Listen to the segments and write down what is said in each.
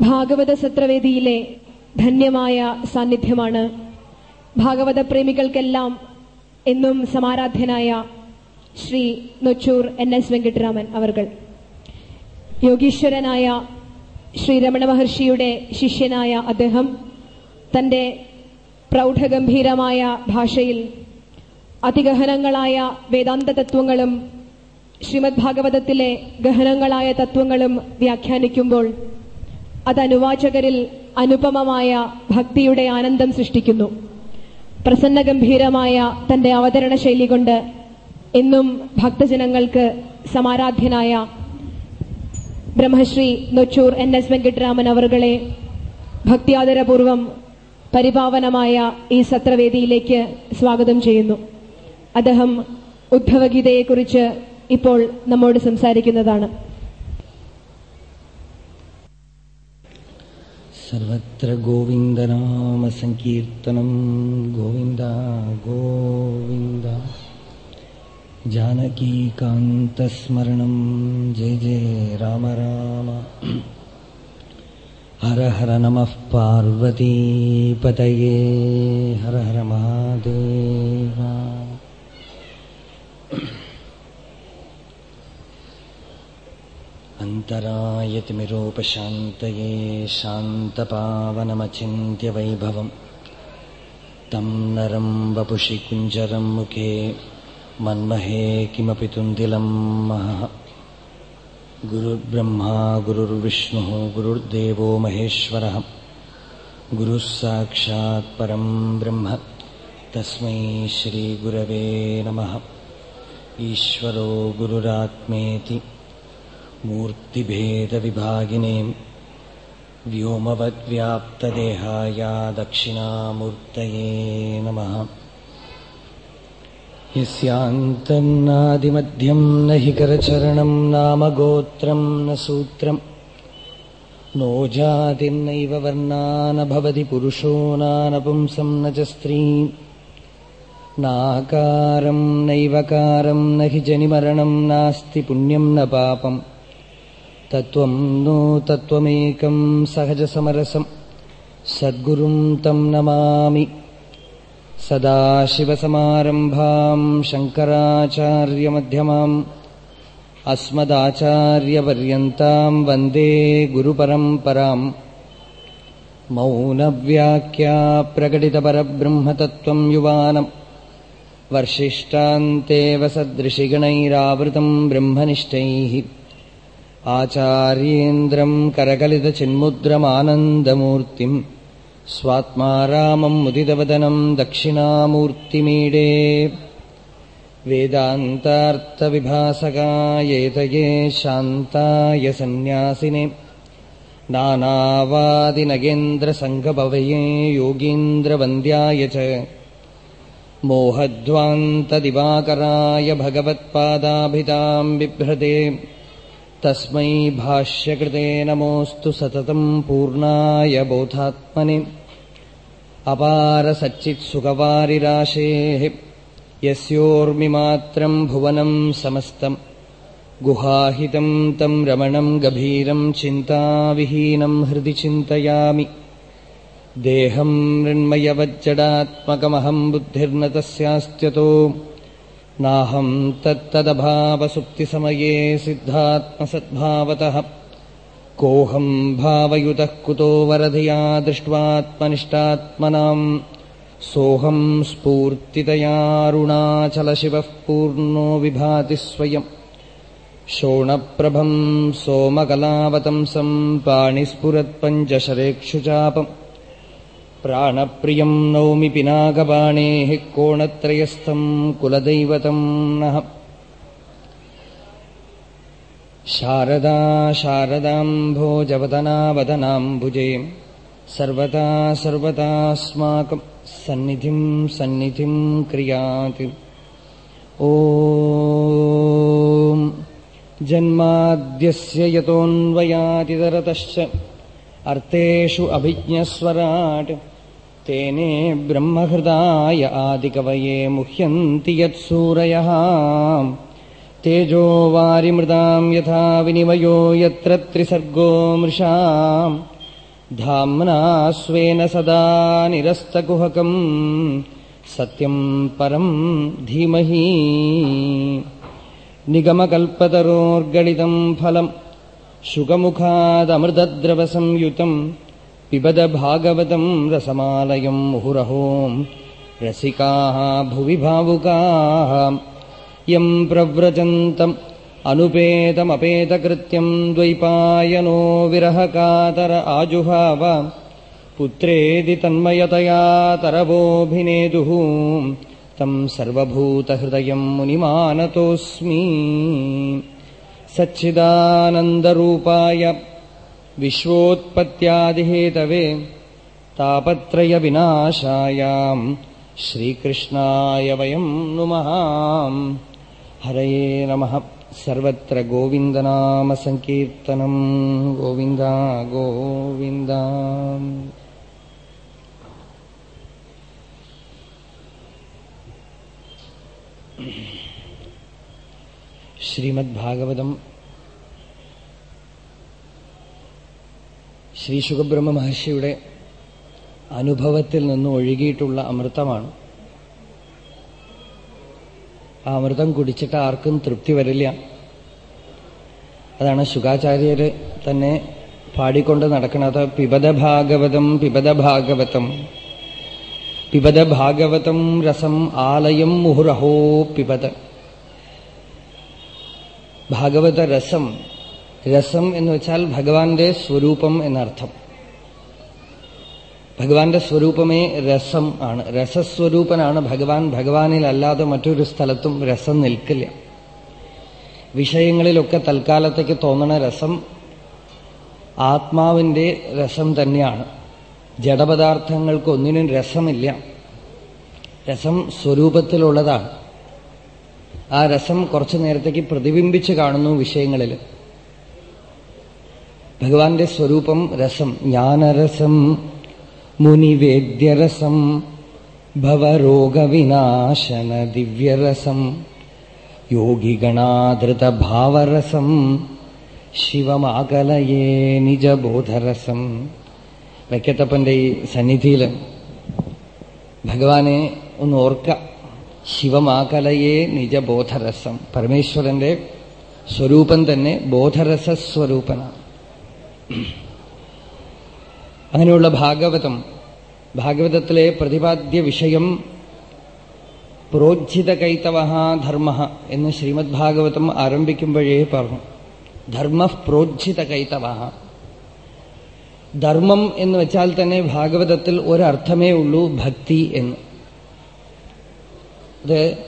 ഭാഗവത സത്രവേദിയിലെ ധന്യമായ സാന്നിധ്യമാണ്. ഭാഗവത പ്രേമികൾക്കെല്ലാം എന്നും സമാരാധ്യനായ ശ്രീ നൊച്ചൂർ എൻ എസ് വെങ്കിട്ടരാമൻ അവർകൾ. യോഗീശ്വരനായ ശ്രീ രമണ മഹർഷിയുടെ ശിഷ്യനായ അദ്ദേഹം തന്റെ പ്രൗഢഗംഭീരമായ ഭാഷയിൽ അതിഗഹനങ്ങളായ വേദാന്ത തത്വങ്ങളും ശ്രീമദ് ഭാഗവതത്തിലെ ഗഹനങ്ങളായ തത്വങ്ങളും വ്യാഖ്യാനിക്കുമ്പോൾ അത് അനുവാചകരിൽ അനുപമമായ ഭക്തിയുടെ ആനന്ദം സൃഷ്ടിക്കുന്നു. പ്രസന്നഗംഭീരമായ തന്റെ അവതരണ ശൈലി കൊണ്ട് എന്നും ഭക്തജനങ്ങൾക്ക് സമാരാധ്യനായ ബ്രഹ്മശ്രീ നൊച്ചൂർ എൻ എസ് വെങ്കിട്ടരാമൻ അവറുകളെ ഭക്തിയാദരപൂർവം പരിപാവനമായ ഈ സത്രവേദിയിലേക്ക് സ്വാഗതം ചെയ്യുന്നു. അദ്ദേഹം ഉദ്ധവഗീതയെക്കുറിച്ച് ഇപ്പോൾ നമ്മോട് സംസാരിക്കുന്നതാണ്. सर्वत्र गोविन्दनामसङ्कीर्तनम् गोविन्द गोविन्द। जानकीकान्तस्मरणं जय जय राम राम। हर हर नमः पार्वतीपतये। हर हर महादेव अन्तरायतिमिरोपशान्तये शान्तपावनमचिन्त्य वैभवम् तं नरं वपुषि कुञ्जरं मुखे मन्महे किमपि तुन्दिलं महः। गुरुर्ब्रह्मा गुरुर्विष्णुः गुरुर्देवो महेश्वरः। गुरुः साक्षात् परं ब्रह्म। तस्मै श्रीगुरवे नमः। ईश्वरो गुरुरात्मेति मूर्तिभेदविभागिने व्योमवद्व्याप्तदेहाय दक्षिणामूर्तये नमः। यस्यान्तन्नादिमध्यं न हि करचरणं नाम गोत्रं न सूत्रम् नो जातिर्नैव वर्णा न भवति पुरुषो नानपुंसं न च स्त्रीम्। नाकारं नैवकारं न हि जनिमरणं नास्ति पुण्यं न पापम् तत्त्वं नो तत्त्वमेकं सहजसमरसं। सद्गुरुं तं नमामि। सदाशिवसमारम्भाम् शङ्कराचार्यमध्यमाम् अस्मदाचार्यपर्यन्ताम् वन्दे गुरुपरम्पराम्। मौनव्याख्या प्रकटितपरब्रह्मतत्त्वम् युवानम्। वर्षिष्टान्तेव सदृशिगणैरावृतम् ब्रह्मनिष्ठैः आचार्येन्द्रम् करकलितचिन्मुद्रमानन्दमूर्तिम् स्वात्मा रामम् मुदितवदनम् दक्षिणामूर्तिमीडे। वेदान्तार्थविभासकायेतये शान्ताय सन्न्यासिने नानावादिनगेन्द्रसङ्गभवये योगीन्द्रवन्द्याय च। मोहध्वान्तदिवाकराय भगवत्पादाभिताम् बिभ्रते तस्मै भाष्यकृते नमोऽस्तु सततम् पूर्णाय बोधात्मने। अपारसच्चित्सुखवारिराशेः यस्योर्मिमात्रम् भुवनम् समस्तम् गुहाहितम् तम् रमणम् गभीरम् चिन्ताविहीनम् हृदि चिन्तयामि। देहम् मृण्मयवज्जडात्मकमहम् बुद्धिर्न तस्यास्त्यतो नाहम् तत्तदभावसुप्तिसमये सिद्धात्मसद्भावतः। कोऽहम् भावयुतः कुतो वरधिया दृष्ट्वात्मनिष्टात्मनाम् सोऽहम् स्फूर्तितयारुणाचलशिवः पूर्णो विभाति स्वयम्। शोणप्रभम् सोमकलावतंसम् पाणिस्फुरत्पञ्चशरेक्षुचापम् प्राणप्रियम् नौमि पिनाकपाणेः कोणत्रयस्थम् कुलदैवतम् नः। शारदा शारदाम्भोजवदनावदनाम्बुजे सर्वदा सर्वदास्माकम् सन्निधिम् सन्निधिम् क्रियात्। ॐ जन्माद्यस्य यतोऽन्वयातितरतश्च अर्थेषु अभिज्ञस्वराट्। तेने ब्रह्महृदाय आदिकवये मुह्यन्ति यत्सूरयः तेजो वारिमृदाम् यथा विनिमयो यत्र त्रिसर्गो मृषाम् धाम्ना स्वेन सदा निरस्तकुहकम् सत्यम् परम् धीमहि। निगमकल्पतरोर्गलितम् फलम् शुकमुखादमृतद्रवसंयुतम् पिबद भागवतम् रसमालयम् मुहुरहो रसिकाः भुवि भावुकाः। यम् प्रव्रजन्तम् अनुपेतमपेतकृत्यम् द्वैपायनो विरहकातर आजुहाव। पुत्रेदि तन्मयतया तरवोऽभिनेदुः तम् सर्वभूतहृदयम् मुनिमानतोऽस्मि सच्चिदानन्दरूपाय विश्वोत्पत्त्यादिहेतवे तापत्रयविनाशायाम् श्रीकृष्णाय वयम् नुमः। हरये नमः। सर्वत्र गोविन्दनामसङ्कीर्तनम् गोविन्द गोविन्द ശ്രീമദ്ഭാഗവതം ശ്രീ സുഖബ്രഹ്മ മഹർഷിയുടെ അനുഭവത്തിൽ നിന്ന് ഒഴുകിയിട്ടുള്ള അമൃതമാണ്. ആ അമൃതം കുടിച്ചിട്ട് ആർക്കും തൃപ്തി വരില്ല. അതാണ് ശുഖാചാര്യര് തന്നെ പാടിക്കൊണ്ട് നടക്കുന്നത് പിബദ ഭാഗവതം പിബദ ഭാഗവതം പിബദ ഭാഗവതം രസം ആലയം മുഹുരഹോ പിബത ഭാഗവത രസം രസം എന്ന് വെച്ചാൽ ഭഗവാന്റെ സ്വരൂപം എന്നർത്ഥം. ഭഗവാന്റെ സ്വരൂപമേ രസം ആണ്. രസസ്വരൂപനാണ് ഭഗവാൻ. ഭഗവാനിൽ അല്ലാതെ മറ്റൊരു സ്ഥലത്തും രസം നിൽക്കില്ല. വിഷയങ്ങളിലൊക്കെ തൽക്കാലത്തേക്ക് തോന്നണ രസം ആത്മാവിന്റെ രസം തന്നെയാണ്. ജഡപദാർത്ഥങ്ങൾക്ക് ഒന്നിനും രസമില്ല. രസം സ്വരൂപത്തിലുള്ളതാണ്. ആ രസം കുറച്ചു നേരത്തേക്ക് പ്രതിബിംബിച്ച് കാണുന്നു വിഷയങ്ങളിൽ ഭഗവാന്റെ സ്വരൂപം രസം ജ്ഞാനരസം മുനിവേദ്യരസം ഭവരോഗവിനാശന ദിവ്യരസം യോഗിഗണാധൃതഭാവരസം ശിവമാകലയേ നിജബോധരസം. വെക്കത്തപ്പന്റെ ഈ സന്നിധിയിൽ ഭഗവാനെ ഒന്ന് ഓർക്ക. ശിവമാകലയേ നിജബോധരസം. പരമേശ്വരന്റെ സ്വരൂപം തന്നെ ബോധരസസ്വരൂപനാണ് അങ്ങനെയുള്ള ഭാഗവതം ഭാഗവതത്തിലെ പ്രതിപാദ്യ വിഷയം പ്രോജ്ജിത ധർമ്മ എന്ന് ശ്രീമദ് ഭാഗവതം ആരംഭിക്കുമ്പോഴേ പറഞ്ഞു. ധർമ്മ പ്രോജ്ജിത കൈത്തവ ധർമ്മം എന്ന് വെച്ചാൽ തന്നെ ഭാഗവതത്തിൽ ഒരർത്ഥമേ ഉള്ളൂ ഭക്തി എന്ന്. അത്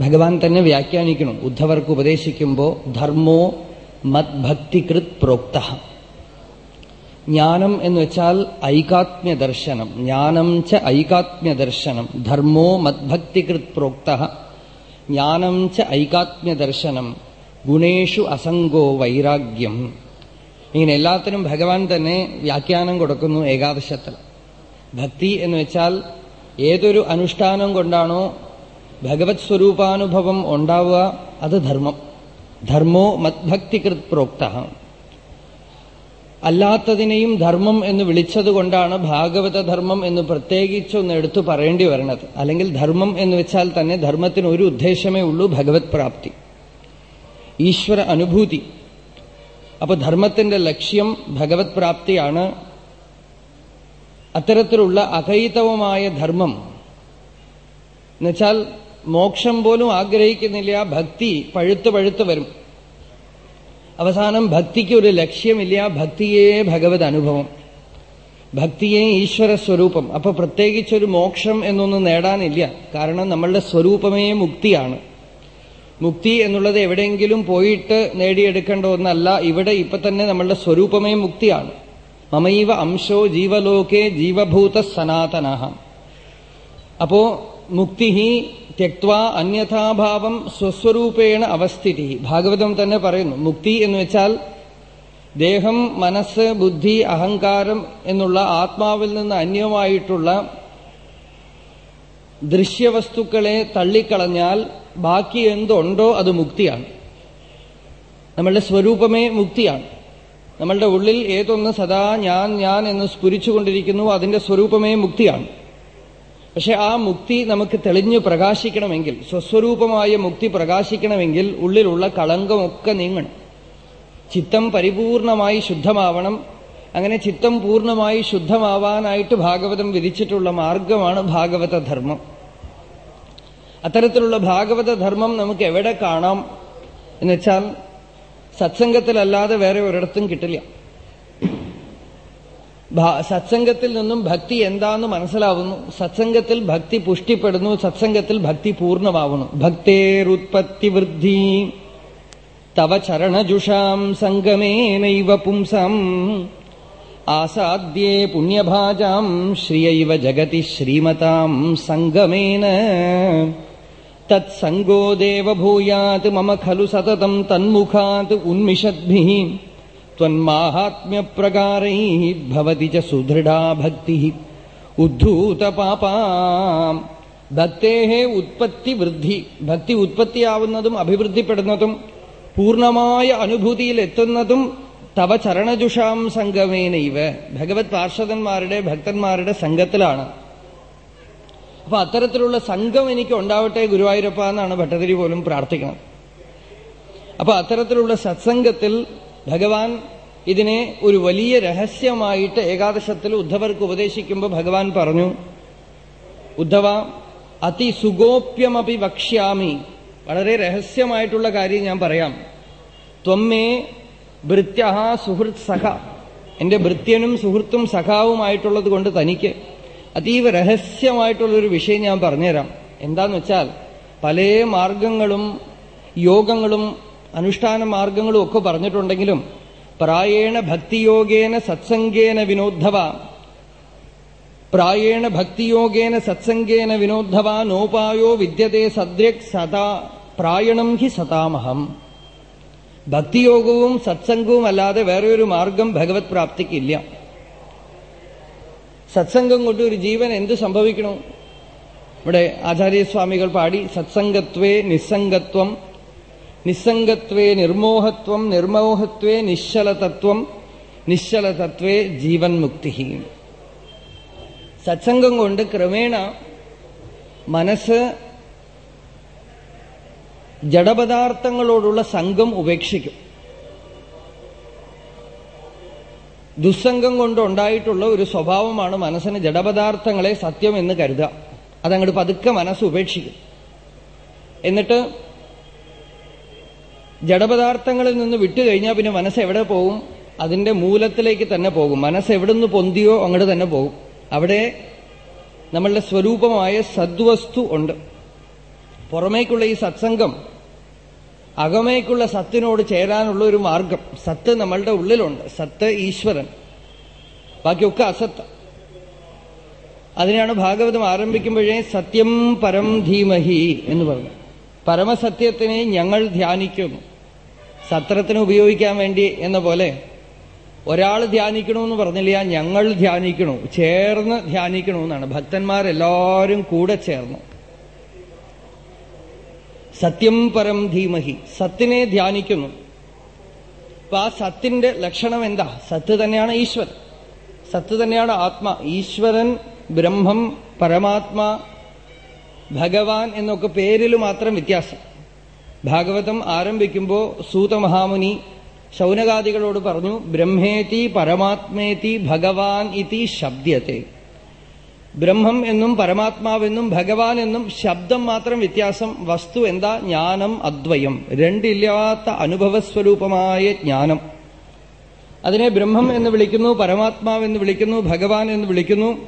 ഭഗവാൻ തന്നെ വ്യാഖ്യാനിക്കണം. ഉദ്ധവർക്ക് ഉപദേശിക്കുമ്പോൾ ധർമ്മോ മത്ഭക്തികൃത് പ്രോക്ത. ജ്ഞാനം എന്ന് വെച്ചാൽ ഐകാത്മ്യ ദർശനം ജ്ഞാനം ച ഐകാത്മ്യ ദർശനം ധർമ്മോ മത്ഭക്തികൃത് പ്രോക്ത. ജ്ഞാനം ച ഐകാത്മ്യ ദർശനം ഗുണേഷു അസംഗോ വൈരാഗ്യം. ഇങ്ങനെ എല്ലാത്തിനും ഭഗവാൻ തന്നെ വ്യാഖ്യാനം കൊടുക്കുന്നു ഏകാദശത്തിൽ. ഭക്തി എന്ന് വെച്ചാൽ ഏതൊരു അനുഷ്ഠാനം കൊണ്ടാണോ ഭഗവത് സ്വരൂപാനുഭവം ഉണ്ടാവുക അത് ധർമ്മം. ധർമ്മോ മത്ഭക്തികൃത് പ്രോക്ത. അല്ലാത്തതിനെയും ധർമ്മം എന്ന് വിളിച്ചതുകൊണ്ടാണ് ഭാഗവത ധർമ്മം എന്ന് പ്രത്യേകിച്ചൊന്ന് എടുത്തു പറയേണ്ടി വരണത്. അല്ലെങ്കിൽ ധർമ്മം എന്ന് വെച്ചാൽ തന്നെ ധർമ്മത്തിന് ഒരു ഉദ്ദേശമേ ഉള്ളൂ ഭഗവത് പ്രാപ്തി. ഈശ്വര അനുഭൂതി. അപ്പൊ ധർമ്മത്തിന്റെ ലക്ഷ്യം ഭഗവത് പ്രാപ്തിയാണ്. അത്തരത്തിലുള്ള അകൈതവമായ ധർമ്മം എന്നുവെച്ചാൽ മോക്ഷം പോലും ആഗ്രഹിക്കുന്നില്ല. ഭക്തി പഴുത്ത് പഴുത്ത് വരും. അവസാനം ഭക്തിക്ക് ഒരു ലക്ഷ്യമില്ല ഭക്തിയേ ഭഗവത് അനുഭവം. ഭക്തിയെ ഈശ്വര സ്വരൂപം. അപ്പൊ പ്രത്യേകിച്ചൊരു മോക്ഷം എന്നൊന്നും നേടാനില്ല. കാരണം നമ്മളുടെ സ്വരൂപമേ മുക്തിയാണ്. മുക്തി എന്നുള്ളത് എവിടെയെങ്കിലും പോയിട്ട് നേടിയെടുക്കേണ്ട ഒന്നല്ല. ഇവിടെ ഇപ്പൊ തന്നെ നമ്മളുടെ സ്വരൂപമേ മുക്തിയാണ്. മമൈവ അംശോ ജീവലോകെ ജീവഭൂത സനാതന അപ്പോ മുക്തി ത്യക്വ അന്യഥാഭാവം സ്വസ്വരൂപേണ അവസ്ഥിതി. ഭാഗവതം തന്നെ പറയുന്നു മുക്തി എന്ന് വെച്ചാൽ ദേഹം മനസ്സ് ബുദ്ധി അഹങ്കാരം എന്നുള്ള ആത്മാവിൽ നിന്ന് അന്യമായിട്ടുള്ള ദൃശ്യവസ്തുക്കളെ തള്ളിക്കളഞ്ഞാൽ ബാക്കി എന്തുണ്ടോ അത് മുക്തിയാണ്. നമ്മളുടെ സ്വരൂപമേ മുക്തിയാണ്. നമ്മളുടെ ഉള്ളിൽ ഏതൊന്ന് സദാ ഞാൻ ഞാൻ എന്ന് സ്ഫുരിച്ചുകൊണ്ടിരിക്കുന്നു അതിന്റെ സ്വരൂപമേ മുക്തിയാണ്. പക്ഷെ ആ മുക്തി നമുക്ക് തെളിഞ്ഞു പ്രകാശിക്കണമെങ്കിൽ സ്വസ്വരൂപമായ മുക്തി പ്രകാശിക്കണമെങ്കിൽ ഉള്ളിലുള്ള കളങ്കമൊക്കെ നീങ്ങണം. ചിത്തം പരിപൂർണമായി ശുദ്ധമാവണം. അങ്ങനെ ചിത്തം പൂർണമായി ശുദ്ധമാവാനായിട്ട് ഭാഗവതം വിധിച്ചിട്ടുള്ള മാർഗമാണ് ഭാഗവത ധർമ്മം. അത്തരത്തിലുള്ള ഭാഗവത ധർമ്മം നമുക്ക് എവിടെ കാണാം എന്നുവെച്ചാൽ സത്സംഗത്തിലല്ലാതെ വേറെ ഒരിടത്തും കിട്ടില്ല. സത്സംഗത്തിൽ നിന്നും ഭക്തി എന്താന്ന് മനസ്സിലാവുന്നു. സത്സംഗത്തിൽ ഭക്തി പുഷ്ടിപ്പെടുന്നു സത്സംഗത്തിൽ ഭക്തി പൂർണമാവുന്നു. ഭക്തേരുത്പത്തി വൃദ്ധി തവ ചരണജുഷാം സംഗമേനൈവ പുംസം. ആസാദ്യേ പുണ്യഭാജാം ശ്രിയൈവ ജഗതി ശ്രീമതാം സംഗമേന. തത്സംഗോ ദേവഭൂയാത് മമ ഖലു സതതം തന്മുഖാത് ഉന്മിഷദ്ഭിः त्वन्माहात्म्यप्रकारैः भवति च सुदृढा भक्तिः ഉദ്ധൂതപാപാം ഭക്തേഹേ ഉത്പത്തി വൃദ്ധി ഭക്തി ഉത്പത്തിയാവുന്നതും അഭിവൃദ്ധിപ്പെടുന്നതും പൂർണമായ അനുഭൂതിയിൽ എത്തുന്നതും തവ ചരണജുഷാം സംഗമേനൈവ ഭഗവത് പാർഷദന്മാരുടെ ഭക്തന്മാരുടെ സംഘത്തിലാണ് അപ്പൊ അത്തരത്തിലുള്ള സംഘം എനിക്ക് ഉണ്ടാവട്ടെ ഗുരുവായൂരപ്പ എന്നാണ് ഭട്ടതിരി പോലും പ്രാർത്ഥിക്കുന്നത് അപ്പൊ അത്തരത്തിലുള്ള സത്സംഗത്തിൽ ഭഗവാൻ ഇതിനെ ഒരു വലിയ രഹസ്യമായിട്ട് ഏകാദശത്തിൽ ഉദ്ധവർക്ക് ഉപദേശിക്കുമ്പോൾ ഭഗവാൻ പറഞ്ഞു ഉദ്ധവ അതിസുഗോപ്യമപി വക്ഷ്യാമി. വളരെ രഹസ്യമായിട്ടുള്ള കാര്യം ഞാൻ പറയാം. ത്വമ്മേ ഭൃത്യ സുഹൃത് സഖ. എന്റെ ഭൃത്യനും സുഹൃത്തും സഖാവുമായിട്ടുള്ളത് കൊണ്ട് തനിക്ക് അതീവ രഹസ്യമായിട്ടുള്ളൊരു വിഷയം ഞാൻ പറഞ്ഞുതരാം. എന്താന്ന് വെച്ചാൽ പല മാർഗങ്ങളും യോഗങ്ങളും അനുഷ്ഠാന മാർഗങ്ങളും ഒക്കെ പറഞ്ഞിട്ടുണ്ടെങ്കിലും പ്രായേണ ഭക്തിയോഗേന സത്സംഗേന വിനോദ്ധവ. പ്രായേണ ഭക്തിയോഗേന സത്സംഗേന വിനോദ്ധവ നോപായോ വിദ്യത്തെ സദ്യക് സദാ പ്രായണം ഹി സതാമഹം ഭക്തിയോഗവും സത്സംഗവും അല്ലാതെ വേറെ ഒരു മാർഗം ഭഗവത് പ്രാപ്തിക്കില്ല. സത്സംഗം കൊണ്ട് ഒരു ജീവൻ എന്ത് സംഭവിക്കണം? ഇവിടെ ആചാര്യസ്വാമികൾ പാടി സത്സംഗത്വേ നിസ്സംഗത്വം നിസ്സംഗത്വേ നിർമോഹത്വം നിർമോഹത്വേ നിശ്ചലതത്വം നിശ്ചലതത്വേ ജീവൻ മുക്തി സത്സംഗം കൊണ്ട് ക്രമേണ മനസ്സ് ജഡപദാർത്ഥങ്ങളോടുള്ള സംഘം ഉപേക്ഷിക്കും. ദുസ്സംഗം കൊണ്ടുണ്ടായിട്ടുള്ള ഒരു സ്വഭാവമാണ് മനസ്സിന് ജഡപദാർത്ഥങ്ങളെ സത്യം എന്ന് കരുതുക. അതങ്ങോട്ട് പതുക്കെ മനസ്സ് ഉപേക്ഷിക്കും. എന്നിട്ട് ജഡപദാർത്ഥങ്ങളിൽ നിന്ന് വിട്ടുകഴിഞ്ഞാൽ പിന്നെ മനസ്സ് എവിടെ പോകും? അതിന്റെ മൂലത്തിലേക്ക് തന്നെ പോകും. മനസ്സ് എവിടുന്ന് പൊന്തിയോ അങ്ങോട്ട് തന്നെ പോകും. അവിടെ നമ്മളുടെ സ്വരൂപമായ സദ്വസ്തു ഉണ്ട്. പുറമേക്കുള്ള ഈ സത്സംഗം അകമേക്കുള്ള സത്തിനോട് ചേരാനുള്ള ഒരു മാർഗം. സത്ത് നമ്മളുടെ ഉള്ളിലുണ്ട്. സത്ത് ഈശ്വരൻ. ബാക്കിയൊക്കെ അസത്ത്. അതിനാണ് ഭാഗവതം ആരംഭിക്കുമ്പോഴേ സത്യം പരം ധീമഹി എന്ന് പറഞ്ഞു പരമസത്യത്തിനെ ഞങ്ങൾ ധ്യാനിക്കുന്നു. സത്രത്തിന് ഉപയോഗിക്കാൻ വേണ്ടി എന്ന പോലെ ഒരാൾ ധ്യാനിക്കണമെന്ന് പറഞ്ഞില്ല ഞങ്ങൾ ധ്യാനിക്കണു ചേർന്ന് ധ്യാനിക്കണമെന്നാണ് ഭക്തന്മാരെല്ലാവരും കൂടെ ചേർന്ന്. സത്യം പരം ധീമഹി സത്തിനെ ധ്യാനിക്കുന്നു. അപ്പൊ ആ സത്തിന്റെ ലക്ഷണം എന്താ? സത്ത് തന്നെയാണ് ഈശ്വരൻ. സത്ത് തന്നെയാണ് ആത്മ. ഈശ്വരൻ ബ്രഹ്മം പരമാത്മാ ഭഗവാൻ എന്നൊക്കെ പേരിൽ മാത്രം വ്യത്യാസം. ഭാഗവതം ആരംഭിക്കുമ്പോൾ സൂതമഹാമുനി ശൗനകാദികളോട് പറഞ്ഞു ബ്രഹ്മേതി പരമാത്മേതി ഭഗവാൻ ഇതി ശബ്ദത്തെ ബ്രഹ്മം എന്നും പരമാത്മാവെന്നും ഭഗവാൻ എന്നും ശബ്ദം മാത്രം വ്യത്യാസം വസ്തു എന്താ? ജ്ഞാനം അദ്വയം. രണ്ടില്ലാത്ത അനുഭവസ്വരൂപമായ ജ്ഞാനം. അതിനെ ബ്രഹ്മം എന്ന് വിളിക്കുന്നു പരമാത്മാവെന്ന് വിളിക്കുന്നു ഭഗവാൻ എന്ന് വിളിക്കുന്നു.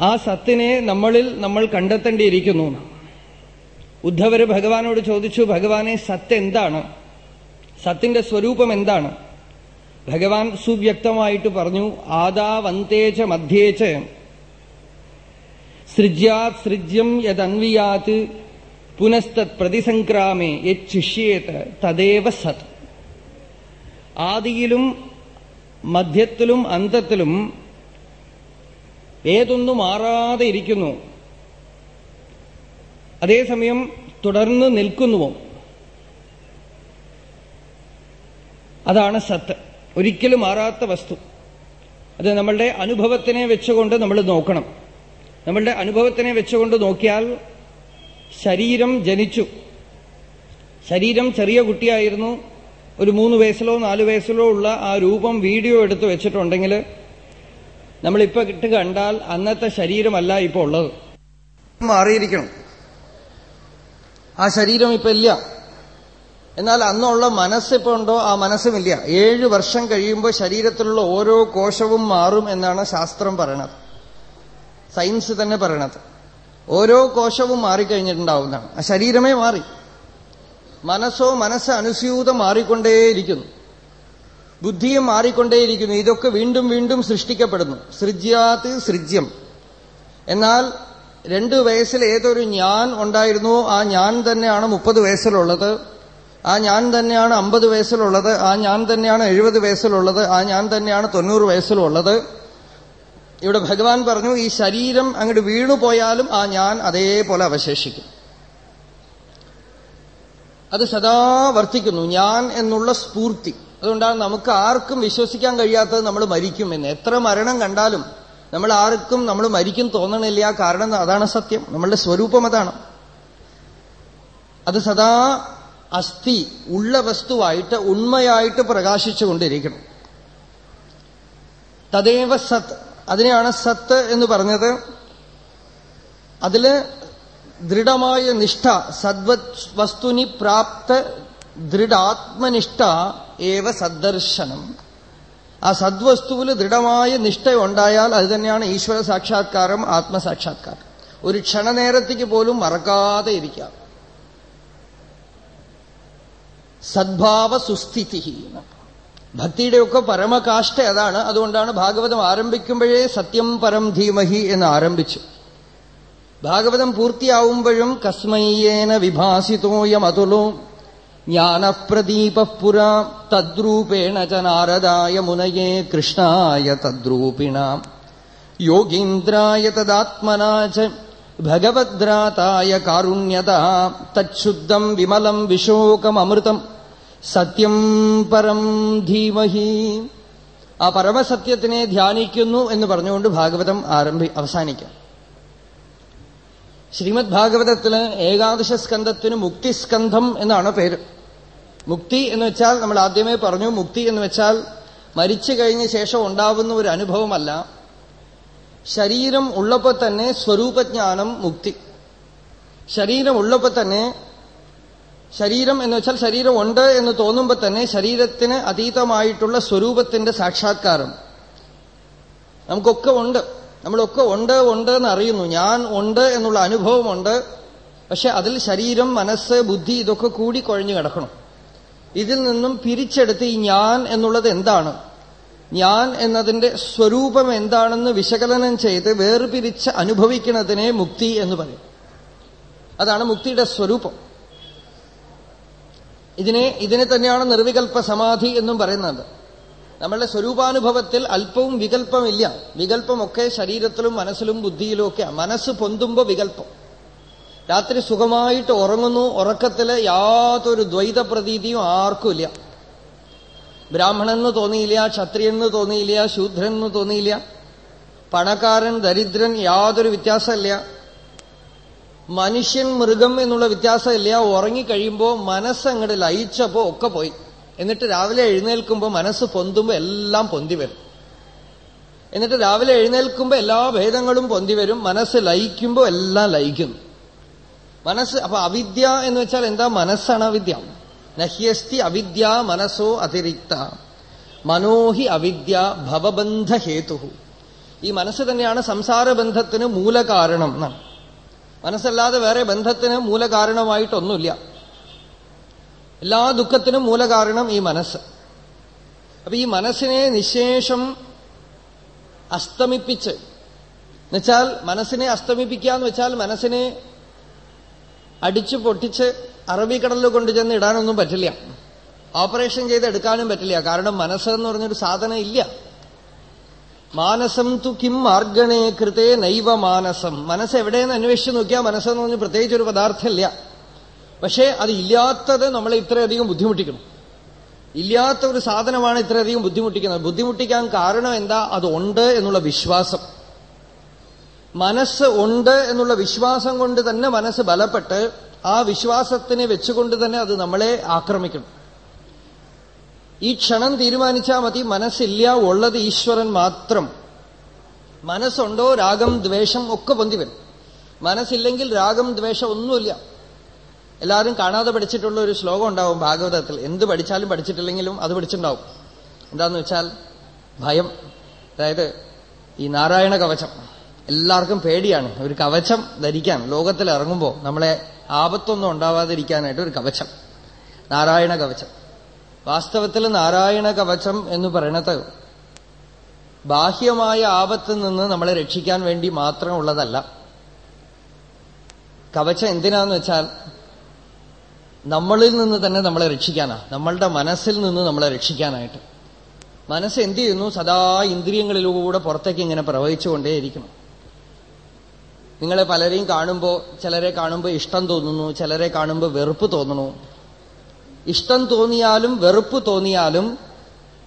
ആ സത്തിനെ നമ്മളിൽ നമ്മൾ കണ്ടെത്തേണ്ടിയിരിക്കുന്നു. ഉദ്ധവര് ഭഗവാനോട് ചോദിച്ചു ഭഗവാനെ സത്ത് എന്താണ് സത്തിന്റെ സ്വരൂപം എന്താണ് ഭഗവാൻ സുവ്യക്തമായിട്ട് പറഞ്ഞു ആദാ ആദാവന്തേച്ച മധ്യേച്ച് സൃജ്യാത് സൃജ്യം യദന്വിയാത് പുനസ്തത് പ്രതിസംക്രാമേ യച്ഛിഷ്യേത് തദേവ സത്. ആദിയിലും മധ്യത്തിലും അന്തത്തിലും ഏതൊന്നും മാറാതെ ഇരിക്കുന്നു. അതേസമയം തുടർന്ന് നിൽക്കുന്നുവോ? അതാണ് സത്ത്. ഒരിക്കലും മാറാത്ത വസ്തു. അത് നമ്മളുടെ അനുഭവത്തിനെ വെച്ചുകൊണ്ട് നമ്മൾ നോക്കണം. നമ്മളുടെ അനുഭവത്തിനെ വെച്ചുകൊണ്ട് നോക്കിയാൽ ശരീരം ജനിച്ചു. ശരീരം ചെറിയ കുട്ടിയായിരുന്നു. ഒരു മൂന്ന് വയസ്സിലോ നാല് വയസ്സിലോ ഉള്ള ആ രൂപം വീഡിയോ എടുത്ത് വെച്ചിട്ടുണ്ടെങ്കിൽ നമ്മളിപ്പോ ഇട്ട് കണ്ടാൽ അന്നത്തെ ശരീരമല്ല ഇപ്പോൾ ഉള്ളത്. മാറിയിരിക്കണം. ആ ശരീരം ഇപ്പൊ ഇല്ല. എന്നാൽ അന്നുള്ള മനസ്സിപ്പോ ഉണ്ടോ? ആ മനസ്സുമില്ല ഏഴ് വർഷം കഴിയുമ്പോൾ ശരീരത്തിലുള്ള ഓരോ കോശവും മാറും എന്നാണ് ശാസ്ത്രം പറയണത്. സയൻസ് തന്നെ പറയണത്. ഓരോ കോശവും മാറിക്കഴിഞ്ഞിട്ടുണ്ടാവുന്നതാണ്. ആ ശരീരമേ മാറി. മനസ്സോ മനസ്സ് അനുസ്യൂതം മാറിക്കൊണ്ടേയിരിക്കുന്നു. ബുദ്ധിയും മാറിക്കൊണ്ടേയിരിക്കുന്നു. ഇതൊക്കെ വീണ്ടും വീണ്ടും സൃഷ്ടിക്കപ്പെടുന്നു. സൃജ്യാത് സൃജ്യം. എന്നാൽ രണ്ടു വയസ്സിൽ ഏതൊരു ഞാൻ ഉണ്ടായിരുന്നു ആ ഞാൻ തന്നെയാണ് മുപ്പത് വയസ്സിലുള്ളത്. ആ ഞാൻ തന്നെയാണ് അമ്പത് വയസ്സിലുള്ളത്. ആ ഞാൻ തന്നെയാണ് എഴുപത് വയസ്സിലുള്ളത്. ആ ഞാൻ തന്നെയാണ് തൊണ്ണൂറ് വയസ്സിലുള്ളത്. ഇവിടെ ഭഗവാൻ പറഞ്ഞു ഈ ശരീരം അങ്ങോട്ട് വീണു പോയാലും ആ ഞാൻ അതേപോലെ അവശേഷിക്കും. അത് സദാ വർത്തിക്കുന്നു. ഞാൻ എന്നുള്ള സ്ഫൂർത്തി. അതുകൊണ്ടാണ് നമുക്ക് ആർക്കും വിശ്വസിക്കാൻ കഴിയാത്തത് നമ്മൾ മരിക്കും എന്ന്. എത്ര മരണം കണ്ടാലും നമ്മൾ ആർക്കും നമ്മൾ മരിക്കും തോന്നണില്ല. കാരണം അതാണ് സത്യം. നമ്മളുടെ സ്വരൂപം അതാണ്. അത് സദാ അസ്ഥി ഉള്ള വസ്തുവായിട്ട് ഉണ്മയായിട്ട് പ്രകാശിച്ചുകൊണ്ടിരിക്കണം തദേവ സത്ത് അതിനെയാണ് സത്ത് എന്ന് പറഞ്ഞത്. അതിൽ ദൃഢമായ നിഷ്ഠ സദ്വത് വസ്തുനി പ്രാപ്ത ദൃഢാത്മനിഷ്ഠ ഏവ സദ്ദർശനം. ആ സദ്വസ്തുവിൽ ദൃഢമായ നിഷ്ഠയുണ്ടായാൽ അത് തന്നെയാണ് ഈശ്വര സാക്ഷാത്കാരം ആത്മസാക്ഷാത്കാരം. ഒരു ക്ഷണനേരത്തേക്ക് പോലും മറക്കാതെ ഇരിക്കാം സദ്ഭാവ സുസ്ഥിതി ഭക്തിയുടെയൊക്കെ പരമകാഷ്ഠ അതാണ്. അതുകൊണ്ടാണ് ഭാഗവതം ആരംഭിക്കുമ്പോഴേ സത്യം പരം ധീമഹി എന്ന് ആരംഭിച്ചു. ഭാഗവതം പൂർത്തിയാവുമ്പോഴും കസ്മയ്യേന വിഭാസിതോയമതുലോ ജ്ഞാനപ്രദീപ പുര തദ്രൂപേണ ച നാരദായ മുനയേ കൃഷ്ണായ തദ്രൂപിണ. യോഗീന്ദ്രായ തദാത്മനാ ച ഭഗവദ്രാതായ കാരുണ്യത തച്ഛുദ്ധം വിമലം വിശോകമൃതം സത്യം പരം ധീമഹി. ആ പരമസത്യത്തിനെ ധ്യാനിക്കുന്നു എന്ന് പറഞ്ഞുകൊണ്ട് ഭാഗവതം ആരംഭി അവസാനിക്കാം. ശ്രീമദ് ഭാഗവതത്തിൽ ഏകാദശ സ്കന്ധത്തിന് മുക്തിസ്കന്ധം എന്നാണ് പേര്. മുക്തി എന്ന് വെച്ചാൽ നമ്മൾ ആദ്യമേ പറഞ്ഞു മുക്തി എന്ന് വെച്ചാൽ മരിച്ചു കഴിഞ്ഞ ശേഷം ഉണ്ടാവുന്ന ഒരു അനുഭവമല്ല. ശരീരം ഉള്ളപ്പോൾ തന്നെ സ്വരൂപജ്ഞാനം മുക്തി. ശരീരം ഉള്ളപ്പോൾ തന്നെ ശരീരം എന്ന് വെച്ചാൽ ശരീരം ഉണ്ട് എന്ന് തോന്നുമ്പോൾ തന്നെ ശരീരത്തിന് അതീതമായിട്ടുള്ള സ്വരൂപത്തിന്റെ സാക്ഷാത്കാരം. നമുക്കൊക്കെ ഉണ്ട്. നമ്മളൊക്കെ ഉണ്ട് ഉണ്ട് എന്ന് അറിയുന്നു ഞാൻ ഉണ്ട് എന്നുള്ള അനുഭവമുണ്ട് പക്ഷെ അതിൽ ശരീരം മനസ്സ് ബുദ്ധി ഇതൊക്കെ കൂടി കുഴഞ്ഞു കിടക്കണം. ഇതിൽ നിന്നും പിരിച്ചെടുത്ത് ഈ ഞാൻ എന്നുള്ളത് എന്താണ്? ഞാൻ എന്നതിന്റെ സ്വരൂപം എന്താണെന്ന് വിശകലനം ചെയ്ത് വേർപിരിച്ച് അനുഭവിക്കുന്നതിനെ മുക്തി എന്ന് പറയും. അതാണ് മുക്തിയുടെ സ്വരൂപം. ഇതിനെ ഇതിനെ തന്നെയാണ് നിർവികൽപ്പ സമാധി എന്നും പറയുന്നത്. നമ്മളുടെ സ്വരൂപാനുഭവത്തിൽ അല്പവും വികല്പമില്ല. വികല്പമൊക്കെ ശരീരത്തിലും മനസ്സിലും ബുദ്ധിയിലും ഒക്കെ മനസ്സ് പൊന്തുമ്പോ വികല്പം. രാത്രി സുഖമായിട്ട് ഉറങ്ങുന്നു ഉറക്കത്തിൽ യാതൊരു ദ്വൈത പ്രതീതിയും ആർക്കുമില്ല ബ്രാഹ്മണെന്ന് തോന്നിയില്ല ക്ഷത്രിയൻ എന്ന് തോന്നിയില്ല ശൂദ്രനെന്ന് തോന്നിയില്ല. പണക്കാരൻ ദരിദ്രൻ യാതൊരു വ്യത്യാസമില്ല. മനുഷ്യൻ മൃഗം എന്നുള്ള വ്യത്യാസമില്ല. ഉറങ്ങിക്കഴിയുമ്പോൾ മനസ്സങ്ങോട്ട് ലയിച്ചപ്പോ ഒക്കെ പോയി. എന്നിട്ട് രാവിലെ എഴുന്നേൽക്കുമ്പോൾ മനസ്സ് പൊന്തുമ്പോൾ എല്ലാം പൊന്തി വരും. എന്നിട്ട് രാവിലെ എഴുന്നേൽക്കുമ്പോൾ എല്ലാ ഭേദങ്ങളും പൊന്തി വരും. മനസ്സ് ലയിക്കുമ്പോൾ എല്ലാം ലയിക്കുന്നു മനസ്സ് അപ്പൊ അവിദ്യ എന്ന് വെച്ചാൽ എന്താ? മനസ്സാണ് അവിദ്യ. നഹ്യസ്തി അവിദ്യ മനസ്സോ അതിരിക്ത. മനോഹി അവിദ്യ ഭവബന്ധ ഹേതു ഈ മനസ്സ് തന്നെയാണ് സംസാരബന്ധത്തിന് മൂലകാരണം എന്നാണ്. മനസ്സല്ലാതെ വേറെ ബന്ധത്തിന് മൂലകാരണമായിട്ടൊന്നുമില്ല. എല്ലാ ദുഃഖത്തിനും മൂലകാരണം ഈ മനസ്സ്. അപ്പൊ ഈ മനസ്സിനെ നിശേഷം അസ്തമിപ്പിച്ച് എന്നുവെച്ചാൽ മനസ്സിനെ അസ്തമിപ്പിക്കുക എന്ന് വെച്ചാൽ മനസ്സിനെ അടിച്ചു പൊട്ടിച്ച് അറബിക്കടലിൽ കൊണ്ടുചെന്ന് ഇടാനൊന്നും പറ്റില്ല. ഓപ്പറേഷൻ ചെയ്ത് എടുക്കാനും പറ്റില്ല. കാരണം മനസ്സ് എന്ന് പറഞ്ഞൊരു സാധനം ഇല്ല. മാനസം തു കിം മാർഗണേ കൃതേ നൈവ മാനസം. മനസ്സ് എവിടെയെന്ന് അന്വേഷിച്ച് നോക്കിയാൽ മനസ്സെന്ന് പറഞ്ഞ് പ്രത്യേകിച്ച് ഒരു പദാർത്ഥമില്ല. പക്ഷേ അത് ഇല്ലാത്തത് നമ്മളെ ഇത്രയധികം ബുദ്ധിമുട്ടിക്കണം ഇല്ലാത്ത ഒരു സാധനമാണ് ഇത്രയധികം ബുദ്ധിമുട്ടിക്കുന്നത്. ബുദ്ധിമുട്ടിക്കാൻ കാരണം എന്താ? അത് ഉണ്ട് എന്നുള്ള വിശ്വാസം. മനസ്സ് ഉണ്ട് എന്നുള്ള വിശ്വാസം കൊണ്ട് തന്നെ മനസ്സ് ബലപ്പെട്ട് ആ വിശ്വാസത്തിനെ വെച്ചുകൊണ്ട് തന്നെ അത് നമ്മളെ ആക്രമിക്കണം ഈ ക്ഷണം തീരുമാനിച്ചാൽ മതി. മനസ്സില്ല ഉള്ളത് ഈശ്വരൻ മാത്രം. മനസ്സുണ്ടോ രാഗം ദ്വേഷം ഒക്കെ പൊന്തി വരും. മനസ്സില്ലെങ്കിൽ രാഗം ദ്വേഷം ഒന്നുമില്ല. എല്ലാവരും കാണാതെ പഠിച്ചിട്ടുള്ള ഒരു ശ്ലോകം ഉണ്ടാവും ഭാഗവതത്തിൽ. എന്ത് പഠിച്ചാലും പഠിച്ചിട്ടില്ലെങ്കിലും അത് പഠിച്ചിട്ടുണ്ടാവും. എന്താന്ന് വെച്ചാൽ ഭയം. അതായത് ഈ നാരായണ കവചം. എല്ലാവർക്കും പേടിയാണ്. ഒരു കവചം ധരിക്കാൻ ലോകത്തിൽ ഇറങ്ങുമ്പോൾ നമ്മളെ ആപത്തൊന്നും ഉണ്ടാവാതിരിക്കാനായിട്ട് ഒരു കവചം. നാരായണ കവചം. വാസ്തവത്തിൽ നാരായണ കവചം എന്ന് പറയണത് ബാഹ്യമായ ആപത്തിൽ നിന്ന് നമ്മളെ രക്ഷിക്കാൻ വേണ്ടി മാത്രമുള്ളതല്ല. കവചം എന്തിനാന്ന് വെച്ചാൽ നമ്മളിൽ നിന്ന് തന്നെ നമ്മളെ രക്ഷിക്കാനാ. നമ്മളുടെ മനസ്സിൽ നിന്ന് നമ്മളെ രക്ഷിക്കാനായിട്ട്. മനസ്സ് എന്ത് ചെയ്യുന്നു സദാ ഇന്ദ്രിയങ്ങളിലൂടെ പുറത്തേക്ക് ഇങ്ങനെ പ്രവഹിച്ചുകൊണ്ടേയിരിക്കണം നിങ്ങളെ പലരെയും കാണുമ്പോൾ ചിലരെ കാണുമ്പോൾ ഇഷ്ടം തോന്നുന്നു ചിലരെ കാണുമ്പോൾ വെറുപ്പ് തോന്നുന്നു ഇഷ്ടം തോന്നിയാലും വെറുപ്പ് തോന്നിയാലും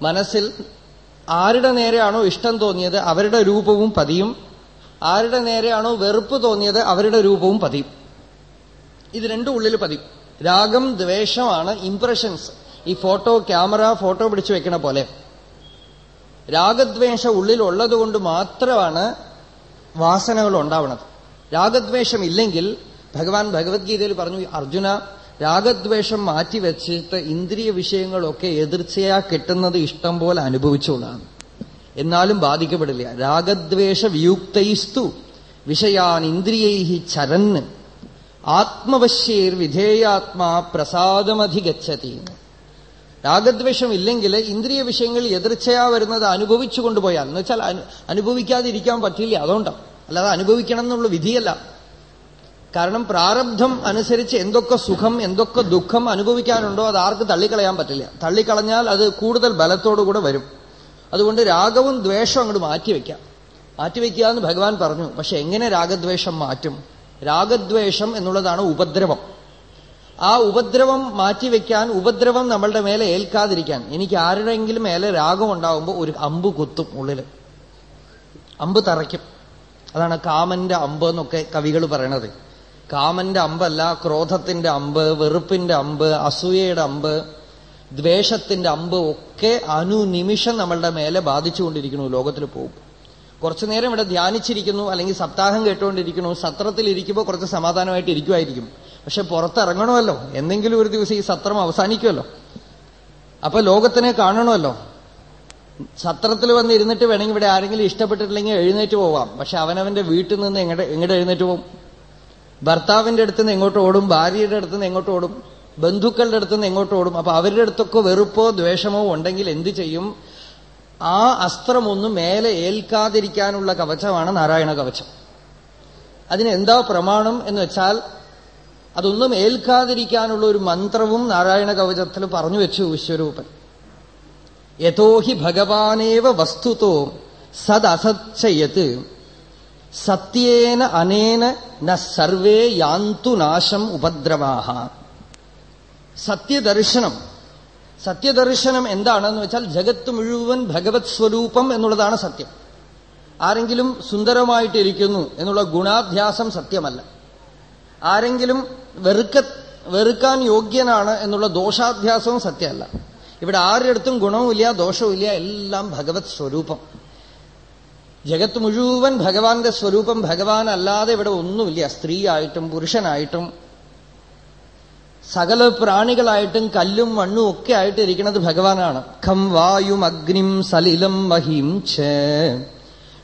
മനസ്സിൽ ആരുടെ നേരെയാണോ ഇഷ്ടം തോന്നിയത് അവരുടെ രൂപവും പതിയും. ആരുടെ നേരെയാണോ വെറുപ്പ് തോന്നിയത് അവരുടെ രൂപവും പതിയും. ഇത് രണ്ടും ഉള്ളിൽ പതിയും. രാഗം ദ്വേഷമാണ് ഇംപ്രഷൻസ് ഈ ഫോട്ടോ ക്യാമറ ഫോട്ടോ പിടിച്ചു വെക്കണ പോലെ. രാഗദ്വേഷ ഉള്ളിലുള്ളത് കൊണ്ട് മാത്രമാണ് വാസനകൾ ഉണ്ടാവുന്നത് രാഗദ്വേഷം ഇല്ലെങ്കിൽ ഭഗവാൻ ഭഗവത്ഗീതയിൽ പറഞ്ഞു അർജുന രാഗദ്വേഷം മാറ്റിവെച്ചിട്ട് ഇന്ദ്രിയ വിഷയങ്ങളൊക്കെ എതിർച്ചയാ കിട്ടുന്നത് ഇഷ്ടം പോലെ അനുഭവിച്ചുകൊണ്ടാണ് എന്നാലും ബാധിക്കപ്പെടില്ല. രാഗദ്വേഷ വിയുക്തൈസ്തു വിഷയാൻ ഇന്ദ്രിയൈ ചരന്ന്. ആത്മവശ്യേർ വിധേയാത്മാ പ്രസാദമധിഗച്ഛതി. രാഗദ്വേഷം ഇല്ലെങ്കിൽ ഇന്ദ്രിയ വിഷയങ്ങൾ എതിർച്ചയാ വരുന്നത് അനുഭവിച്ചു കൊണ്ടുപോയാൽ എന്ന് വെച്ചാൽ അനുഭവിക്കാതിരിക്കാൻ പറ്റില്ല. അതുകൊണ്ടാണ്. അല്ലാതെ അനുഭവിക്കണം എന്നുള്ള വിധിയല്ല. കാരണം പ്രാരബ്ധം അനുസരിച്ച് എന്തൊക്കെ സുഖം എന്തൊക്കെ ദുഃഖം അനുഭവിക്കാനുണ്ടോ അത് ആർക്ക് തള്ളിക്കളയാൻ പറ്റില്ല. തള്ളിക്കളഞ്ഞാൽ അത് കൂടുതൽ ബലത്തോടുകൂടെ വരും. അതുകൊണ്ട് രാഗവും ദ്വേഷവും അങ്ങോട്ട് മാറ്റിവെക്കാം. മാറ്റിവെക്കുക എന്ന് ഭഗവാൻ പറഞ്ഞു. പക്ഷെ എങ്ങനെ രാഗദ്വേഷം മാറ്റും? രാഗദ്വേഷം എന്നുള്ളതാണ് ഉപദ്രവം. ആ ഉപദ്രവം മാറ്റിവെക്കാൻ ഉപദ്രവം നമ്മളുടെ മേലെ ഏൽക്കാതിരിക്കാൻ എനിക്ക് ആരുടെയെങ്കിലും മേലെ രാഗം ഉണ്ടാകുമ്പോൾ ഒരു അമ്പ് കുത്തും ഉള്ളിൽ അമ്പ് തറയ്ക്കും. അതാണ് കാമന്റെ അമ്പ് എന്നൊക്കെ കവികൾ പറയണത്. കാമന്റെ അമ്പല്ല ക്രോധത്തിന്റെ അമ്പ് വെറുപ്പിന്റെ അമ്പ് അസൂയയുടെ അമ്പ് ദ്വേഷത്തിന്റെ അമ്പ് ഒക്കെ അനുനിമിഷം നമ്മളുടെ മേലെ ബാധിച്ചുകൊണ്ടിരിക്കുന്നു ലോകത്തിൽ പോകും. കുറച്ചു നേരം ഇവിടെ ധ്യാനിച്ചിരിക്കുന്നു അല്ലെങ്കിൽ സപ്താഹം കേട്ടുകൊണ്ടിരിക്കുന്നു സത്രത്തിൽ ഇരിക്കുമ്പോൾ കുറച്ച് സമാധാനമായിട്ട് ഇരിക്കുമായിരിക്കും. പക്ഷെ പുറത്തിറങ്ങണമല്ലോ. എന്തെങ്കിലും ഒരു ദിവസം ഈ സത്രം അവസാനിക്കുമല്ലോ. അപ്പൊ ലോകത്തിനെ കാണണമല്ലോ. സത്രത്തിൽ വന്ന് ഇരുന്നിട്ട് വേണമെങ്കിൽ ഇവിടെ ആരെങ്കിലും ഇഷ്ടപ്പെട്ടിട്ടില്ലെങ്കിൽ എഴുന്നേറ്റ് പോവാം. പക്ഷെ അവനവന്റെ വീട്ടിൽ നിന്ന് എങ്ങടെ എങ്ങോട്ട് എഴുന്നേറ്റ് പോവും? ഭർത്താവിന്റെ അടുത്ത് നിന്ന് എങ്ങോട്ട് ഓടും? ഭാര്യയുടെ അടുത്ത് നിന്ന് എങ്ങോട്ട് ഓടും? ബന്ധുക്കളുടെ അടുത്ത് നിന്ന് എങ്ങോട്ട് ഓടും? അപ്പൊ അവരുടെ അടുത്തൊക്കെ വെറുപ്പോ ദ്വേഷമോ ഉണ്ടെങ്കിൽ എന്ത് ചെയ്യും? ആ അസ്ത്രമൊന്നും മേലെ ഏൽക്കാതിരിക്കാനുള്ള കവചമാണ് നാരായണ കവചം. അതിന് എന്താ പ്രമാണം എന്ന് വെച്ചാൽ അതൊന്നും ഏൽക്കാതിരിക്കാനുള്ള ഒരു മന്ത്രവും നാരായണ കവചത്തിൽ പറഞ്ഞു വെച്ചു വിശ്വരൂപൻ. യഥോ ഹി ഭഗവാനേവ വസ്തുതോ സദസച്ചയത് സത്യേന അനേന ന സർവേ യാന്തു നാശം ഉപദ്രവാഹ. സത്യദർശനം സത്യദർശനം എന്താണെന്ന് വെച്ചാൽ ജഗത്ത് മുഴുവൻ ഭഗവത് സ്വരൂപം എന്നുള്ളതാണ് സത്യം. ആരെങ്കിലും സുന്ദരമായിട്ടിരിക്കുന്നു എന്നുള്ള ഗുണാധ്യാസം സത്യമല്ല. ആരെങ്കിലും വെറുക്ക വെറുക്കാൻ യോഗ്യനാണ് എന്നുള്ള ദോഷാധ്യാസവും സത്യമല്ല. ഇവിടെ ആരുടെ ഗുണവുമില്ല ദോഷവുമില്ല എല്ലാം ഭഗവത് സ്വരൂപം. ജഗത്ത് മുഴുവൻ ഭഗവാന്റെ സ്വരൂപം ഭഗവാൻ അല്ലാതെ ഇവിടെ ഒന്നുമില്ല. സ്ത്രീയായിട്ടും പുരുഷനായിട്ടും സകല പ്രാണികളായിട്ടും കല്ലും മണ്ണും ഒക്കെ ആയിട്ട് ഇരിക്കുന്നത് ഭഗവാനാണ്. ഖം വായും അഗ്നിം സലിലം മഹിം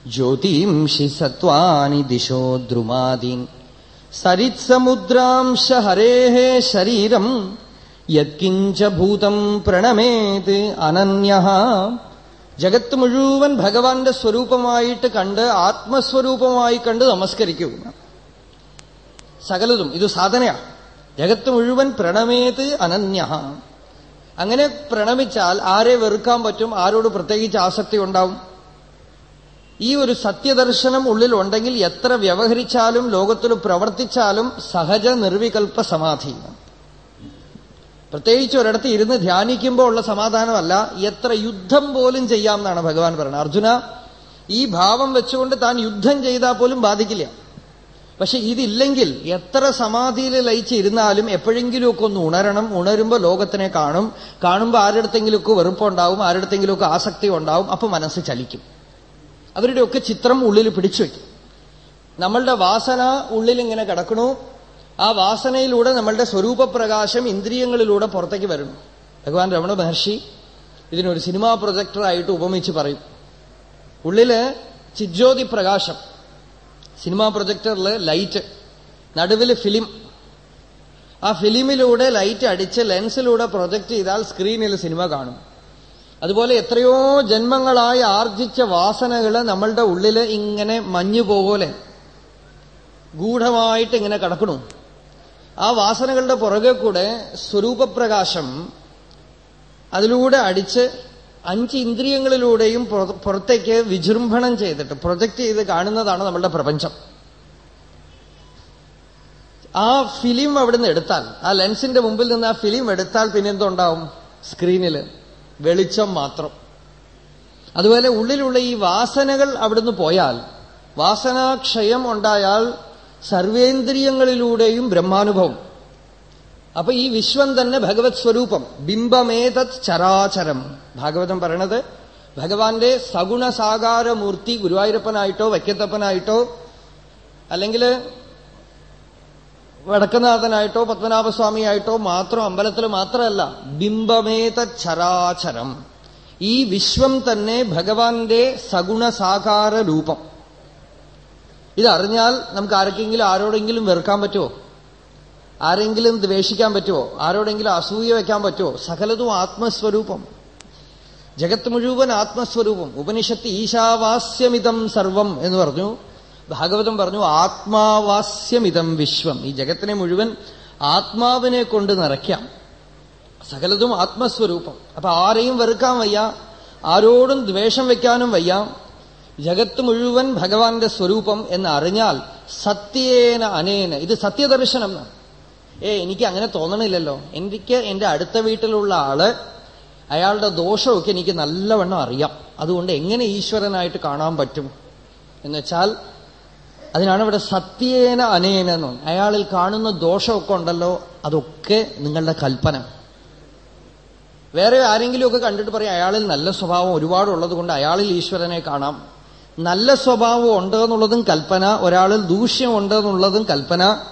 ജ്യോതിംഷി സത്വാനി ദിശോ ദ്രുമാദീൻ. സരിത്സമുദ്രാംശ ഹരേ ശരീരം. യത്കിഞ്ച ഭൂതം പ്രണമേത് അനന്യ ജഗത്ത് മുഴുവൻ ഭഗവാന്റെ സ്വരൂപമായിട്ട് കണ്ട് ആത്മസ്വരൂപമായി കണ്ട് നമസ്കരിക്കുക സകലതും. ഇത് സാധനയാണ് ജഗത്ത് മുഴുവൻ പ്രണമേത് അനന്യ. അങ്ങനെ പ്രണമിച്ചാൽ ആരെ വെറുക്കാൻ പറ്റും? ആരോട് പ്രത്യേകിച്ച് ആസക്തി ഉണ്ടാവും? ഈ ഒരു സത്യദർശനം ഉള്ളിലുണ്ടെങ്കിൽ എത്ര വ്യവഹരിച്ചാലും ലോകത്തിൽ പ്രവർത്തിച്ചാലും സഹജ നിർവികൽപ്പ സമാധി. പ്രത്യേകിച്ച് ഒരിടത്ത് ഇരുന്ന് ധ്യാനിക്കുമ്പോൾ ഉള്ള സമാധാനമല്ല എത്ര യുദ്ധം പോലും ചെയ്യാം എന്നാണ് ഭഗവാൻ പറയുന്നത് അർജുന ഈ ഭാവം വെച്ചുകൊണ്ട് താൻ യുദ്ധം ചെയ്താൽ പോലും ബാധിക്കില്ല. പക്ഷെ ഇതില്ലെങ്കിൽ എത്ര സമാധിയിൽ ലയിച്ചിരുന്നാലും എപ്പോഴെങ്കിലുമൊക്കെ ഒന്ന് ഉണരണം ഉണരുമ്പോൾ ലോകത്തിനെ കാണും. കാണുമ്പോൾ ആരുടെത്തെങ്കിലുമൊക്കെ വെറുപ്പുണ്ടാവും ആരുടെത്തെങ്കിലുമൊക്കെ ആസക്തി ഉണ്ടാവും അപ്പൊ മനസ്സ് ചലിക്കും. അവരുടെയൊക്കെ ചിത്രം ഉള്ളിൽ പിടിച്ചു വയ്ക്കും. നമ്മളുടെ വാസന ഉള്ളിൽ ഇങ്ങനെ കിടക്കണു. ആ വാസനയിലൂടെ നമ്മളുടെ സ്വരൂപപ്രകാശം ഇന്ദ്രിയങ്ങളിലൂടെ പുറത്തേക്ക് വരുന്നു. ഭഗവാൻ രമണ മഹർഷി ഇതിനൊരു സിനിമാ പ്രൊജക്ടറായിട്ട് ഉപമിച്ച് പറയും. ഉള്ളിൽ ചിജ്യോതി പ്രകാശം. സിനിമാ പ്രൊജക്ടറിൽ ലൈറ്റ് നടുവിൽ ഫിലിം. ആ ഫിലിമിലൂടെ ലൈറ്റ് അടിച്ച് ലെൻസിലൂടെ പ്രൊജക്ട് ചെയ്താൽ സ്ക്രീനിൽ സിനിമ കാണും. അതുപോലെ എത്രയോ ജന്മങ്ങളായി ആർജിച്ച വാസനകൾ നമ്മളുടെ ഉള്ളിൽ ഇങ്ങനെ മഞ്ഞു പോലെ ഗൂഢമായിട്ട് ഇങ്ങനെ കിടക്കണു ആ വാസനകളുടെ പുറകെ കൂടെ സ്വരൂപപ്രകാശം അതിലൂടെ അടിച്ച് അഞ്ച് ഇന്ദ്രിയങ്ങളിലൂടെയും പുറത്തേക്ക് വിജൃംഭണം ചെയ്തിട്ട് പ്രൊജക്റ്റ് ചെയ്ത് കാണുന്നതാണ് നമ്മളുടെ പ്രപഞ്ചം. ആ ഫിലിം അവിടുന്ന് എടുത്താൽ ആ ലെൻസിന്റെ മുമ്പിൽ നിന്ന് ആ ഫിലിം എടുത്താൽ പിന്നെ എന്തുണ്ടാവും സ്ക്രീനിൽ വെളിച്ചം മാത്രം. അതുപോലെ ഉള്ളിലുള്ള ഈ വാസനകൾ അവിടുന്ന് പോയാൽ വാസനാക്ഷയം ഉണ്ടായാൽ സർവേന്ദ്രിയങ്ങളിലൂടെയും ബ്രഹ്മാനുഭവം. അപ്പൊ ഈ വിശ്വം തന്നെ ഭഗവത് സ്വരൂപം. ബിംബമേതത് ചരാചരം. ഭാഗവതം പറയണത് ഭഗവാന്റെ സഗുണസാകാരമൂർത്തി ഗുരുവായൂരപ്പനായിട്ടോ വൈക്കത്തപ്പനായിട്ടോ അല്ലെങ്കിൽ വടക്കനാഥനായിട്ടോ പത്മനാഭസ്വാമിയായിട്ടോ മാത്രം അമ്പലത്തിൽ മാത്രമല്ല ബിംബമേത ചരാചരം. ഈ വിശ്വം തന്നെ ഭഗവാന്റെ സഗുണസാകാര രൂപം ഇതറിഞ്ഞാൽ നമുക്ക് ആർക്കെങ്കിലും ആരോടെങ്കിലും വെറുക്കാൻ പറ്റുമോ? ആരെങ്കിലും ദ്വേഷിക്കാൻ പറ്റുമോ ആരോടെങ്കിലും അസൂയ വയ്ക്കാൻ പറ്റുമോ സകലതും ആത്മസ്വരൂപം. ജഗത്ത് മുഴുവൻ ആത്മസ്വരൂപം. ഉപനിഷത്ത് ഈശാവാസ്യമിതം സർവം എന്ന് പറഞ്ഞു. ഭാഗവതം പറഞ്ഞു ആത്മാവാസ്യമിതം വിശ്വം. ഈ ജഗത്തിനെ മുഴുവൻ ആത്മാവിനെ കൊണ്ട് നിറയ്ക്കാം. സകലതും ആത്മസ്വരൂപം. അപ്പൊ ആരെയും വെറുക്കാൻ വയ്യ. ആരോടും ദ്വേഷം വയ്ക്കാനും വയ്യ. ജഗത്ത് മുഴുവൻ ഭഗവാന്റെ സ്വരൂപം എന്ന് അറിഞ്ഞാൽ സത്യേന അനേന. ഇത് സത്യദർശനം ഏ എനിക്ക് അങ്ങനെ തോന്നണില്ലല്ലോ. എനിക്ക് എന്റെ അടുത്ത വീട്ടിലുള്ള ആൾ അയാളുടെ ദോഷമൊക്കെ എനിക്ക് നല്ലവണ്ണം അറിയാം. അതുകൊണ്ട് എങ്ങനെ ഈശ്വരനായിട്ട് കാണാൻ പറ്റും? എന്നുവെച്ചാൽ അതിനാണ് ഇവിടെ സത്യേന അനേന അയാളിൽ കാണുന്ന ദോഷമൊക്കെ ഉണ്ടല്ലോ അതൊക്കെ നിങ്ങളുടെ കൽപ്പന. വേറെ ആരെങ്കിലുമൊക്കെ കണ്ടിട്ട് പറയാം അയാളിൽ നല്ല സ്വഭാവം ഒരുപാടുള്ളത് കൊണ്ട് അയാളിൽ ഈശ്വരനെ കാണാം. നല്ല സ്വഭാവം ഉണ്ട് എന്നുള്ളതും കൽപ്പന ഒരാളിൽ ദൂഷ്യം ഉണ്ട് എന്നുള്ളതും കൽപ്പന.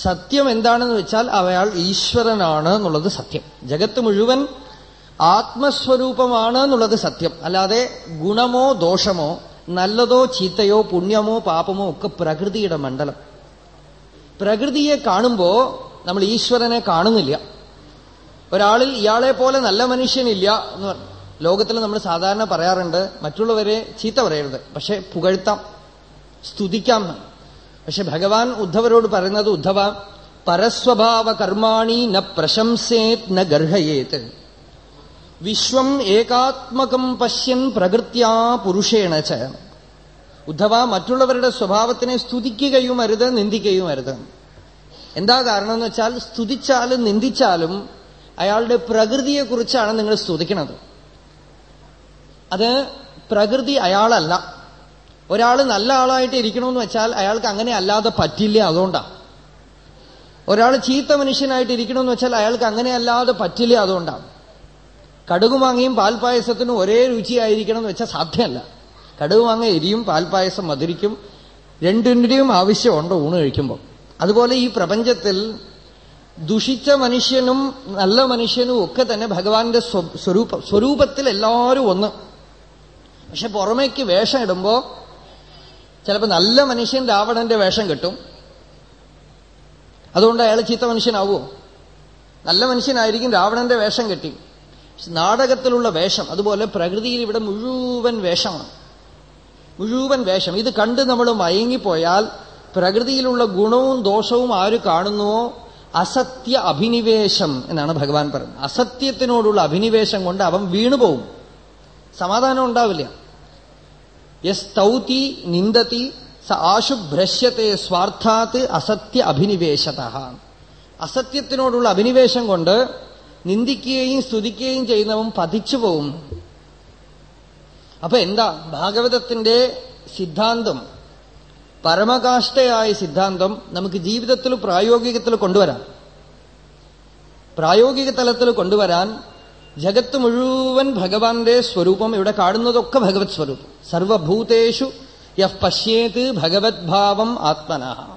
സത്യം എന്താണെന്ന് വെച്ചാൽ അയാൾ ഈശ്വരനാണ് എന്നുള്ളത് സത്യം. ജഗത്ത് മുഴുവൻ ആത്മസ്വരൂപമാണ് എന്നുള്ളത് സത്യം. അല്ലാതെ ഗുണമോ ദോഷമോ നല്ലതോ ചീത്തയോ പുണ്യമോ പാപമോ ഒക്കെ പ്രകൃതിയുടെ മണ്ഡലം. പ്രകൃതിയെ കാണുമ്പോ നമ്മൾ ഈശ്വരനെ കാണുന്നില്ല. ഒരാളിൽ ഇയാളെ പോലെ നല്ല മനുഷ്യനില്ല എന്ന് പറഞ്ഞു ലോകത്തിൽ നമ്മൾ സാധാരണ പറയാറുണ്ട് മറ്റുള്ളവരെ ചീത്ത പറയരുത് പക്ഷെ പുകഴ്ത്താം സ്തുതിക്കാം പക്ഷെ ഭഗവാൻ ഉദ്ധവരോട് പറയുന്നത് ഉദ്ധവ പരസ്വഭാവ കർമാണി ന പ്രശംസേത് ന ഗർഹയേത്. വിശ്വം ഏകാത്മകം പശ്യൻ പ്രകൃത്യാ പുരുഷേണ ച. ഉദ്ധവ മറ്റുള്ളവരുടെ സ്വഭാവത്തിനെ സ്തുതിക്കുകയും അരുത് നിന്ദിക്കുകയും അരുത് എന്താ കാരണം എന്ന് വെച്ചാൽ സ്തുതിച്ചാലും നിന്ദിച്ചാലും അയാളുടെ പ്രകൃതിയെക്കുറിച്ചാണ് നിങ്ങൾ സ്തുതിക്കുന്നത് അത് പ്രകൃതി അയാളല്ല. ഒരാൾ നല്ല ആളായിട്ട് ഇരിക്കണമെന്ന് വെച്ചാൽ അയാൾക്ക് അങ്ങനെ അല്ലാതെ പറ്റില്ല അതുകൊണ്ടാണ് ഒരാൾ ചീത്ത മനുഷ്യനായിട്ട് ഇരിക്കണമെന്ന് വെച്ചാൽ അയാൾക്ക് അങ്ങനെ അല്ലാതെ പറ്റില്ല അതുകൊണ്ടാണ് കടുകുമാങ്ങയും പാൽപ്പായസത്തിനും ഒരേ രുചിയായിരിക്കണം എന്ന് വെച്ചാൽ സാധ്യമല്ല. കടുകുമാങ്ങ എരിയും പാൽപ്പായസം മധുരിക്കും. രണ്ടിന്റെയും ആവശ്യമുണ്ട് ഊണ് കഴിക്കുമ്പോൾ. അതുപോലെ ഈ പ്രപഞ്ചത്തിൽ ദുഷിച്ച മനുഷ്യനും നല്ല മനുഷ്യനും ഒക്കെ തന്നെ ഭഗവാന്റെ സ്വരൂപ സ്വരൂപത്തിൽ എല്ലാവരും ഒന്ന്. പക്ഷെ പുറമേക്ക് വേഷം ഇടുമ്പോ ചിലപ്പോൾ നല്ല മനുഷ്യൻ രാവണന്റെ വേഷം കിട്ടും. അതുകൊണ്ട് അയാൾ ചീത്ത മനുഷ്യനാവുമോ നല്ല മനുഷ്യനായിരിക്കും രാവണന്റെ വേഷം കെട്ടി. നാടകത്തിലുള്ള വേഷം അതുപോലെ പ്രകൃതിയിൽ ഇവിടെ മുഴുവൻ വേഷമാണ്. മുഴുവൻ വേഷം. ഇത് കണ്ട് നമ്മൾ മയങ്ങിപ്പോയാൽ പ്രകൃതിയിലുള്ള ഗുണവും ദോഷവും ആര് കാണുന്നുവോ? അസത്യ അഭിനിവേശം എന്നാണ് ഭഗവാൻ പറയുന്നത്. അസത്യത്തിനോടുള്ള അഭിനിവേശം കൊണ്ട് അവൻ വീണുപോകും. സമാധാനം ഉണ്ടാവില്ല. യസ്തൗതി നിന്ദതി സ ആശുഭ്രശ്യത്തെ സ്വാർത്ഥാത്ത് അസത്യ അഭിനിവേശത. അസത്യത്തിനോടുള്ള അഭിനിവേശം കൊണ്ട് നിന്ദിക്കുകയും സ്തുതിക്കുകയും ചെയ്യുന്നവൻ പതിച്ചു പോവും. അപ്പൊ എന്താ? ഭാഗവതത്തിന്റെ സിദ്ധാന്തം പരമകാഷ്ടയായ സിദ്ധാന്തം നമുക്ക് ജീവിതത്തിൽ പ്രായോഗികത്തിൽ കൊണ്ടുവരാം. പ്രായോഗിക തലത്തിൽ കൊണ്ടുവരാൻ ജഗത്ത് മുഴുവൻ ഭഗവാന്റെ സ്വരൂപം ഇവിടെ കാണുന്നതൊക്കെ ഭഗവത് സ്വരൂപം. സർവഭൂതേഷു യഹ് പശ്യേത് ഭഗവത് ഭാവം ആത്മന.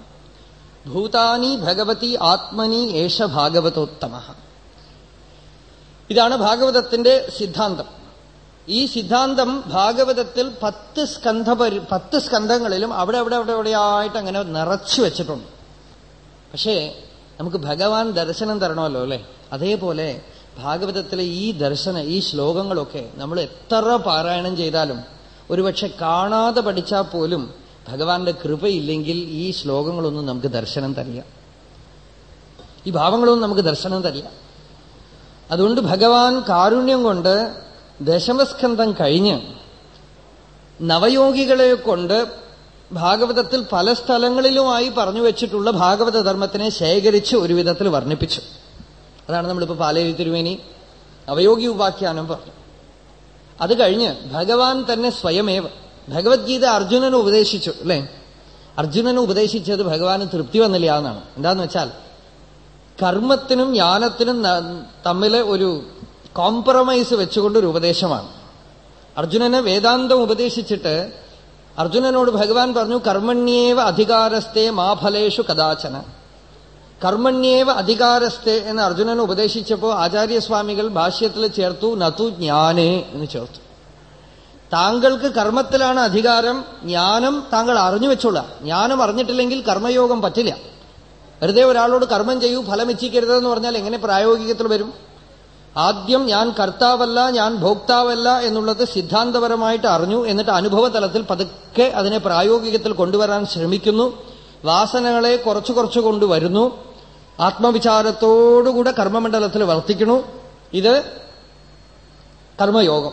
ഭൂതാനി ഭഗവതി ആത്മനി ഏഷ ഭാഗവതോത്തമ. ഇതാണ് ഭാഗവതത്തിന്റെ സിദ്ധാന്തം. ഈ സിദ്ധാന്തം ഭാഗവതത്തിൽ പത്ത് സ്കന്ധ പത്ത് സ്കന്ധങ്ങളിലും അവിടെ അവിടെ അവിടെ എവിടെയായിട്ട് അങ്ങനെ നിറച്ചു വെച്ചിട്ടുണ്ട്. പക്ഷേ നമുക്ക് ഭഗവാൻ ദർശനം തരണമല്ലോ അല്ലെ? അതേപോലെ ഭാഗവതത്തിലെ ഈ ദർശന ഈ ശ്ലോകങ്ങളൊക്കെ നമ്മൾ എത്ര പാരായണം ചെയ്താലും ഒരുപക്ഷെ കാണാതെ പഠിച്ചാൽ പോലും ഭഗവാന്റെ കൃപയില്ലെങ്കിൽ ഈ ശ്ലോകങ്ങളൊന്നും നമുക്ക് ദർശനം തരില്ല. ഈ ഭാവങ്ങളൊന്നും നമുക്ക് ദർശനം തരില്ല. അതുകൊണ്ട് ഭഗവാൻ കാരുണ്യം കൊണ്ട് ദശമസ്കന്ധം കഴിഞ്ഞ് നവയോഗികളെ കൊണ്ട് ഭാഗവതത്തിൽ പല സ്ഥലങ്ങളിലുമായി പറഞ്ഞു വെച്ചിട്ടുള്ള ഭാഗവത ധർമ്മത്തിനെ ശേഖരിച്ച് ഒരു വിധത്തിൽ വർണിപ്പിച്ചു. അതാണ് നമ്മളിപ്പോ പാലേരി തിരുവേനി അവയോഗി ഉപാഖ്യാനം പറഞ്ഞു. അത് കഴിഞ്ഞ് ഭഗവാൻ തന്നെ സ്വയമേവ. ഭഗവത്ഗീത അർജുനന് ഉപദേശിച്ചു അല്ലേ? അർജുനന് ഉപദേശിച്ചത് ഭഗവാന് തൃപ്തി വന്നില്ല എന്നാണ്. എന്താന്ന് വെച്ചാൽ കർമ്മത്തിനും ജ്ഞാനത്തിനും തമ്മിൽ ഒരു കോംപ്രമൈസ് വെച്ചുകൊണ്ട് ഒരു ഉപദേശമാണ്. അർജുനന് വേദാന്തം ഉപദേശിച്ചിട്ട് അർജുനനോട് ഭഗവാൻ പറഞ്ഞു കർമ്മണ്യേവ അധികാരസ്ഥേ മാഫലേഷു കഥാചന കർമ്മണ്യേവ അധികാരസ്ഥേ എന്ന് അർജുനൻ ഉപദേശിച്ചപ്പോ ആചാര്യസ്വാമികൾ ഭാഷ്യത്തിൽ ചേർത്തു നതു ജ്ഞാനേ എന്ന് ചേർത്തു. താങ്കൾക്ക് കർമ്മത്തിലാണ് അധികാരം ജ്ഞാനം താങ്കൾ അറിഞ്ഞു വെച്ചോളാം. ജ്ഞാനം അറിഞ്ഞിട്ടില്ലെങ്കിൽ കർമ്മയോഗം പറ്റില്ല. വെറുതെ ഒരാളോട് കർമ്മം ചെയ്യൂ ഫലം ഇച്ഛിക്കരുതെന്ന് പറഞ്ഞാൽ എങ്ങനെ പ്രായോഗികത്തിൽ വരും? ആദ്യം ഞാൻ കർത്താവല്ല ഞാൻ ഭോക്താവല്ല എന്നുള്ളത് സിദ്ധാന്തപരമായിട്ട് അറിഞ്ഞു എന്നിട്ട് അനുഭവതലത്തിൽ പതുക്കെ അതിനെ പ്രായോഗികത്തിൽ കൊണ്ടുവരാൻ ശ്രമിക്കുന്നു. വാസനകളെ കുറച്ചു കുറച്ചു കൊണ്ടുവരുന്നു. ആത്മവിചാരത്തോടുകൂടെ കർമ്മമണ്ഡലത്തിൽ വർത്തിക്കണു ഇത് കർമ്മയോഗം.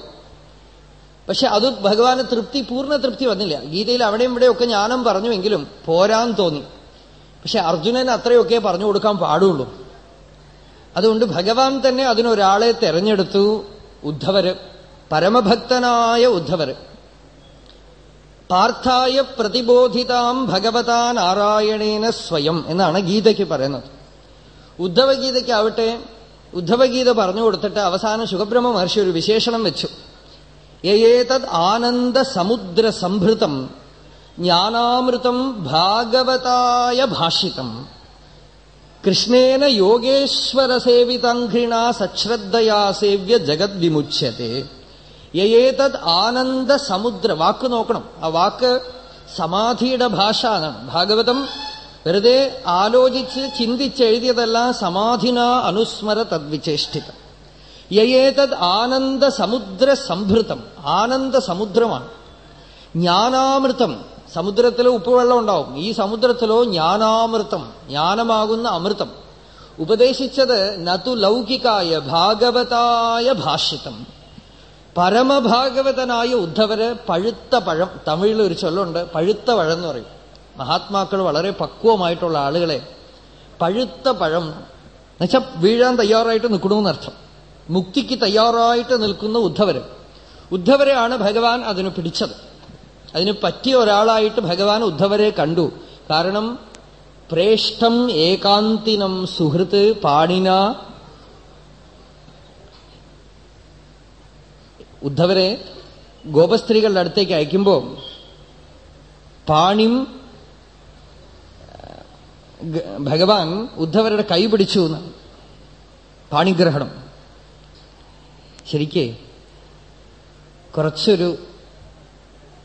പക്ഷെ അത് ഭഗവാന് തൃപ്തി പൂർണ തൃപ്തി വന്നില്ല. ഗീതയിൽ അവിടെയും ഇവിടെയൊക്കെ ജ്ഞാനം പറഞ്ഞുവെങ്കിലും പോരാൻ തോന്നി. പക്ഷെ അർജുനൻ അത്രയൊക്കെ പറഞ്ഞു കൊടുക്കാൻ പാടുള്ളൂ. അതുകൊണ്ട് ഭഗവാൻ തന്നെ അതിനൊരാളെ തെരഞ്ഞെടുത്തു. ഉദ്ധവര്. പരമഭക്തനായ ഉദ്ധവര്. പാർത്ഥായ പ്രതിബോധിതാം ഭഗവതാ നാരായണേന സ്വയം എന്നാണ് ഗീതയ്ക്ക് പറയുന്നത്. ഉദ്ധവഗീതയ്ക്കാവട്ടെ ഉദ്ധവഗീത പറഞ്ഞു കൊടുത്തിട്ട് അവസാനം സുഖബ്രഹ്മ മഹർഷി ഒരു വിശേഷണം വെച്ചു. യേതത് ആനന്ദ സമുദ്ര സംഭൃതം ജ്ഞാനാമൃതം ഭാഗവതായ ഭാഷിതം. കൃഷ്ണേന യോഗേശ്വരസേവിതഘൃണ സശ്രദ്ധയാ സേവ്യ ജഗദ്വിമുച്യത്തെ. യേതത് ആനന്ദ സമുദ്ര വാക്ക് നോക്കണം. ആ വാക്ക് സമാധിയുടെ ഭാഷ എന്നാണ് ഭാഗവതം വെറുതെ ആലോചിച്ച് ചിന്തിച്ചെഴുതിയതല്ല സമാധിന അനുസ്മര തദ്വിചേഷ്ടിത. യേതത് ആനന്ദ സമുദ്ര സംഭൃതം. ആനന്ദ സമുദ്രമാണ്. ജ്ഞാനാമൃതം. സമുദ്രത്തിൽ ഉപ്പുവെള്ളം ഉണ്ടാവും. ഈ സമുദ്രത്തിലോ ജ്ഞാനാമൃതം ജ്ഞാനമാകുന്ന അമൃതം. ഉപദേശിച്ചത് നതു ലൗകികായ ഭാഗവതായ ഭാഷിതം പരമഭാഗവതനായ ഉദ്ധവര് പഴുത്ത പഴം തമിഴിൽ ഒരു ചൊല്ലുണ്ട് പഴുത്ത പഴം എന്ന് പറയും. മഹാത്മാക്കൾ വളരെ പക്വമായിട്ടുള്ള ആളുകളെ പഴുത്ത പഴം എന്നുവെച്ചാൽ വീഴാൻ തയ്യാറായിട്ട് നിൽക്കണമെന്നർത്ഥം മുക്തിക്ക് തയ്യാറായിട്ട് നിൽക്കുന്ന ഉദ്ധവര്. ഉദ്ധവരെയാണ് ഭഗവാൻ അതിന് പിടിച്ചത്. അതിന് പറ്റിയ ഒരാളായിട്ട് ഭഗവാൻ ഉദ്ധവരെ കണ്ടു. കാരണം പ്രേഷ്ഠം ഏകാന്തിനം സുഹൃത്ത് പാണിന ഉദ്ധവരെ ഗോപസ്ത്രീകളുടെ അടുത്തേക്ക് അയക്കുമ്പോൾ പാണിം ഭഗവാൻ ഉദ്ധവരുടെ കൈ പിടിച്ചു എന്നാണ് പാണിഗ്രഹണം. ശരിക്കേ കുറച്ചൊരു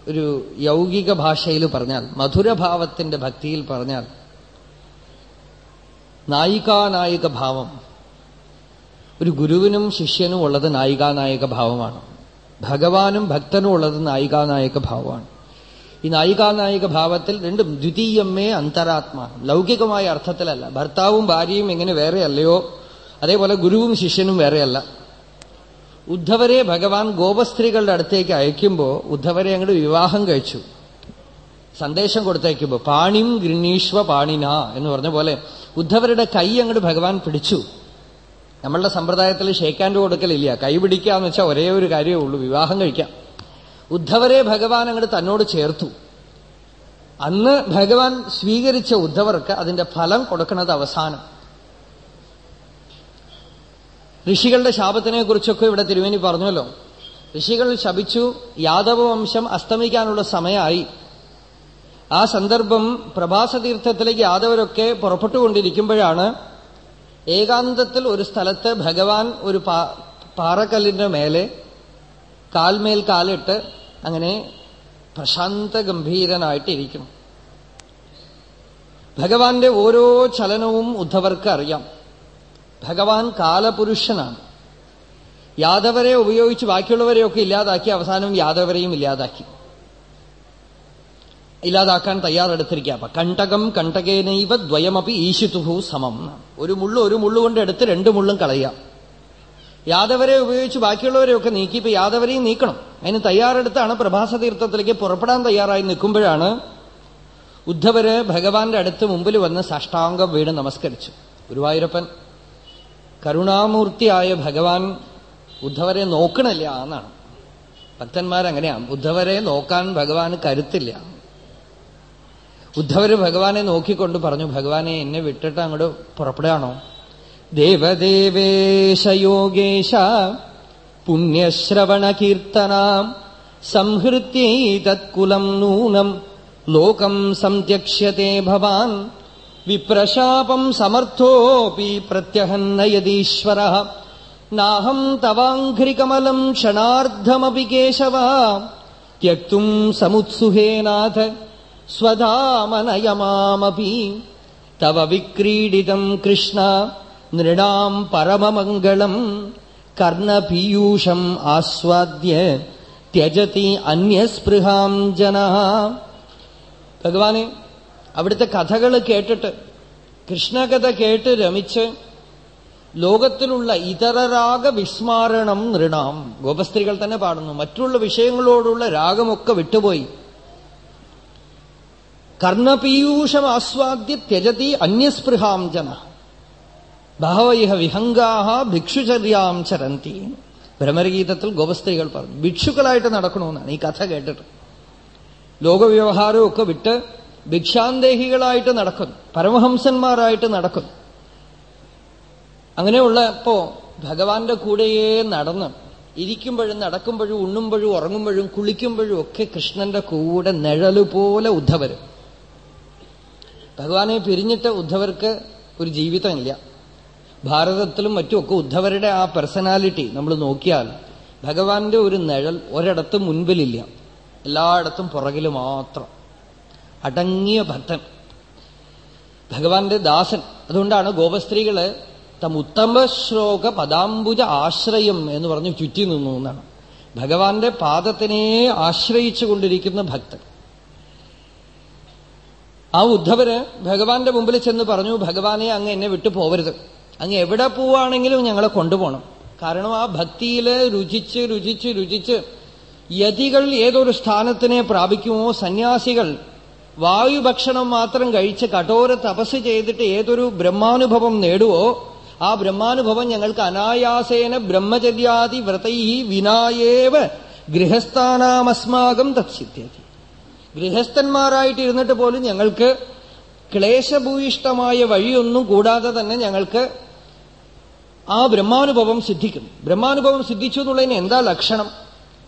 ഒരു യൗകിക ഭാഷയിൽ പറഞ്ഞാൽ മധുരഭാവത്തിന്റെ ഭക്തിയിൽ പറഞ്ഞാൽ നായികാനായിക ഭാവം ഒരു ഗുരുവിനും ശിഷ്യനും ഉള്ളത് നായികാനായക ഭാവമാണ്. ഭഗവാനും ഭക്തനും ഉള്ളത് നായികാനായക ഭാവമാണ്. ഈ നായികാനായക ഭാവത്തിൽ രണ്ടും ദ്വിതീയമേ അന്തരാത്മാ. ലൗകികമായ അർത്ഥത്തിലല്ല. ഭർത്താവും ഭാര്യയും എങ്ങനെ വേറെയല്ലയോ? അതേപോലെ ഗുരുവും ശിഷ്യനും വേറെയല്ല. ഉദ്ധവരെ ഭഗവാൻ ഗോപസ്ത്രീകളുടെ അടുത്തേക്ക് അയക്കുമ്പോൾ ഉദ്ധവരെ അങ്ങോട്ട് വിവാഹം കഴിച്ചു. സന്ദേശം കൊടുത്തയക്കുമ്പോൾ പാണിം ഗൃണീഷ്വ പാണിന എന്ന് പറഞ്ഞ പോലെ ഉദ്ധവരുടെ കൈ അങ്ങോട്ട് ഭഗവാൻ പിടിച്ചു. നമ്മളുടെ സമ്പ്രദായത്തിൽ ഷേക്കാൻഡ് കൊടുക്കലില്ല. കൈപിടിക്കാന്ന് വെച്ചാൽ ഒരേ ഒരു കാര്യമേ ഉള്ളൂ. വിവാഹം കഴിക്കാം. ഉദ്ധവരെ ഭഗവാൻ അങ്ങോട്ട് തന്നോട് ചേർത്തു. അന്ന് ഭഗവാൻ സ്വീകരിച്ച ഉദ്ധവർക്ക് അതിന്റെ ഫലം കൊടുക്കുന്നത് അവസാനം. ഋഷികളുടെ ശാപത്തിനെ കുറിച്ചൊക്കെ ഇവിടെ തിരുവേനി പറഞ്ഞല്ലോ. ഋഷികൾ ശപിച്ചു യാദവ വംശം അസ്തമിക്കാനുള്ള സമയമായി. ആ സന്ദർഭം പ്രഭാസതീർത്ഥത്തിലേക്ക് യാദവരൊക്കെ പുറപ്പെട്ടുകൊണ്ടിരിക്കുമ്പോഴാണ് ഏകാന്തത്തിൽ ഒരു സ്ഥലത്ത് ഭഗവാൻ ഒരു പാറക്കല്ലിന്റെ മേലെ കാൽമേൽ കാലിട്ട് അങ്ങനെ പ്രശാന്ത ഗംഭീരനായിട്ടിരിക്കും ഭഗവാന്റെ ഓരോ ചലനവും ഉദ്ധവർക്ക് അറിയാം. ഭഗവാൻ കാലപുരുഷനാണ്. യാദവരെ ഉപയോഗിച്ച് ബാക്കിയുള്ളവരെയൊക്കെ ഇല്ലാതാക്കി അവസാനം യാദവരെയും ഇല്ലാതാക്കി. ഇല്ലാതാക്കാൻ തയ്യാറെടുത്തിരിക്കുക. അപ്പൊ കണ്ടകം കണ്ടകേനൈവ ദ്വയമപി ഈശിതുഹു സമം. ഒരു മുള്ളു ഒരു മുള്ളു കൊണ്ട് എടുത്ത് രണ്ട് മുള്ളും കളയുക. യാദവരെ ഉപയോഗിച്ച് ബാക്കിയുള്ളവരെയൊക്കെ നീക്കി ഇപ്പൊ യാദവരെയും നീക്കണം. അതിന് തയ്യാറെടുത്താണ് പ്രഭാസ തീർത്ഥത്തിലേക്ക് പുറപ്പെടാൻ തയ്യാറായി നിൽക്കുമ്പോഴാണ് ഉദ്ധവര് ഭഗവാന്റെ അടുത്ത് മുമ്പിൽ വന്ന് സാഷ്ടാംഗം വീണ് നമസ്കരിച്ചു. ഗുരുവായൂരപ്പൻ കരുണാമൂർത്തിയായ ഭഗവാൻ ഉദ്ധവരെ നോക്കണില്ല എന്നാണ്. ഭക്തന്മാരങ്ങനെയാണ് ഉദ്ധവരെ നോക്കാൻ ഭഗവാന് കരുത്തില്ല. ഉദ്ധവർ ഭഗവാനെ നോക്കിക്കൊണ്ട് പറഞ്ഞു ഭഗവാനെ എന്നെ വിട്ടിട്ട് അങ്ങോട്ട് പുറപ്പെടുകയാണോ? ദേവദേവേശയോഗേശ പുണ്യശ്രവണകീർത്തനാം സംഹൃത്യൈ തത്കുലം നൂനം ലോകം സംത്യക്ഷ്യത്തെ ഭവാൻ വിപ്രശാപം സമർത്ഥോപി പ്രത്യഹന്നയതീശ്വര നാഹം തവാഘ്രികമലം ക്ഷണാർദ്ധമപി കേശവ ത്യക്തും സമുത്സുഹേനാഥ സ്വധാമനയമാമപി തവ വിക്രീഡിതം കൃഷ്ണ നൃണാം പരമമംഗളം. കർണപീയൂഷം ആസ്വാദ്യ ത്യജതി അന്യസ്പൃഹാം ജന. ഭഗവാനെ അവിടുത്തെ കഥകൾ കേട്ടിട്ട് കൃഷ്ണകഥ കേട്ട് രമിച്ച് ലോകത്തിലുള്ള ഇതരരാഗ വിസ്മാരണം നൃണാം. ഗോപസ്ത്രീകൾ തന്നെ പാടുന്നു. മറ്റുള്ള വിഷയങ്ങളോടുള്ള രാഗമൊക്കെ വിട്ടുപോയി. കർണപീയൂഷം ആസ്വാദ്യ ത്യജതി അന്യസ്പൃഹാം ജന. ബഹവ ഇഹ വിഹംഗാഹ ഭിക്ഷുചര്യാം ചരന്തി. ഭ്രമരഗീതത്തിൽ ഗോപസ്ത്രീകൾ പറഞ്ഞു ഭിക്ഷുക്കളായിട്ട് നടക്കണമെന്നാണ് ഈ കഥ കേട്ടിട്ട്. ലോകവ്യവഹാരമൊക്കെ വിട്ട് ഭിക്ഷാന്തേഹികളായിട്ട് നടക്കുന്നു പരമഹംസന്മാരായിട്ട് നടക്കുന്നു. അങ്ങനെയുള്ളപ്പോ ഭഗവാന്റെ കൂടെയേ നടന്ന് ഇരിക്കുമ്പോഴും നടക്കുമ്പോഴും ഉണ്ണുമ്പോഴും ഉറങ്ങുമ്പോഴും കുളിക്കുമ്പോഴും ഒക്കെ കൃഷ്ണന്റെ കൂടെ നിഴലുപോലെ ഉദ്ധവര്. ഭഗവാനെ പിരിഞ്ഞിട്ട് ഉദ്ധവർക്ക് ഒരു ജീവിതമില്ല. ഭാരതത്തിലും മറ്റുമൊക്കെ ഉദ്ധവരുടെ ആ പേഴ്സണാലിറ്റി നമ്മൾ നോക്കിയാൽ ഭഗവാന്റെ ഒരു നിഴൽ ഒരിടത്തും മുൻപിലില്ല. എല്ലായിടത്തും പുറകിൽ മാത്രം. അടങ്ങിയ ഭക്തൻ. ഭഗവാന്റെ ദാസൻ. അതുകൊണ്ടാണ് ഗോപസ്ത്രീകൾ തം ഉത്തമ ശ്ലോക പദാംബുജ ആശ്രയം എന്ന് പറഞ്ഞ് ചുറ്റി നിന്നു എന്നാണ്. ഭഗവാന്റെ പാദത്തിനെ ആശ്രയിച്ചു കൊണ്ടിരിക്കുന്ന ഭക്തൻ. ആ ഉദ്ധവര് ഭഗവാന്റെ മുമ്പിൽ ചെന്ന് പറഞ്ഞു ഭഗവാനെ അങ്ങ് എന്നെ വിട്ടു പോവരുത്. അങ്ങ് എവിടെ പോവാണെങ്കിലും ഞങ്ങളെ കൊണ്ടുപോകണം. കാരണം ആ ഭക്തിയിൽ രുചിച്ച് രുചിച്ച് രുചിച്ച് യതികൾ ഏതൊരു സ്ഥാനത്തിനെ പ്രാപിക്കുമോ? സന്യാസികൾ വായുഭക്ഷണം മാത്രം കഴിച്ച് കഠോര തപസ് ചെയ്തിട്ട് ഏതൊരു ബ്രഹ്മാനുഭവം നേടുവോ ആ ബ്രഹ്മാനുഭവം ഞങ്ങൾക്ക് അനായാസേന ബ്രഹ്മചര്യാദി വ്രതൈ വിനായേവ ഗൃഹസ്ഥാനാമസ്മാകം തത്സിദ്ധ്യതി. ഗൃഹസ്ഥന്മാരായിട്ട് ഇരുന്നിട്ട് പോലും ഞങ്ങൾക്ക് ക്ലേശഭൂയിഷ്ടമായ വഴിയൊന്നും കൂടാതെ തന്നെ ഞങ്ങൾക്ക് ആ ബ്രഹ്മാനുഭവം സിദ്ധിക്കും ബ്രഹ്മാനുഭവം സിദ്ധിച്ചു എന്നുള്ളതിന് എന്താ ലക്ഷണം?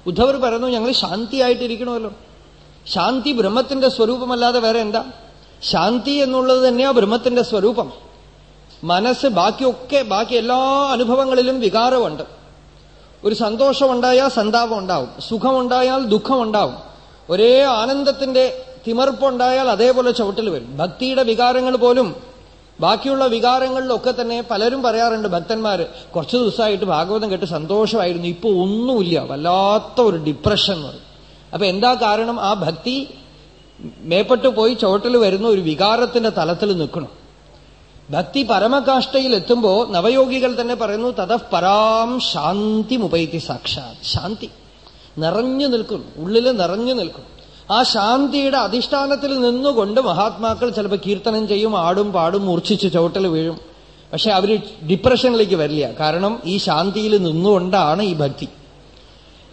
ഉദ്ധവർ പറയുന്നു ഞങ്ങൾ ശാന്തിയായിട്ടിരിക്കണമല്ലോ. ശാന്തി ബ്രഹ്മത്തിന്റെ സ്വരൂപമല്ലാതെ വേറെ എന്താ? ശാന്തി എന്നുള്ളത് തന്നെയാ ബ്രഹ്മത്തിന്റെ സ്വരൂപം. മനസ്സ് ബാക്കിയൊക്കെ ബാക്കി എല്ലാ അനുഭവങ്ങളിലും വികാരമുണ്ട്. ഒരു സന്തോഷമുണ്ടായാൽ സന്താപം ഉണ്ടാവും സുഖമുണ്ടായാൽ ദുഃഖമുണ്ടാവും. ഒരേ ആനന്ദത്തിന്റെ തിമർപ്പുണ്ടായാൽ അതേപോലെ ചവിട്ടിൽ വരും. ഭക്തിയുടെ വികാരങ്ങൾ പോലും ബാക്കിയുള്ള വികാരങ്ങളിലൊക്കെ തന്നെ പലരും പറയാറുണ്ട് ഭക്തന്മാര് കുറച്ച് ദിവസമായിട്ട് ഭാഗവതം കേട്ട് സന്തോഷമായിരുന്നു. ഇപ്പൊ ഒന്നുമില്ല വല്ലാത്ത ഒരു ഡിപ്രഷൻ എന്ന് പറയും. അപ്പൊ എന്താ കാരണം? ആ ഭക്തി മേപ്പെട്ടു പോയി ചുവട്ടിൽ വരുന്ന ഒരു വികാരത്തിന്റെ തലത്തിൽ നിൽക്കണം. ഭക്തി പരമകാഷ്ടയിൽ എത്തുമ്പോ നവയോഗികൾ തന്നെ പറയുന്നു തതഃ പരാം ശാന്തി മുപൈത്തി സാക്ഷാത്. ശാന്തി. നിറഞ്ഞു നിൽക്കും ഉള്ളിൽ നിറഞ്ഞു നിൽക്കും. ആ ശാന്തിയുടെ അധിഷ്ഠാനത്തിൽ നിന്നുകൊണ്ട് മഹാത്മാക്കൾ ചിലപ്പോൾ കീർത്തനം ചെയ്യും ആടും പാടും മൂർച്ഛിച്ച് ചവിട്ടൽ വീഴും. പക്ഷെ അവർ ഡിപ്രഷനിലേക്ക് വരില്ല. കാരണം ഈ ശാന്തിയിൽ നിന്നുകൊണ്ടാണ് ഈ ഭക്തി.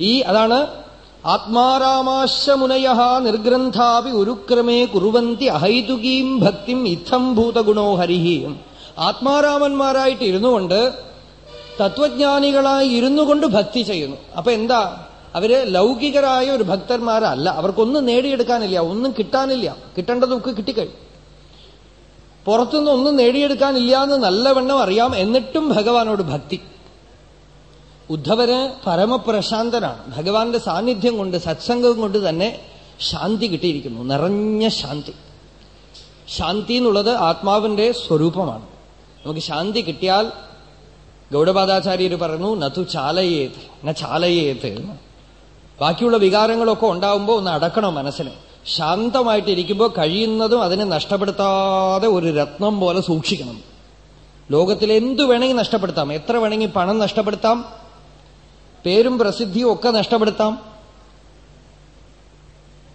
ഈ അതാണ് ആത്മാരാമാശമുനയ നിർഗ്രന്ഥാപി ഉരുക്രമേ കുറുവന്തി അഹൈതുകീം ഭക്തിം ഇത്തം ഭൂതഗുണോ ഹരിഹീം. ആത്മാരാമന്മാരായിട്ട് ഇരുന്നുകൊണ്ട് തത്വജ്ഞാനികളായി ഇരുന്നുകൊണ്ട് ഭക്തി ചെയ്യുന്നു. അപ്പൊ എന്താ? അവർ ലൗകികരായ ഒരു ഭക്തന്മാരല്ല. അവർക്കൊന്നും നേടിയെടുക്കാനില്ല. ഒന്നും കിട്ടാനില്ല. കിട്ടേണ്ടതൊക്കെ കിട്ടിക്കഴിഞ്ഞു. പുറത്തുനിന്ന് ഒന്നും നേടിയെടുക്കാനില്ല എന്ന് നല്ലവണ്ണം അറിയാം. എന്നിട്ടും ഭഗവാനോട് ഭക്തി. ഉദ്ധവന് പരമപ്രശാന്തനാണ്. ഭഗവാന്റെ സാന്നിധ്യം കൊണ്ട് സത്സംഗം കൊണ്ട് തന്നെ ശാന്തി കിട്ടിയിരിക്കുന്നു. നിറഞ്ഞ ശാന്തി. ശാന്തി എന്നുള്ളത് ആത്മാവിന്റെ സ്വരൂപമാണ്. നമുക്ക് ശാന്തി കിട്ടിയാൽ ഗൗഡപാദാചാര്യർ പറഞ്ഞു നതു ചാലയേത് ന ചാലയേത് ബാക്കിയുള്ള വികാരങ്ങളൊക്കെ ഉണ്ടാവുമ്പോൾ ഒന്ന് അടക്കണം മനസ്സിന്. ശാന്തമായിട്ടിരിക്കുമ്പോൾ കഴിയുന്നതും അതിനെ നഷ്ടപ്പെടുത്താതെ ഒരു രത്നം പോലെ സൂക്ഷിക്കണം. ലോകത്തിൽ എന്തു വേണമെങ്കിൽ നഷ്ടപ്പെടുത്താം. എത്ര വേണമെങ്കിൽ പണം നഷ്ടപ്പെടുത്താം. പേരും പ്രസിദ്ധിയും ഒക്കെ നഷ്ടപ്പെടുത്താം.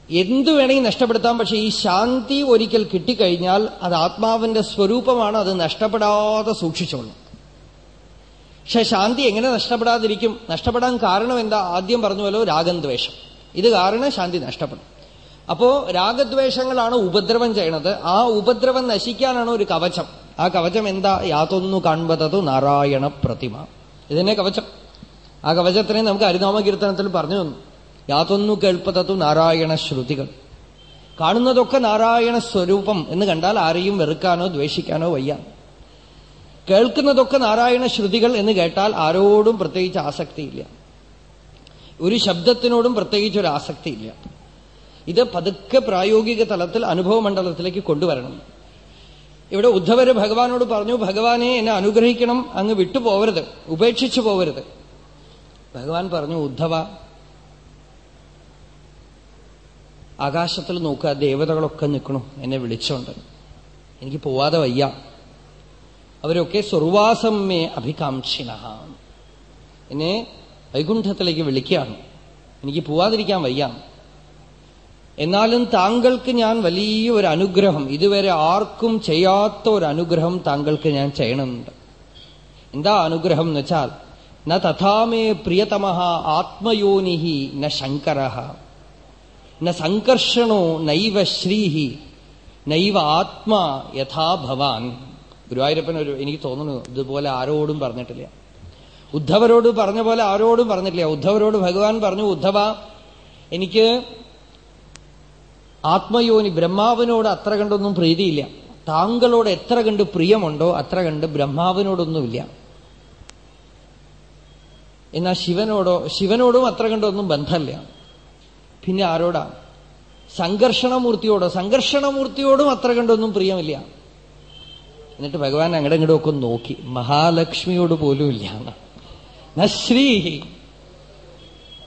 എന്തു വേണമെങ്കിൽ നഷ്ടപ്പെടുത്താം. പക്ഷെ ഈ ശാന്തി ഒരിക്കൽ കിട്ടിക്കഴിഞ്ഞാൽ അത് ആത്മാവിന്റെ സ്വരൂപമാണ്. അത് നഷ്ടപ്പെടാതെ സൂക്ഷിച്ചോളും പക്ഷെ ശാന്തി എങ്ങനെ നഷ്ടപ്പെടാതിരിക്കും? നഷ്ടപ്പെടാൻ കാരണം എന്താ? ആദ്യം പറഞ്ഞുവല്ലോ രാഗദ്വേഷം. ഇത് കാരണം ശാന്തി നഷ്ടപ്പെടും. അപ്പോ രാഗദ്വേഷങ്ങളാണ് ഉപദ്രവം ചെയ്യണത്. ആ ഉപദ്രവം നശിക്കാനാണ് ഒരു കവചം. ആ കവചം എന്താ? യാതൊന്നു കാൺപതതു നാരായണ പ്രതിമ. ഇതിനെ കവചം. ആ കവചത്തിനെ നമുക്ക് ഹരിനാമ കീർത്തനത്തിൽ പറഞ്ഞു തന്നു. യാതൊന്നു കേൾപ്പതത്തു നാരായണ ശ്രുതികൾ. കാണുന്നതൊക്കെ നാരായണ സ്വരൂപം എന്ന് കണ്ടാൽ ആരെയും വെറുക്കാനോ ദ്വേഷിക്കാനോ വയ്യ. കേൾക്കുന്നതൊക്കെ നാരായണ ശ്രുതികൾ എന്ന് കേട്ടാൽ ആരോടും പ്രത്യേകിച്ച് ആസക്തിയില്ല. ഒരു ശബ്ദത്തിനോടും പ്രത്യേകിച്ച് ഒരു ആസക്തിയില്ല. ഇത് പതുക്കെ പ്രായോഗിക തലത്തിൽ അനുഭവ മണ്ഡലത്തിലേക്ക് കൊണ്ടുവരണം. ഇവിടെ ഉദ്ധവര് ഭഗവാനോട് പറഞ്ഞു ഭഗവാനെ എന്നെ അനുഗ്രഹിക്കണം. അങ്ങ് വിട്ടുപോവരുത്. ഉപേക്ഷിച്ചു പോവരുത്. ഭഗവാൻ പറഞ്ഞു ഉദ്ധവ ആകാശത്തിൽ നോക്കുക ദേവതകളൊക്കെ നിൽക്കണു. എന്നെ വിളിച്ചോണ്ട്. എനിക്ക് പോവാതെ വയ്യ. അവരൊക്കെ സ്വർവാസം മേ അഭികാംക്ഷിണ എന്നെ വൈകുണ്ഠത്തിലേക്ക് വിളിക്കുകയാണ്. എനിക്ക് പോവാതിരിക്കാൻ വയ്യ. എന്നാലും താങ്കൾക്ക് ഞാൻ വലിയ ഒരു അനുഗ്രഹം ഇതുവരെ ആർക്കും ചെയ്യാത്ത ഒരു അനുഗ്രഹം താങ്കൾക്ക് ഞാൻ ചെയ്യണമെന്നുണ്ട് എന്താ അനുഗ്രഹം എന്ന് വെച്ചാൽ ന തഥാമേ പ്രിയതമ ആത്മയോനിഹി ന ശങ്കര ന സംകർഷണോ നൈവ ശ്രീഹി നൈവ ആത്മാ യഥാ ഭവാൻ. ഗുരുവായൂരപ്പൻ ഒരു എനിക്ക് തോന്നുന്നു ഇതുപോലെ ആരോടും പറഞ്ഞിട്ടില്ല. ഉദ്ധവരോട് പറഞ്ഞ പോലെ ആരോടും പറഞ്ഞിട്ടില്ല. ഉദ്ധവരോട് ഭഗവാൻ പറഞ്ഞു ഉദ്ധവ എനിക്ക് ആത്മയോനി ബ്രഹ്മാവിനോട് അത്ര കണ്ടൊന്നും പ്രീതിയില്ല. താങ്കളോട് എത്ര കണ്ട് പ്രിയമുണ്ടോ അത്ര കണ്ട് ബ്രഹ്മാവിനോടൊന്നുമില്ല. എന്നാ ശിവനോടോ ശിവനോടും അത്ര കണ്ടൊന്നും ബന്ധമില്ല. പിന്നെ ആരോടാ? സംഘർഷണമൂർത്തിയോടോ സംഘർഷണമൂർത്തിയോടും അത്ര കണ്ടൊന്നും പ്രിയമില്ല. എന്നിട്ട് ഭഗവാൻ അങ്ങടെ ഇങ്ങോട്ടും നോക്കി. മഹാലക്ഷ്മിയോട് പോലും ഇല്ല നശ്രീഹി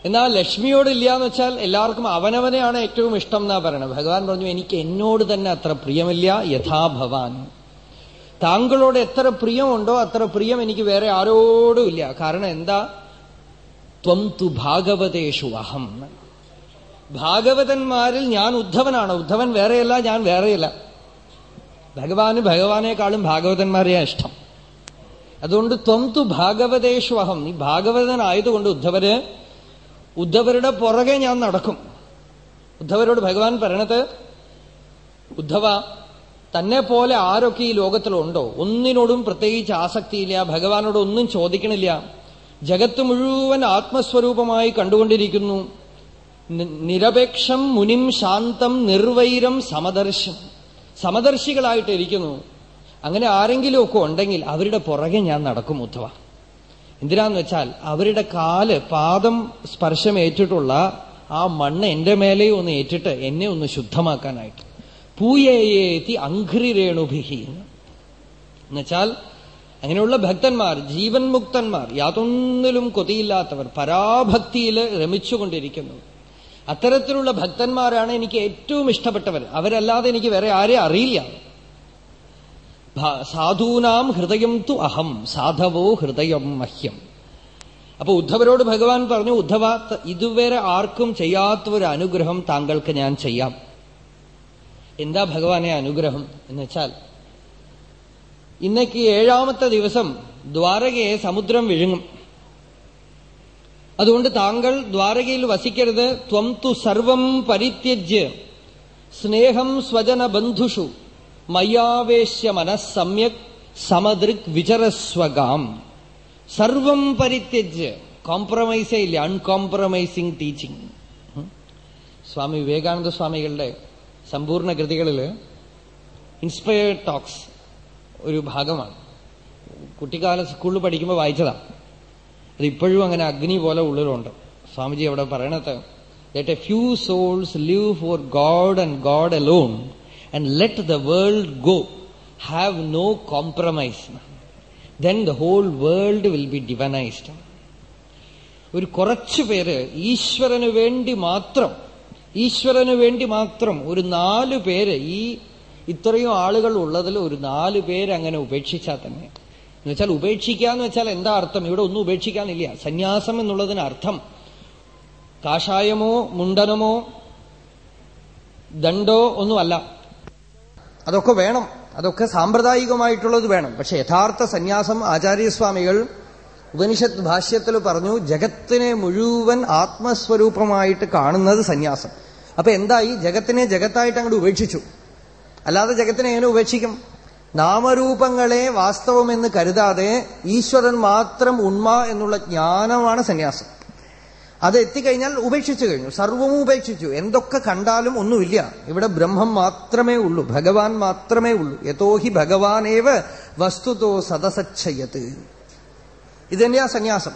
എന്നാൽ ലക്ഷ്മിയോട് ഇല്ല എന്ന് വെച്ചാൽ എല്ലാവർക്കും അവനവനെയാണ് ഏറ്റവും ഇഷ്ടം എന്നാ പറയണത്. ഭഗവാൻ പറഞ്ഞു എനിക്ക് എന്നോട് തന്നെ അത്ര പ്രിയമില്ല യഥാ ഭവാൻ. താങ്കളോട് എത്ര പ്രിയമുണ്ടോ അത്ര പ്രിയം എനിക്ക് വേറെ ആരോടും ഇല്ല. കാരണം എന്താ? ത്വം തു ഭാഗവതേഷു അഹം. ഭാഗവതന്മാരിൽ ഞാൻ ഉദ്ധവനാണ്. ഉദ്ധവൻ വേറെയല്ല ഞാൻ വേറെയല്ല. ഭഗവാന് ഭഗവാനേക്കാളും ഭാഗവതന്മാരെയാ ഇഷ്ടം. അതുകൊണ്ട് ത്വം തു ഭാഗവതേഷു അഹം. നീ ഭാഗവതനായതുകൊണ്ട് ഉദ്ധവര് ഉദ്ധവരുടെ പുറകെ ഞാൻ നടക്കും. ഉദ്ധവരോട് ഭഗവാൻ പറയണത് ഉദ്ധവ തന്നെ പോലെ ആരൊക്കെ ഈ ലോകത്തിലുണ്ടോ? ഒന്നിനോടും പ്രത്യേകിച്ച് ആസക്തിയില്ല ഭഗവാനോട് ഒന്നും ചോദിക്കണില്ല. ജഗത്ത് മുഴുവൻ ആത്മസ്വരൂപമായി കണ്ടുകൊണ്ടിരിക്കുന്നു. നിരപേക്ഷം മുനിം ശാന്തം നിർവൈരം സമദർശം. സമദർശികളായിട്ടിരിക്കുന്നു. അങ്ങനെ ആരെങ്കിലുമൊക്കെ ഉണ്ടെങ്കിൽ അവരുടെ പുറകെ ഞാൻ നടക്കും ഉദ്ധവ. എന്തിനാന്ന് വെച്ചാൽ അവരുടെ കാൽ പാദം സ്പർശം ഏറ്റിട്ടുള്ള ആ മണ്ണ് എന്റെ മേലെ ഒന്ന് ഏറ്റിട്ട് എന്നെ ഒന്ന് ശുദ്ധമാക്കാനായിട്ട്. പൂയേയേത്തി അഘ്രിരേണുഭിഹി എന്നുവെച്ചാൽ അങ്ങനെയുള്ള ഭക്തന്മാർ ജീവൻ മുക്തന്മാർ യാതൊന്നിലും കൊതിയില്ലാത്തവർ പരാഭക്തിയിൽ രമിച്ചുകൊണ്ടിരിക്കുന്നു. അത്തരത്തിലുള്ള ഭക്തന്മാരാണ് എനിക്ക് ഏറ്റവും ഇഷ്ടപ്പെട്ടവർ. അവരല്ലാതെ എനിക്ക് വേറെ ആരെ അറിയില്ല. സാധൂനാം ഹൃദയം തു അഹം സാധവോ ഹൃദയം മഹ്യം. അപ്പൊ ഉദ്ധവരോട് ഭഗവാൻ പറഞ്ഞു ഉദ്ധവ ഇതുവരെ ആർക്കും ചെയ്യാത്ത ഒരു അനുഗ്രഹം താങ്കൾക്ക് ഞാൻ ചെയ്യാം. എന്താ ഭഗവാനെ അനുഗ്രഹം എന്ന് വെച്ചാൽ ഇന്നേക്ക് ഏഴാമത്തെ ദിവസം ദ്വാരകയെ സമുദ്രം വിഴുങ്ങും. അതുകൊണ്ട് താങ്കൾ ദ്വാരകയിൽ വസിക്കരുത്. ത്വം തു സർവം പരിത്യജ്യ. സ്നേഹം സ്വജന ബന്ധുഷു. മയ്യാവേശ്യ മനസ്സമ്യക് സമദൃക് വിചരസ്വഗാം സർവം പരിത്യജ്യ. കോംപ്രമൈസേ ഇല്ല. Uncompromising teaching. സ്വാമി വിവേകാനന്ദ സ്വാമികളുടെ സമ്പൂർണ കൃതികളിൽ ഇൻസ്പയർഡ് ടോക്സ് ഒരു ഭാഗമാണ്. കുട്ടിക്കാല സ്കൂളിൽ പഠിക്കുമ്പോൾ വായിച്ചതാണ്. അത് ഇപ്പോഴും അങ്ങനെ അഗ്നി പോലെ ഉള്ളിലുണ്ട്. സ്വാമിജി അവിടെ പറയണത് let a few souls live for God and God alone and let the world go have no compromise then the whole world will be divinised ഒരു കുറച്ചു പേര് ഈശ്വരന് വേണ്ടി മാത്രം ഈശ്വരന് വേണ്ടി മാത്രം ഒരു നാല് പേര് ഈ ഇത്രയും ആളുകൾ ഉള്ളതിൽ ഒരു നാല് പേര് അങ്ങനെ ഉപേക്ഷിച്ചാൽ തന്നെ. എന്ന് വെച്ചാൽ ഉപേക്ഷിക്കാന്ന് വെച്ചാൽ എന്താ അർത്ഥം? ഇവിടെ ഒന്നും ഉപേക്ഷിക്കാനില്ല. സന്യാസം എന്നുള്ളതിന് അർത്ഥം കാഷായമോ മുണ്ടനമോ ദണ്ഡോ ഒന്നുമല്ല. അതൊക്കെ വേണം. അതൊക്കെ സാമ്പ്രദായികമായിട്ടുള്ളത് വേണം. പക്ഷെ യഥാർത്ഥ സന്യാസം ആചാര്യസ്വാമികൾ ഉപനിഷത്ത് ഭാഷ്യത്തിൽ പറഞ്ഞു ജഗത്തിനെ മുഴുവൻ ആത്മസ്വരൂപമായിട്ട് കാണുന്നത് സന്യാസം. അപ്പൊ എന്തായി? ജഗത്തിനെ ജഗത്തായിട്ട് അങ്ങോട്ട് ഉപേക്ഷിച്ചു. അല്ലാതെ ജഗത്തിനെ എങ്ങനെ ഉപേക്ഷിക്കും? നാമരൂപങ്ങളെ വാസ്തവമെന്ന് കരുതാതെ ഈശ്വരൻ മാത്രം ഉണ്മ എന്നുള്ള ജ്ഞാനമാണ് സന്യാസം. അത് എത്തിക്കഴിഞ്ഞാൽ ഉപേക്ഷിച്ചു കഴിഞ്ഞു. സർവവും ഉപേക്ഷിച്ചു. എന്തൊക്കെ കണ്ടാലും ഒന്നുമില്ല. ഇവിടെ ബ്രഹ്മം മാത്രമേ ഉള്ളൂ. ഭഗവാൻ മാത്രമേ ഉള്ളൂ. യഥോഹി ഭഗവാനേവ വസ്തുതോ സദസച്ഛയത് ഇതന്നെയാ സന്യാസം.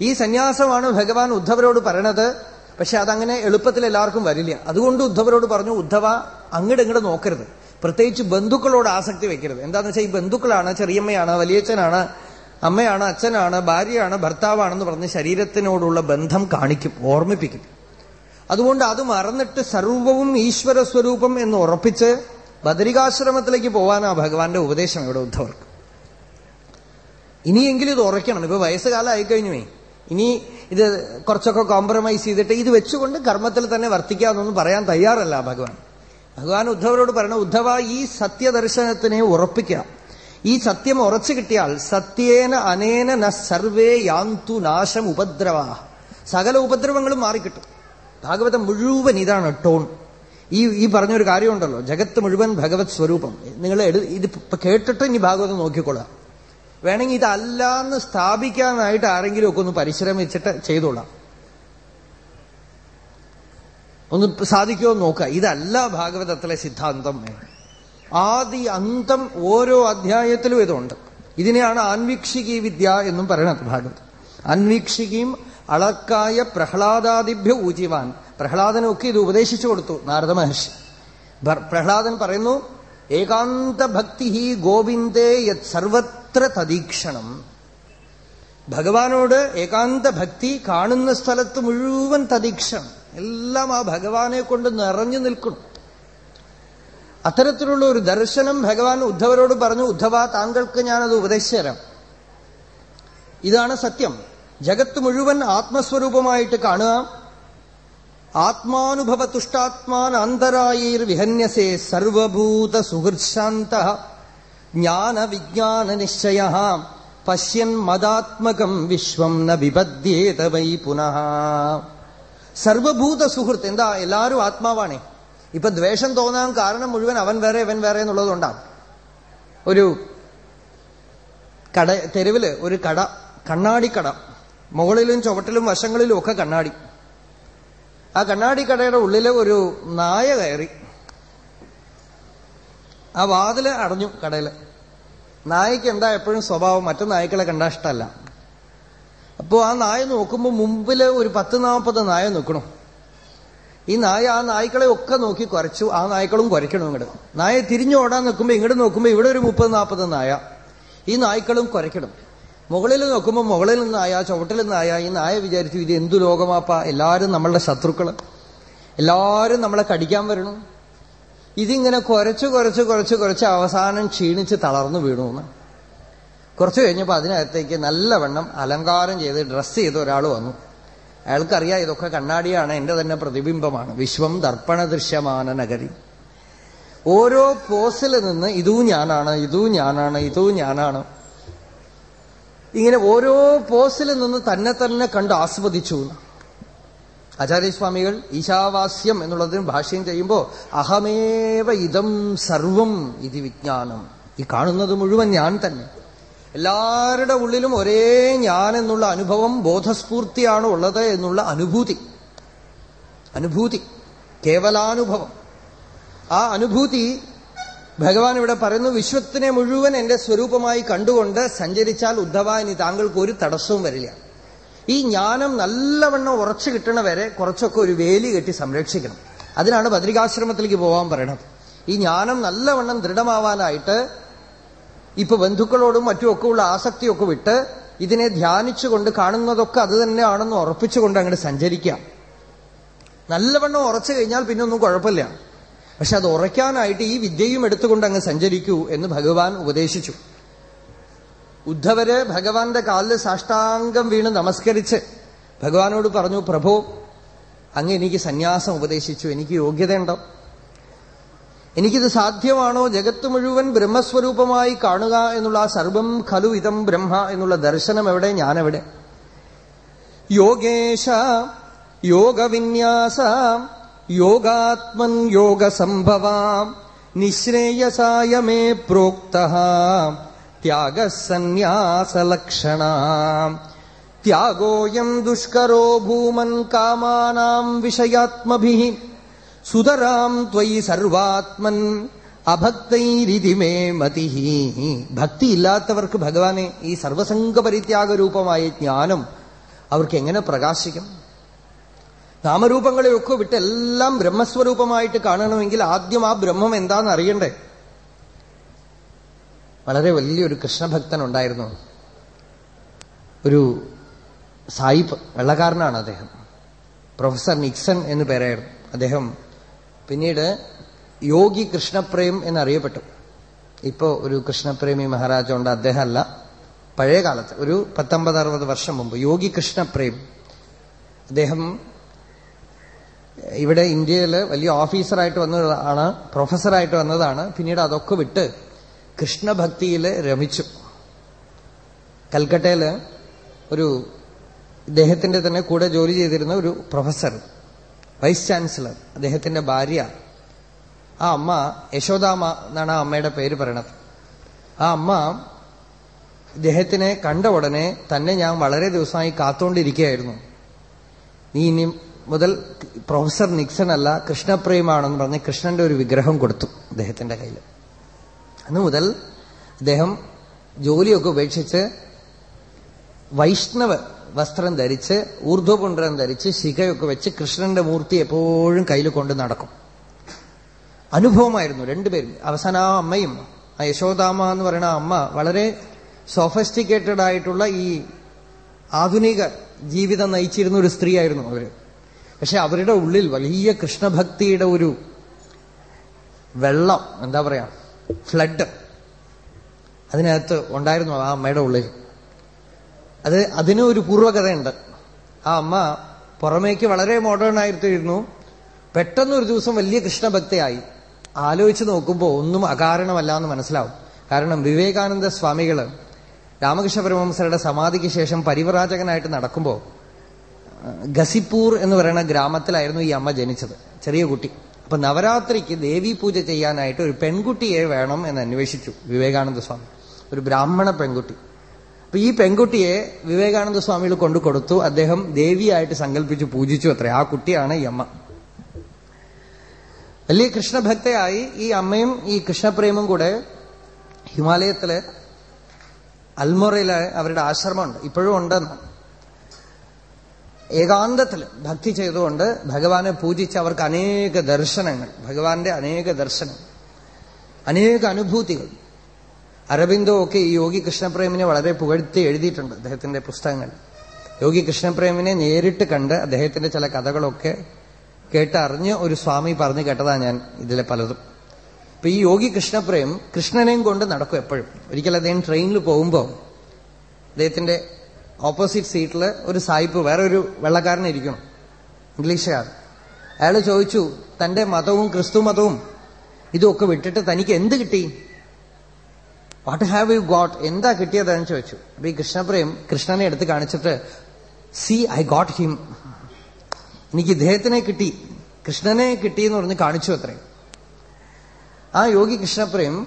ഈ സന്യാസമാണ് ഭഗവാൻ ഉദ്ധവരോട് പറയണത്. പക്ഷെ അതങ്ങനെ എളുപ്പത്തിൽ എല്ലാവർക്കും വരില്ല. അതുകൊണ്ട് ഉദ്ധവരോട് പറഞ്ഞു ഉദ്ധവ അങ്ങോട്ട് ഇങ്ങോട്ട് നോക്കരുത്. പ്രത്യേകിച്ച് ബന്ധുക്കളോട് ആസക്തി വെക്കരുത്. എന്താന്ന് വെച്ചാൽ ഈ ബന്ധുക്കളാണ് ചെറിയമ്മയാണ് വലിയച്ഛനാണ് അമ്മയാണ് അച്ഛനാണ് ഭാര്യയാണ് ഭർത്താവാണെന്ന് പറഞ്ഞ് ശരീരത്തിനോടുള്ള ബന്ധം കാണിക്കും ഓർമ്മിപ്പിക്കും. അതുകൊണ്ട് അത് മറന്നിട്ട് സർവവും ഈശ്വര സ്വരൂപം എന്ന് ഉറപ്പിച്ച് ബദരികാശ്രമത്തിലേക്ക് പോവാനാ ഭഗവാന്റെ ഉപദേശം ഇവിടെ ഉദ്ധവർക്ക്. ഇനിയെങ്കിലും ഇത് ഉറയ്ക്കണം. ഇപ്പൊ വയസ്സുകാലം ആയിക്കഴിഞ്ഞുവേ ഇനി ഇത് കുറച്ചൊക്കെ കോംപ്രമൈസ് ചെയ്തിട്ട് ഇത് വെച്ചുകൊണ്ട് കർമ്മത്തിൽ തന്നെ വർത്തിക്കാമെന്നൊന്നും പറയാൻ തയ്യാറല്ല ഭഗവാൻ. ഭഗവാൻ ഉദ്ധവരോട് പറയണം ഉദ്ധവ ഈ സത്യദർശനത്തിനെ ഉറപ്പിക്കാം ഈ സത്യം ഉറച്ചു കിട്ടിയാൽ സത്യേന അനേന ന സർവേ യാന്തു നാശം ഉപദ്രവ. സകല ഉപദ്രവങ്ങളും മാറിക്കിട്ടും. ഭാഗവതം മുഴുവൻ ഇതാണ് ടോൺ. ഈ ഈ പറഞ്ഞൊരു കാര്യമുണ്ടല്ലോ ജഗത്ത് മുഴുവൻ ഭഗവത് സ്വരൂപം. നിങ്ങൾ ഇത് കേട്ടിട്ട് ഇനി ഭാഗവതം നോക്കിക്കൊള്ളാം വേണമെങ്കിൽ ഇതല്ല എന്ന് സ്ഥാപിക്കാനായിട്ട് ആരെങ്കിലുമൊക്കെ ഒന്ന് പരിശ്രമിച്ചിട്ട് ചെയ്തോളാം. ഒന്ന് സാധിക്കുമോ നോക്കുക. ഇതല്ല ഭാഗവതത്തിലെ സിദ്ധാന്തം. ആദി അന്തം ഓരോ അധ്യായത്തിലും ഇതുണ്ട്. ഇതിനെയാണ് ആൻവീക്ഷികീ വിദ്യ എന്നും പറയണത് ഭാഗവത്. അൻവീക്ഷികീം അളക്കായ പ്രഹ്ലാദാദിഭ്യ ഊജിവാൻ. പ്രഹ്ലാദനൊക്കെ ഇത് ഉപദേശിച്ചു കൊടുത്തു നാരദ മഹർഷി. പ്രഹ്ലാദൻ പറയുന്നു ഏകാന്ത ഭക്തി ഗോവിന്ദേ യത് സർവത്ര തദീക്ഷണം. ഭഗവാനോട് ഏകാന്ത ഭക്തി കാണുന്ന സ്ഥലത്ത് മുഴുവൻ തദീക്ഷണം. എല്ലാം ആ ഭഗവാനെ കൊണ്ട് നിറഞ്ഞു നിൽക്കണം അത്തരത്തിലുള്ള ഒരു ദർശനം ഭഗവാൻ ഉദ്ധവരോട് പറഞ്ഞു ഉദ്ധവ താങ്കൾക്ക് ഞാനത് ഉപദേശിച്ചു തരാം. ഇതാണ് സത്യം. ജഗത്ത് മുഴുവൻ ആത്മസ്വരൂപമായിട്ട് കാണുക. ആത്മാനുഭവ തുഷ്ടാത്മാൻ അന്തരായീർ വിഹന്യസേ സർവഭൂത സുഹൃശാന്ത ജ്ഞാന വിജ്ഞാന നിശ്ചയ പശ്യൻ മതാത്മകം വിശ്വം ന വിപദ്യേത പുനഃ. സർവഭൂത സുഹൃത്ത് എന്താ എല്ലാവരും ആത്മാവാണേ. ഇപ്പൊ ദ്വേഷം തോന്നാൻ കാരണം മുഴുവൻ അവൻ വേറെ ഇവൻ വേറെ എന്നുള്ളതുകൊണ്ടാണ്. ഒരു കട തെരുവിൽ ഒരു കട കണ്ണാടി കട. മുകളിലും ചുവട്ടിലും വശങ്ങളിലും ഒക്കെ കണ്ണാടി. ആ കണ്ണാടി കടയുടെ ഉള്ളിൽ ഒരു നായ കയറി. ആ വാതിൽ അടഞ്ഞു കടയിൽ. നായക്ക് എന്താ എപ്പോഴും സ്വഭാവം? മറ്റു നായ്ക്കളെ കണ്ടാ ഇഷ്ടമല്ല. അപ്പോ ആ നായ നോക്കുമ്പോൾ മുമ്പിൽ ഒരു പത്ത് നാൽപ്പത് നായ നിൽക്കണം. ഈ നായ ആ നായ്ക്കളെ ഒക്കെ നോക്കി കുറച്ചു ആ നായ്ക്കളും കുരയ്ക്കണം ഇങ്ങോട്ട് നായ തിരിഞ്ഞു ഓടാൻ നിൽക്കുമ്പോൾ ഇങ്ങോട്ട് നോക്കുമ്പോൾ ഇവിടെ ഒരു മുപ്പത് നാൽപ്പത് നായ. ഈ നായ്ക്കളും കുരയ്ക്കണം മുകളിൽ നോക്കുമ്പോൾ മുകളിൽ നിന്നായ ചുവട്ടിൽ നിന്നായ ഈ നായ വിചാരിച്ചു ഇത് എന്തു ലോകമാപ്പ? എല്ലാരും നമ്മളുടെ ശത്രുക്കൾ. എല്ലാരും നമ്മളെ കടിക്കാൻ വരണം. ഇതിങ്ങനെ കുരച്ചു കുരച്ച് കുരച്ച് കുരച്ച് അവസാനം ക്ഷീണിച്ച് തളർന്നു വീണു കുറച്ചു കഴിഞ്ഞപ്പോൾ അതിനകത്തേക്ക് നല്ലവണ്ണം അലങ്കാരം ചെയ്ത് ഡ്രസ്സ് ചെയ്ത് ഒരാൾ വന്നു. അയാൾക്കറിയാം ഇതൊക്കെ കണ്ണാടിയാണ് എന്റെ തന്നെ പ്രതിബിംബമാണ്. വിശ്വം ദർപ്പണ ദൃശ്യമാന നഗരി. ഓരോ പോസിൽ നിന്ന് ഇതും ഞാനാണ് ഇതും ഞാനാണ് ഇതും ഞാനാണ്. ഇങ്ങനെ ഓരോ പോസിൽ നിന്ന് തന്നെ തന്നെ കണ്ട് ആസ്വദിച്ചു. ആചാര്യസ്വാമികൾ ഈശാവാസ്യം എന്നുള്ളതിന് ഭാഷ്യം ചെയ്യുമ്പോൾ അഹമേവ ഇതം സർവം ഇത് വിജ്ഞാനം. ഈ കാണുന്നത് മുഴുവൻ ഞാൻ തന്നെ. എല്ലാവരുടെ ഉള്ളിലും ഒരേ ഞാൻ എന്നുള്ള അനുഭവം ബോധസ്ഫൂർത്തിയാണ് ഉള്ളത് എന്നുള്ള അനുഭൂതി. അനുഭൂതി. കേവലാനുഭവം. ആ അനുഭൂതി ഭഗവാൻ ഇവിടെ പറയുന്നു വിശ്വത്തിനെ മുഴുവൻ എന്റെ സ്വരൂപമായി കണ്ടുകൊണ്ട് സഞ്ചരിച്ചാൽ ഉദ്ധവ ഇനി താങ്കൾക്ക് ഒരു തടസ്സവും വരില്ല. ഈ ജ്ഞാനം നല്ലവണ്ണം ഉറച്ചു കിട്ടണ വരെ കുറച്ചൊക്കെ ഒരു വേലി കെട്ടി സംരക്ഷിക്കണം. അതിനാണ് ഭദ്രികാശ്രമത്തിലേക്ക് പോകാൻ പറയണത് ഈ ജ്ഞാനം നല്ലവണ്ണം ദൃഢമാവാനായിട്ട് ഇപ്പൊ ബന്ധുക്കളോടും മറ്റുമൊക്കെ ഉള്ള ആസക്തിയൊക്കെ വിട്ട് ഇതിനെ ധ്യാനിച്ചുകൊണ്ട് കാണുന്നതൊക്കെ അത് തന്നെയാണെന്ന് ഉറപ്പിച്ചുകൊണ്ട് അങ്ങോട്ട് സഞ്ചരിക്കാം നല്ലവണ്ണം ഉറച്ചു കഴിഞ്ഞാൽ പിന്നെ ഒന്നും കുഴപ്പമില്ല. പക്ഷെ അത് ഉറയ്ക്കാനായിട്ട് ഈ വിദ്യയും എടുത്തുകൊണ്ട് അങ്ങ് സഞ്ചരിക്കൂ എന്ന് ഭഗവാൻ ഉപദേശിച്ചു. ഉദ്ധവര് ഭഗവാന്റെ കാലിൽ സാഷ്ടാംഗം വീണ് നമസ്കരിച്ച് ഭഗവാനോട് പറഞ്ഞു പ്രഭു അങ്ങ് എനിക്ക് സന്യാസം ഉപദേശിച്ചു എനിക്ക് യോഗ്യതയുണ്ടോ? എനിക്കിത് സാധ്യമാണോ ജഗത്ത് മുഴുവൻ ബ്രഹ്മസ്വരൂപമായി കാണുക എന്നുള്ള ആ സർവം ഖലു ഇതം ബ്രഹ്മ എന്നുള്ള ദർശനം എവിടെ? ഞാനെവിടെ? യോഗേശ യോഗവിന്യാസ യോഗാത്മൻ യോഗസംഭവാം നിശ്രേയസായ മേ പ്രോക്ത ത്യാഗസന്യാസലക്ഷണ. ത്യാഗോയം ദുഷ്കരോ ഭൂമൻ കാമാനാം വിഷയാത്മഭി. സുതരാം ത്വയി സർവാത്മൻ. അഭക്തൈരിതി മതി ഭക്തിയില്ലാത്തവർക്ക് ഭഗവാനെ ഈ സർവസംഗ പരിത്യാഗ രൂപമായ ജ്ഞാനം അവർക്ക് എങ്ങനെ പ്രകാശിക്കും? നാമരൂപങ്ങളെയൊക്കെ വിട്ട് എല്ലാം ബ്രഹ്മസ്വരൂപമായിട്ട് കാണണമെങ്കിൽ ആദ്യം ആ ബ്രഹ്മം എന്താന്ന് അറിയണ്ടേ? വളരെ വലിയൊരു കൃഷ്ണഭക്തൻ ഉണ്ടായിരുന്നു ഒരു സായിപ്പ് വെള്ളക്കാരനാണ് അദ്ദേഹം. പ്രൊഫസർ നിക്സൺ എന്ന് പേരായിരുന്നു. അദ്ദേഹം പിന്നീട് യോഗി കൃഷ്ണപ്രേം എന്നറിയപ്പെട്ടു. ഇപ്പോ ഒരു കൃഷ്ണപ്രേമി മഹാരാജ ഉണ്ട് അദ്ദേഹമല്ല. പഴയ കാലത്ത് ഒരു പത്തൊമ്പത് അറുപത് വർഷം മുമ്പ് യോഗി കൃഷ്ണപ്രേം അദ്ദേഹം ഇവിടെ ഇന്ത്യയിൽ വലിയ ഓഫീസറായിട്ട് വന്നതാണ് പ്രൊഫസറായിട്ട് വന്നതാണ്. പിന്നീട് അതൊക്കെ വിട്ട് കൃഷ്ണഭക്തിയിൽ രമിച്ചു. കൽക്കട്ടയിൽ ഒരു ഇദ്ദേഹത്തിന്റെ തന്നെ കൂടെ ജോലി ചെയ്തിരുന്ന ഒരു പ്രൊഫസർ. വൈസ് ചാൻസലർ അദ്ദേഹത്തിന്റെ ഭാര്യ. ആ അമ്മ യശോദാമ എന്നാണ് ആ അമ്മയുടെ പേര് പറയണത്. ആ അമ്മ അദ്ദേഹത്തിനെ കണ്ട ഉടനെ തന്നെ ഞാൻ വളരെ ദിവസമായി കാത്തുകൊണ്ടിരിക്കുകയായിരുന്നു. നീ ഇനി മുതൽ പ്രൊഫസർ നിക്സൺ അല്ല കൃഷ്ണപ്രേമാണെന്ന് പറഞ്ഞ് കൃഷ്ണന്റെ ഒരു വിഗ്രഹം കൊടുത്തു അദ്ദേഹത്തിന്റെ കയ്യിൽ. അന്ന് മുതൽ അദ്ദേഹം ജോലിയൊക്കെ ഉപേക്ഷിച്ച് വൈഷ്ണവ വസ്ത്രം ധരിച്ച് ഊർധ്വപുണ്ഡരം ധരിച്ച് ശിഖയൊക്കെ വെച്ച് കൃഷ്ണന്റെ മൂർത്തി എപ്പോഴും കയ്യിൽ കൊണ്ട് നടക്കും. അനുഭവമായിരുന്നു രണ്ടുപേരും അവസാന ആ അമ്മയും ആ യശോദാമ എന്ന് പറയുന്ന അമ്മ വളരെ സോഫസ്റ്റിക്കേറ്റഡ് ആയിട്ടുള്ള ഈ ആധുനിക ജീവിതം നയിച്ചിരുന്ന ഒരു സ്ത്രീയായിരുന്നു അവർ. പക്ഷെ അവരുടെ ഉള്ളിൽ വലിയ കൃഷ്ണഭക്തിയുടെ ഒരു വെള്ളം എന്താ പറയാ ഫ്ലഡ് അതിനകത്ത് ഉണ്ടായിരുന്നു ആ അമ്മയുടെ ഉള്ളിൽ. അത് അതിന് ഒരു പൂർവകഥയുണ്ട്. ആ അമ്മ പുറമേക്ക് വളരെ മോഡേൺ ആയിട്ടിരുന്നു പെട്ടെന്ന് ഒരു ദിവസം വലിയ കൃഷ്ണഭക്തിയായി. ആലോചിച്ച് നോക്കുമ്പോൾ ഒന്നും അകാരണമല്ല എന്ന് മനസ്സിലാവും. കാരണം വിവേകാനന്ദ സ്വാമികൾ രാമകൃഷ്ണ പരമഹംസരുടെ സമാധിക്ക് ശേഷം പരിവ്രാജകനായിട്ട് നടക്കുമ്പോൾ ഗസിപ്പൂർ എന്ന് പറയുന്ന ഗ്രാമത്തിലായിരുന്നു ഈ അമ്മ ജനിച്ചത് ചെറിയ കുട്ടി. അപ്പൊ നവരാത്രിക്ക് ദേവി പൂജ ചെയ്യാനായിട്ട് ഒരു പെൺകുട്ടിയെ വേണം എന്ന് അന്വേഷിച്ചു വിവേകാനന്ദ സ്വാമി. ഒരു ബ്രാഹ്മണ പെൺകുട്ടി. അപ്പൊ ഈ പെൺകുട്ടിയെ വിവേകാനന്ദ സ്വാമികൾ കൊണ്ടു കൊടുത്തു. അദ്ദേഹം ദേവിയായിട്ട് സങ്കല്പിച്ച് പൂജിച്ചു അത്ര. ആ കുട്ടിയാണ് ഈ അമ്മ. വലിയ കൃഷ്ണഭക്തയായി ഈ അമ്മയും ഈ കൃഷ്ണപ്രേമും കൂടെ ഹിമാലയത്തിൽ അൽമോറയിൽ അവരുടെ ആശ്രമമുണ്ട്. ഇപ്പോഴും ഉണ്ടെന്ന്. ഏകാന്തത്തിൽ ഭക്തി ചെയ്തുകൊണ്ട് ഭഗവാനെ പൂജിച്ച് അവർക്ക് അനേക ദർശനങ്ങൾ ഭഗവാന്റെ അനേക ദർശനം അനേക അനുഭൂതികൾ. അരബിന്ദോ ഒക്കെ ഈ യോഗി കൃഷ്ണപ്രേമിനെ വളരെ പുകഴ്ത്തി എഴുതിയിട്ടുണ്ട് അദ്ദേഹത്തിന്റെ പുസ്തകങ്ങൾ. യോഗി കൃഷ്ണപ്രേമിനെ നേരിട്ട് കണ്ട് അദ്ദേഹത്തിന്റെ ചില കഥകളൊക്കെ കേട്ടറിഞ്ഞ് ഒരു സ്വാമി പറഞ്ഞു കേട്ടതാ ഞാൻ ഇതിലെ പലതും. അപ്പൊ ഈ യോഗി കൃഷ്ണപ്രേം കൃഷ്ണനെയും കൊണ്ട് നടക്കും എപ്പോഴും. ഒരിക്കൽ അദ്ദേഹം ട്രെയിനിൽ പോകുമ്പോൾ അദ്ദേഹത്തിന്റെ ഓപ്പോസിറ്റ് സീറ്റിൽ ഒരു സായിപ്പ് വേറെ ഒരു വെള്ളക്കാരൻ ഇരിക്കണം ഇംഗ്ലീഷുകാർ അയാൾ ചോദിച്ചു തന്റെ മതവും ക്രിസ്തു മതവും ഇതൊക്കെ വിട്ടിട്ട് തനിക്ക് എന്ത് കിട്ടി? വാട്ട് ഹാവ് യു ഗോട്ട് എന്താ കിട്ടിയതെന്ന് ചോദിച്ചു. അപ്പൊ ഈ കൃഷ്ണപ്രേം കൃഷ്ണനെ എടുത്ത് കാണിച്ചിട്ട് സി ഐ ഗോട്ട് ഹിം എനിക്ക് ഇദ്ദേഹത്തിനെ കിട്ടി. കൃഷ്ണനെ കിട്ടി എന്ന് പറഞ്ഞ് കാണിച്ചു അത്രയും ആ യോഗി കൃഷ്ണപ്രേം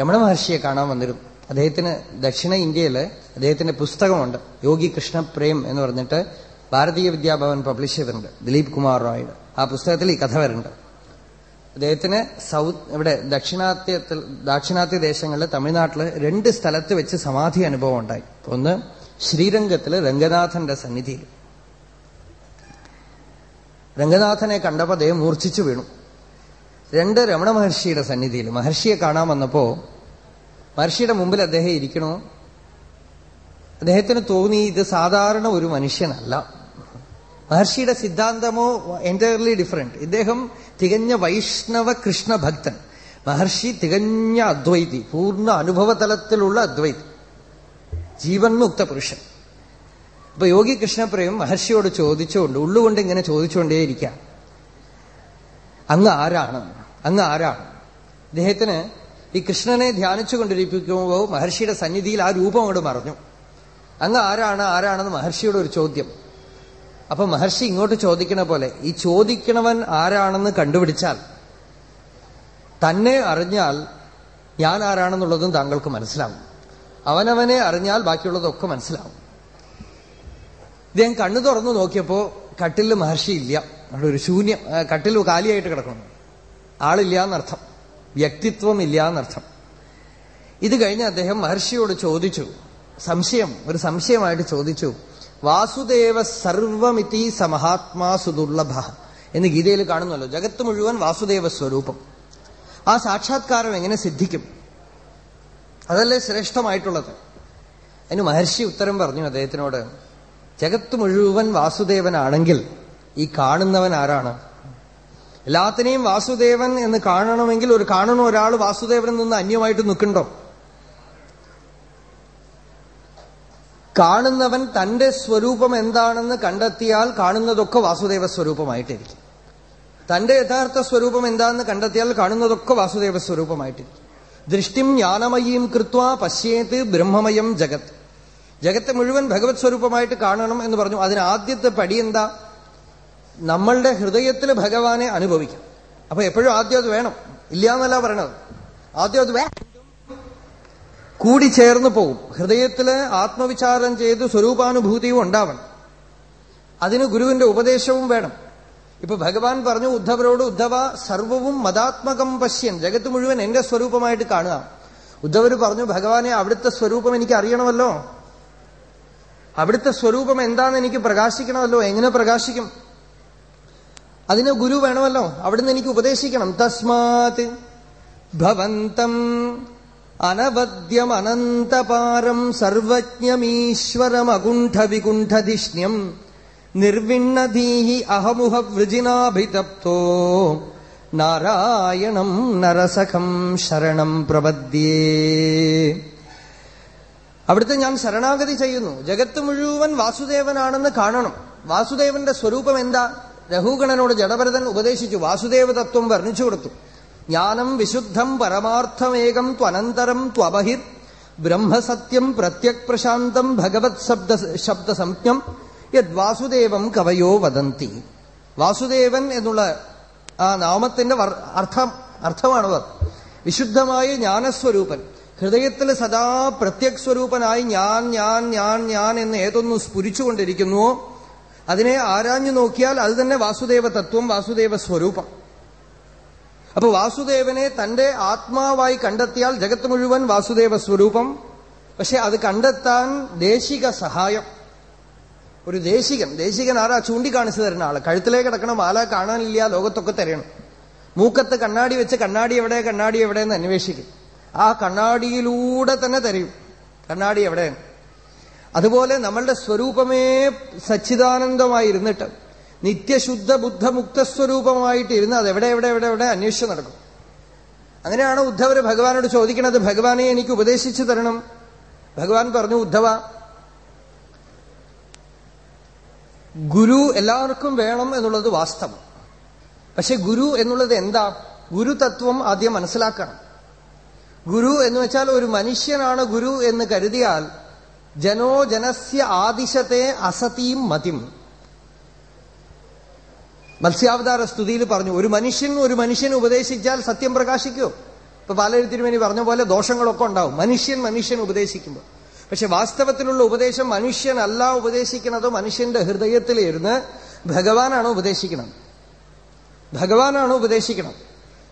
രമണ മഹർഷിയെ കാണാൻ വന്നിരുന്നു. അദ്ദേഹത്തിന് ദക്ഷിണ ഇന്ത്യയിൽ അദ്ദേഹത്തിന്റെ പുസ്തകമുണ്ട് യോഗി കൃഷ്ണപ്രേം എന്ന് പറഞ്ഞിട്ട് ഭാരതീയ വിദ്യാഭവൻ പബ്ലിഷ് ചെയ്തിട്ടുണ്ട്. ദിലീപ് കുമാർ റോയുടെ. ആ പുസ്തകത്തിൽ ഈ കഥ വരുന്നുണ്ട്. അദ്ദേഹത്തിന് സൗത്ത് ഇവിടെ ദക്ഷിണാത്യത്തിൽ ദാക്ഷിണാത്യ ദേശങ്ങളിൽ തമിഴ്നാട്ടിൽ രണ്ട് സ്ഥലത്ത് വെച്ച് സമാധി അനുഭവം ഉണ്ടായി. ഒന്ന് ശ്രീരംഗത്തിൽ രംഗനാഥന്റെ സന്നിധിയിൽ. രംഗനാഥനെ കണ്ടപ്പോൾ അദ്ദേഹം മൂർച്ഛിച്ചു വീണു. രണ്ട് രമണ മഹർഷിയുടെ സന്നിധിയിൽ. മഹർഷിയെ കാണാൻ വന്നപ്പോ മഹർഷിയുടെ മുമ്പിൽ അദ്ദേഹം ഇരിക്കണോ. അദ്ദേഹത്തിന് തോന്നി ഇത് സാധാരണ ഒരു മനുഷ്യനല്ല. മഹർഷിയുടെ സിദ്ധാന്തമോ എന്റയർലി ഡിഫറെന്റ് ഇദ്ദേഹം തികഞ്ഞ വൈഷ്ണവ കൃഷ്ണ ഭക്തൻ. മഹർഷി തികഞ്ഞ അദ്വൈതി പൂർണ അനുഭവതലത്തിലുള്ള അദ്വൈതി ജീവൻ മുക്ത പുരുഷൻ. അപ്പൊ യോഗി കൃഷ്ണപ്രേം മഹർഷിയോട് ചോദിച്ചുകൊണ്ട് ഉള്ളുകൊണ്ട് ഇങ്ങനെ ചോദിച്ചുകൊണ്ടേയിരിക്കാം. അങ്ങ് ആരാണ്? അങ്ങ് ആരാണ്? ഇദ്ദേഹത്തിന് ഈ കൃഷ്ണനെ ധ്യാനിച്ചുകൊണ്ടിരിക്കുമ്പോൾ മഹർഷിയുടെ സന്നിധിയിൽ ആ രൂപം അങ്ങോട്ട് മറഞ്ഞു. അങ്ങ് ആരാണ്? ആരാണെന്ന് മഹർഷിയുടെ ഒരു ചോദ്യം. അപ്പൊ മഹർഷി ഇങ്ങോട്ട് ചോദിക്കണ പോലെ ഈ ചോദിക്കണവൻ ആരാണെന്ന് കണ്ടുപിടിച്ചാൽ തന്നെ അറിഞ്ഞാൽ ഞാൻ ആരാണെന്നുള്ളതും താങ്കൾക്ക് മനസ്സിലാവും. അവനവനെ അറിഞ്ഞാൽ ബാക്കിയുള്ളതൊക്കെ മനസ്സിലാവും. ഇദ്ദേഹം കണ്ണു തുറന്നു നോക്കിയപ്പോ കട്ടിൽ മഹർഷി ഇല്ല. അവിടെ ഒരു ശൂന്യം കട്ടിൽ കാലിയായിട്ട് കിടക്കണം ആളില്ല എന്നർത്ഥം വ്യക്തിത്വം ഇല്ല എന്നർത്ഥം ഇത് കഴിഞ്ഞ് അദ്ദേഹം മഹർഷിയോട് ചോദിച്ചു. സംശയം ഒരു സംശയമായിട്ട് ചോദിച്ചു. വാസുദേവ സർവമിതി സമഹാത്മാ സുദുർലഭ എന്ന് ഗീതയിൽ കാണുന്നല്ലോ. ജഗത്ത് മുഴുവൻ വാസുദേവ സ്വരൂപം. ആ സാക്ഷാത്കാരം എങ്ങനെ സിദ്ധിക്കും? അതല്ലേ ശ്രേഷ്ഠമായിട്ടുള്ളത്. അതിന് മഹർഷി ഉത്തരം പറഞ്ഞു അദ്ദേഹത്തിനോട് ജഗത്ത് മുഴുവൻ വാസുദേവനാണെങ്കിൽ ഈ കാണുന്നവൻ ആരാണ്? എല്ലാത്തിനെയും വാസുദേവൻ എന്ന് കാണണമെങ്കിൽ ഒരു കാണുന്ന ഒരാൾ വാസുദേവനിൽ നിന്ന് അന്യമായിട്ട് നിൽക്കണ്ടോ? കാണുന്നവൻ തന്റെ സ്വരൂപം എന്താണെന്ന് കണ്ടെത്തിയാൽ കാണുന്നതൊക്കെ വാസുദേവ സ്വരൂപമായിട്ടിരിക്കും. തന്റെ യഥാർത്ഥ സ്വരൂപം എന്താണെന്ന് കണ്ടെത്തിയാൽ കാണുന്നതൊക്കെ വാസുദേവ സ്വരൂപമായിട്ടിരിക്കും. ദൃഷ്ടിം ജ്ഞാനമയീം കൃത്വ പശ്യേത് ബ്രഹ്മമയം ജഗത്. ജഗത്തെ മുഴുവൻ ഭഗവത് സ്വരൂപമായിട്ട് കാണണം എന്ന് പറഞ്ഞു. അതിന് ആദ്യത്തെ പടി എന്താ? നമ്മളുടെ ഹൃദയത്തിൽ ഭഗവാനെ അനുഭവിക്കാം. അപ്പൊ എപ്പോഴും ആദ്യം അത് വേണം. ഇല്ല എന്നല്ല പറയണത്. ആദ്യം അത് വേണം കൂടി ചേർന്ന് പോകും. ഹൃദയത്തിൽ ആത്മവിചാരം ചെയ്ത് സ്വരൂപാനുഭൂതിയും ഉണ്ടാവണം. അതിന് ഗുരുവിന്റെ ഉപദേശവും വേണം. ഇപ്പൊ ഭഗവാൻ പറഞ്ഞു ഉദ്ധവരോട് ഉദ്ധവ സർവവും മതാത്മകം പശ്യൻ. ജഗത്ത് മുഴുവൻ എന്റെ സ്വരൂപമായിട്ട് കാണുക. ഉദ്ധവർ പറഞ്ഞു ഭഗവാനെ അവിടുത്തെ സ്വരൂപം എനിക്ക് അറിയണമല്ലോ. അവിടുത്തെ സ്വരൂപം എന്താണെന്ന് എനിക്ക് പ്രകാശിക്കണമല്ലോ. എങ്ങനെ പ്രകാശിക്കും? അതിന് ഗുരു വേണമല്ലോ. അവിടുന്ന് എനിക്ക് ഉപദേശിക്കണം. തസ്മാത് ഭവന്തം അനവദ്യമനന്തപാരം സർവജ്ഞമീശ്വരമകുണ്ഠ വികുണ്ഠധിഷ്ണ്യം നിർവിണ്ണധീഹി അഹമുഹ വൃജിനാഭിതപ്തോ നാരായണം നരസഖം ശരണം പ്രപദ്യേ. അവിടുത്തെ ഞാൻ ശരണാഗതി ചെയ്യുന്നു. ജഗത്ത് മുഴുവൻ വാസുദേവനാണെന്ന് കാണണം. വാസുദേവന്റെ സ്വരൂപം എന്താ രഘുഗണനോട് ജഡഭരതൻ ഉപദേശിച്ചു. വാസുദേവ തത്വം വർണിച്ചു കൊടുത്തു. ജ്ഞാനം വിശുദ്ധം പരമാർത്ഥമേകം ത്വനന്തരം ത്വബഹിർ ബ്രഹ്മസത്യം പ്രത്യക് പ്രശാന്തം ഭഗവത് ശബ്ദ ശബ്ദസംജ്ഞം യത് വാസുദേവം കവയോ വദന്തി. വാസുദേവൻ എന്നുള്ള ആ നാമത്തിന്റെ അർത്ഥം അർത്ഥമാണത് വിശുദ്ധമായ ജ്ഞാനസ്വരൂപൻ ഹൃദയത്തിൽ സദാ പ്രത്യക് സ്വരൂപനായി ഞാൻ ഞാൻ ഞാൻ ഞാൻ എന്ന് ഏതൊന്നും സ്ഫുരിച്ചുകൊണ്ടിരിക്കുന്നുവോ അതിനെ ആരാഞ്ഞു നോക്കിയാൽ അത് തന്നെ വാസുദേവ തത്വം വാസുദേവ സ്വരൂപം അപ്പൊ വാസുദേവനെ തന്റെ ആത്മാവായി കണ്ടെത്തിയാൽ ജഗത്ത് മുഴുവൻ വാസുദേവ സ്വരൂപം. പക്ഷെ അത് കണ്ടെത്താൻ ദേശിക സഹായം. ഒരു ദേശികൻ ദേശികൻ ആരാ? ചൂണ്ടിക്കാണിച്ചു തരുന്ന ആൾ. കഴുത്തിലേക്ക് കിടക്കണം മാല കാണാനില്ല ലോകത്തൊക്കെ തരണം മൂക്കത്ത് കണ്ണാടി വെച്ച് കണ്ണാടി എവിടെ കണ്ണാടി എവിടെ എന്ന് അന്വേഷിക്കും. ആ കണ്ണാടിയിലൂടെ തന്നെ തരും കണ്ണാടി എവിടെയാണ് അതുപോലെ നമ്മളുടെ സ്വരൂപമേ സച്ചിദാനന്ദമായിരുന്നിട്ട് നിത്യശുദ്ധ ബുദ്ധമുക്ത സ്വരൂപമായിട്ട് ഇരുന്ന് അത് എവിടെ എവിടെ എവിടെ എവിടെ അന്വേഷിച്ച് നടക്കും. അങ്ങനെയാണ് ഉദ്ധവർ ഭഗവാനോട് ചോദിക്കുന്നത് ഭഗവാനെ എനിക്ക് ഉപദേശിച്ചു തരണം. ഭഗവാൻ പറഞ്ഞു ഉദ്ധവ ഗുരു എല്ലാവർക്കും വേണം എന്നുള്ളത് വാസ്തവം. പക്ഷെ ഗുരു എന്നുള്ളത് എന്താ? ഗുരു തത്വം ആദ്യം മനസ്സിലാക്കണം. ഗുരു എന്ന് വെച്ചാൽ ഒരു മനുഷ്യനാണ് ഗുരു എന്ന് കരുതിയാൽ ജനോ ജനസ്യ ആദിശത്തെ അസതീം മതിം. മത്സ്യാവതാര സ്തുതിയിൽ പറഞ്ഞു ഒരു മനുഷ്യൻ ഒരു മനുഷ്യന് ഉപദേശിച്ചാൽ സത്യം പ്രകാശിക്കോ. ഇപ്പൊ പാലഴുത്തിരുമേനി പറഞ്ഞ പോലെ ദോഷങ്ങളൊക്കെ ഉണ്ടാവും. മനുഷ്യൻ മനുഷ്യൻ ഉപദേശിക്കുമ്പോൾ. പക്ഷെ വാസ്തവത്തിലുള്ള ഉപദേശം മനുഷ്യനല്ല ഉപദേശിക്കുന്നത് മനുഷ്യന്റെ ഹൃദയത്തിലിരുന്ന് ഭഗവാനാണ് ഉപദേശിക്കണം. ഭഗവാനാണ് ഉപദേശിക്കണം.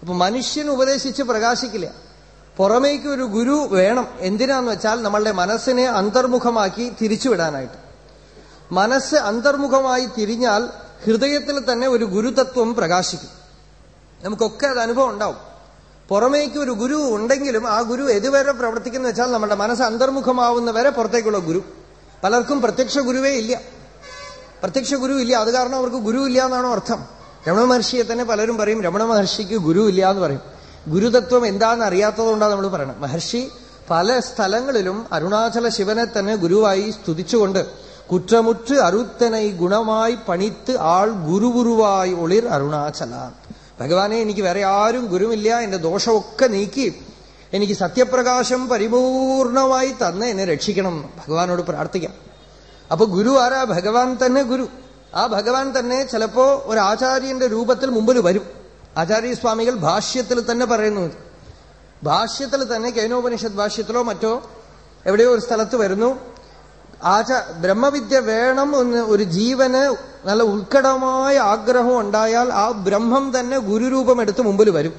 അപ്പൊ മനുഷ്യൻ ഉപദേശിച്ച് പ്രകാശിക്കില്ല. പുറമേക്ക് ഒരു ഗുരു വേണം. എന്തിനാന്ന് വെച്ചാൽ നമ്മളുടെ മനസ്സിനെ അന്തർമുഖമാക്കി തിരിച്ചുവിടാനായിട്ട്. മനസ്സ് അന്തർമുഖമായി തിരിഞ്ഞാൽ ഹൃദയത്തിൽ തന്നെ ഒരു ഗുരുതത്വം പ്രകാശിക്കും. നമുക്കൊക്കെ അത് അനുഭവം ഉണ്ടാവും. പുറമേക്ക് ഒരു ഗുരു ഉണ്ടെങ്കിലും ആ ഗുരു എതുവരെ പ്രവർത്തിക്കുന്ന വെച്ചാൽ നമ്മുടെ മനസ്സ് അന്തർമുഖമാവുന്ന വരെ പുറത്തേക്കുള്ള ഗുരു. പലർക്കും പ്രത്യക്ഷ ഗുരുവേ ഇല്ല. പ്രത്യക്ഷ ഗുരു ഇല്ല. അത് കാരണം അവർക്ക് ഗുരു ഇല്ല എന്നാണോ അർത്ഥം. രമണ മഹർഷിയെ തന്നെ പലരും പറയും രമണ മഹർഷിക്ക് ഗുരു ഇല്ല എന്ന് പറയും. ഗുരുതത്വം എന്താണെന്ന് അറിയാത്തതുകൊണ്ടാണ് നമ്മൾ പറയണം മഹർഷി പല സ്ഥലങ്ങളിലും അരുണാചല ശിവനെ തന്നെ ഗുരുവായി സ്തുതിച്ചുകൊണ്ട് കുറ്റമുറ്റ് அருத்தனை ഗുണമായി പണിത്ത് ആൾ ഗുരുഗുരുവായി ഒളിർ അരുണാചല. ഭഗവാനെ എനിക്ക് വേറെ ആരും ഗുരുവില്ല എന്റെ ദോഷമൊക്കെ നീക്കി. എനിക്ക് സത്യപ്രകാശം പരിപൂർണമായി തന്ന് എന്നെ രക്ഷിക്കണം. ഭഗവാനോട് പ്രാർത്ഥിക്കാം. അപ്പൊ ഗുരു ആരാ? ഭഗവാൻ തന്നെ ഗുരു. ആ ഭഗവാൻ തന്നെ ചിലപ്പോ ഒരു ആചാര്യന്റെ രൂപത്തിൽ മുമ്പിൽ വരും. ആചാര്യസ്വാമികൾ ഭാഷ്യത്തിൽ തന്നെ പറയുന്നു ഭാഷ്യത്തിൽ തന്നെ കൈനോപനിഷത് ഭാഷ്യത്തിലോ മറ്റോ എവിടെയോ ഒരു സ്ഥലത്ത് വരുന്നു. ആച ബ്രഹ്മവിദ്യ വേണം എന്ന് ഒരു ജീവന് നല്ല ഉത്കടമായ ആഗ്രഹം ഉണ്ടായാൽ ആ ബ്രഹ്മം തന്നെ ഗുരുരൂപം എടുത്ത് മുമ്പിൽ വരും.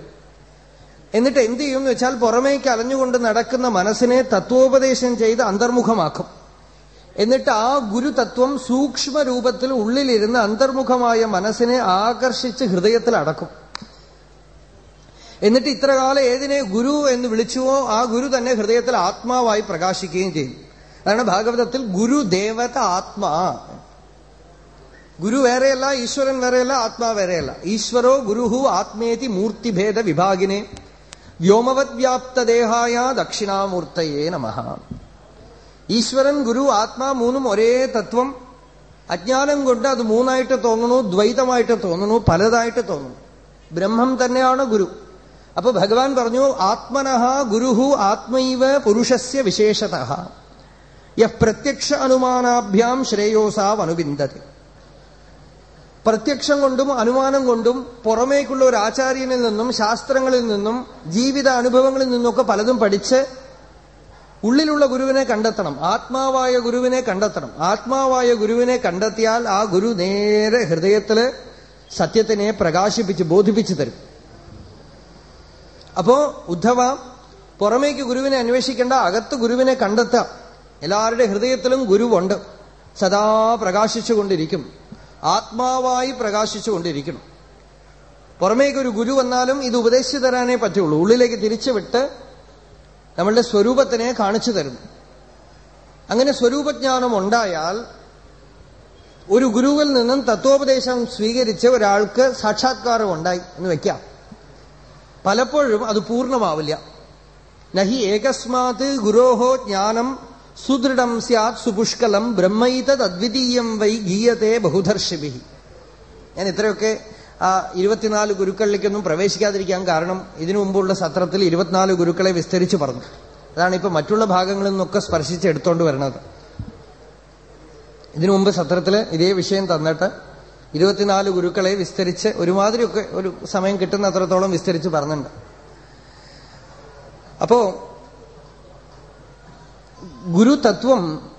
എന്നിട്ട് എന്ത് ചെയ്യും എന്ന് വെച്ചാൽ പുറമേക്ക് അലഞ്ഞുകൊണ്ട് നടക്കുന്ന മനസ്സിനെ തത്വോപദേശം ചെയ്ത് അന്തർമുഖമാക്കും. എന്നിട്ട് ആ ഗുരുതത്വം സൂക്ഷ്മ രൂപത്തിൽ ഉള്ളിലിരുന്ന് അന്തർമുഖമായ മനസ്സിനെ ആകർഷിച്ച് ഹൃദയത്തിൽ അടക്കും. എന്നിട്ട് ഇത്രകാലം ഏതിനെ ഗുരു എന്ന് വിളിച്ചുവോ ആ ഗുരു തന്നെ ഹൃദയത്തിൽ ആത്മാവായി പ്രകാശിക്കുകയും ചെയ്യും. അതാണ് ഭാഗവതത്തിൽ ഗുരു ദേവത ആത്മാ. ഗുരു വേറെയല്ല ഈശ്വരൻ വേറെയല്ല ആത്മാ വേറെയല്ല. ഈശ്വരോ ഗുരുഹു ആത്മേതി മൂർത്തിഭേദ വിഭാഗിനെ. വ്യോമവത് വ്യാപ്തദേഹായ ദക്ഷിണാമൂർത്തയേ നമ. ഈശ്വരൻ ഗുരു ആത്മാ മൂന്നും ഒരേ തത്വം. അജ്ഞാനം കൊണ്ട് അത് മൂന്നായിട്ട് തോന്നുന്നു ദ്വൈതമായിട്ട് തോന്നുന്നു പലതായിട്ട് തോന്നുന്നു. ബ്രഹ്മം തന്നെയാണ് ഗുരു. അപ്പൊ ഭഗവാൻ പറഞ്ഞു ആത്മനഹ ഗുരുഹു ആത്മൈവ പുരുഷസ്യ വിശേഷത യഹ് പ്രത്യക്ഷ അനുമാനാഭ്യാം ശ്രേയോസാവ് അനുവിന്ദത് പ്രത്യക്ഷം കൊണ്ടും അനുമാനം കൊണ്ടും പുറമേക്കുള്ള ഒരു ആചാര്യനിൽ നിന്നും ശാസ്ത്രങ്ങളിൽ നിന്നും ജീവിത അനുഭവങ്ങളിൽ നിന്നൊക്കെ പലതും പഠിച്ച് ഉള്ളിലുള്ള ഗുരുവിനെ കണ്ടെത്തണം. ആത്മാവായ ഗുരുവിനെ കണ്ടെത്തണം. ആത്മാവായ ഗുരുവിനെ കണ്ടെത്തിയാൽ ആ ഗുരു നേരെ ഹൃദയത്തിൽ സത്യത്തിനെ പ്രകാശിപ്പിച്ച് ബോധിപ്പിച്ചു തരും. അപ്പോ ഉദ്ധവ പുറമേക്ക് ഗുരുവിനെ അന്വേഷിക്കേണ്ട അകത്ത് ഗുരുവിനെ കണ്ടെത്താം. എല്ലാവരുടെ ഹൃദയത്തിലും ഗുരുവുണ്ട്. സദാ പ്രകാശിച്ചുകൊണ്ടിരിക്കും. ആത്മാവായി പ്രകാശിച്ചുകൊണ്ടിരിക്കണം പുറമേക്ക് ഒരു ഗുരു വന്നാലും ഇത് ഉപദേശിച്ചു തരാനേ പറ്റുള്ളൂ. ഉള്ളിലേക്ക് തിരിച്ചു വിട്ട് നമ്മളുടെ സ്വരൂപത്തിനെ കാണിച്ചു തരുന്നു. അങ്ങനെ സ്വരൂപജ്ഞാനം ഉണ്ടായാൽ ഒരു ഗുരുവിൽ നിന്നും തത്വോപദേശം സ്വീകരിച്ച് ഒരാൾക്ക് സാക്ഷാത്കാരം ഉണ്ടായി എന്ന് വെക്കാം. പലപ്പോഴും അത് പൂർണമാവില്ല. നഹി ഏകസ്മാത് ഗുരോഹോ ജ്ഞാനം സുദൃഢം സ്യാത് സുപുഷ്കലം ബ്രഹ്മൈതത് അദ്വിതീയം വൈ ഗീയത്തെ ബഹുധർഷിഭി ഞാൻ ഇത്രയൊക്കെ ആ ഇരുപത്തിനാല് ഗുരുക്കളിലേക്കൊന്നും പ്രവേശിക്കാതിരിക്കാൻ കാരണം ഇതിനു മുമ്പുള്ള സത്രത്തിൽ ഇരുപത്തിനാല് ഗുരുക്കളെ വിസ്തരിച്ച് പറഞ്ഞു. അതാണ് ഇപ്പൊ മറ്റുള്ള ഭാഗങ്ങളിൽ നിന്നൊക്കെ സ്പർശിച്ച് എടുത്തോണ്ട് വരുന്നത് ഇതിനു മുമ്പ് സത്രത്തിൽ ഇതേ വിഷയം തന്നിട്ട് ഇരുപത്തിനാല് ഗുരുക്കളെ വിസ്തരിച്ച് ഒരുമാതിരിയൊക്കെ ഒരു സമയം കിട്ടുന്ന അത്രത്തോളം വിസ്തരിച്ച് പറഞ്ഞിട്ടുണ്ട്. അപ്പോ ഗുരുതത്വം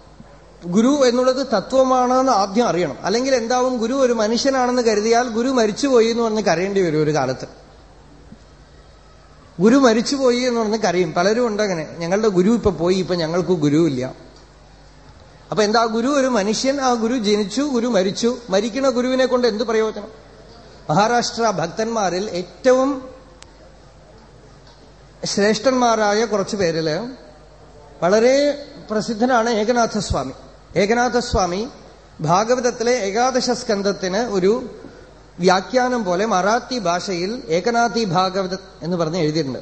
ഗുരു എന്നുള്ളത് തത്വമാണെന്ന് ആദ്യം അറിയണം. അല്ലെങ്കിൽ എന്താവും? ഗുരു ഒരു മനുഷ്യനാണെന്ന് കരുതിയാൽ ഗുരു മരിച്ചുപോയി എന്ന് പറഞ്ഞ് കരയേണ്ടി വരും ഒരു കാലത്ത്. ഗുരു മരിച്ചുപോയി എന്ന് പറഞ്ഞ് കരയും. പലരും ഉണ്ട് അങ്ങനെ. ഞങ്ങളുടെ ഗുരു ഇപ്പൊ പോയി. ഇപ്പൊ ഞങ്ങൾക്ക് ഗുരുവില്ല അപ്പൊ എന്താ? ഗുരു ഒരു മനുഷ്യൻ. ആ ഗുരു ജനിച്ചു ഗുരു മരിച്ചു. മരിക്കുന്ന ഗുരുവിനെ കൊണ്ട് എന്ത് പ്രയോജനം? മഹാരാഷ്ട്ര ഭക്തന്മാരിൽ ഏറ്റവും ശ്രേഷ്ഠന്മാരായ കുറച്ചു പേരിൽ വളരെ പ്രസിദ്ധനാണ് ഏകനാഥസ്വാമി. ഏകനാഥസ്വാമി ഭാഗവതത്തിലെ ഏകാദശ സ്കന്ധത്തിന് ഒരു വ്യാഖ്യാനം പോലെ മറാത്തി ഭാഷയിൽ ഏകനാഥി ഭാഗവത എന്ന് പറഞ്ഞ് എഴുതിയിട്ടുണ്ട്.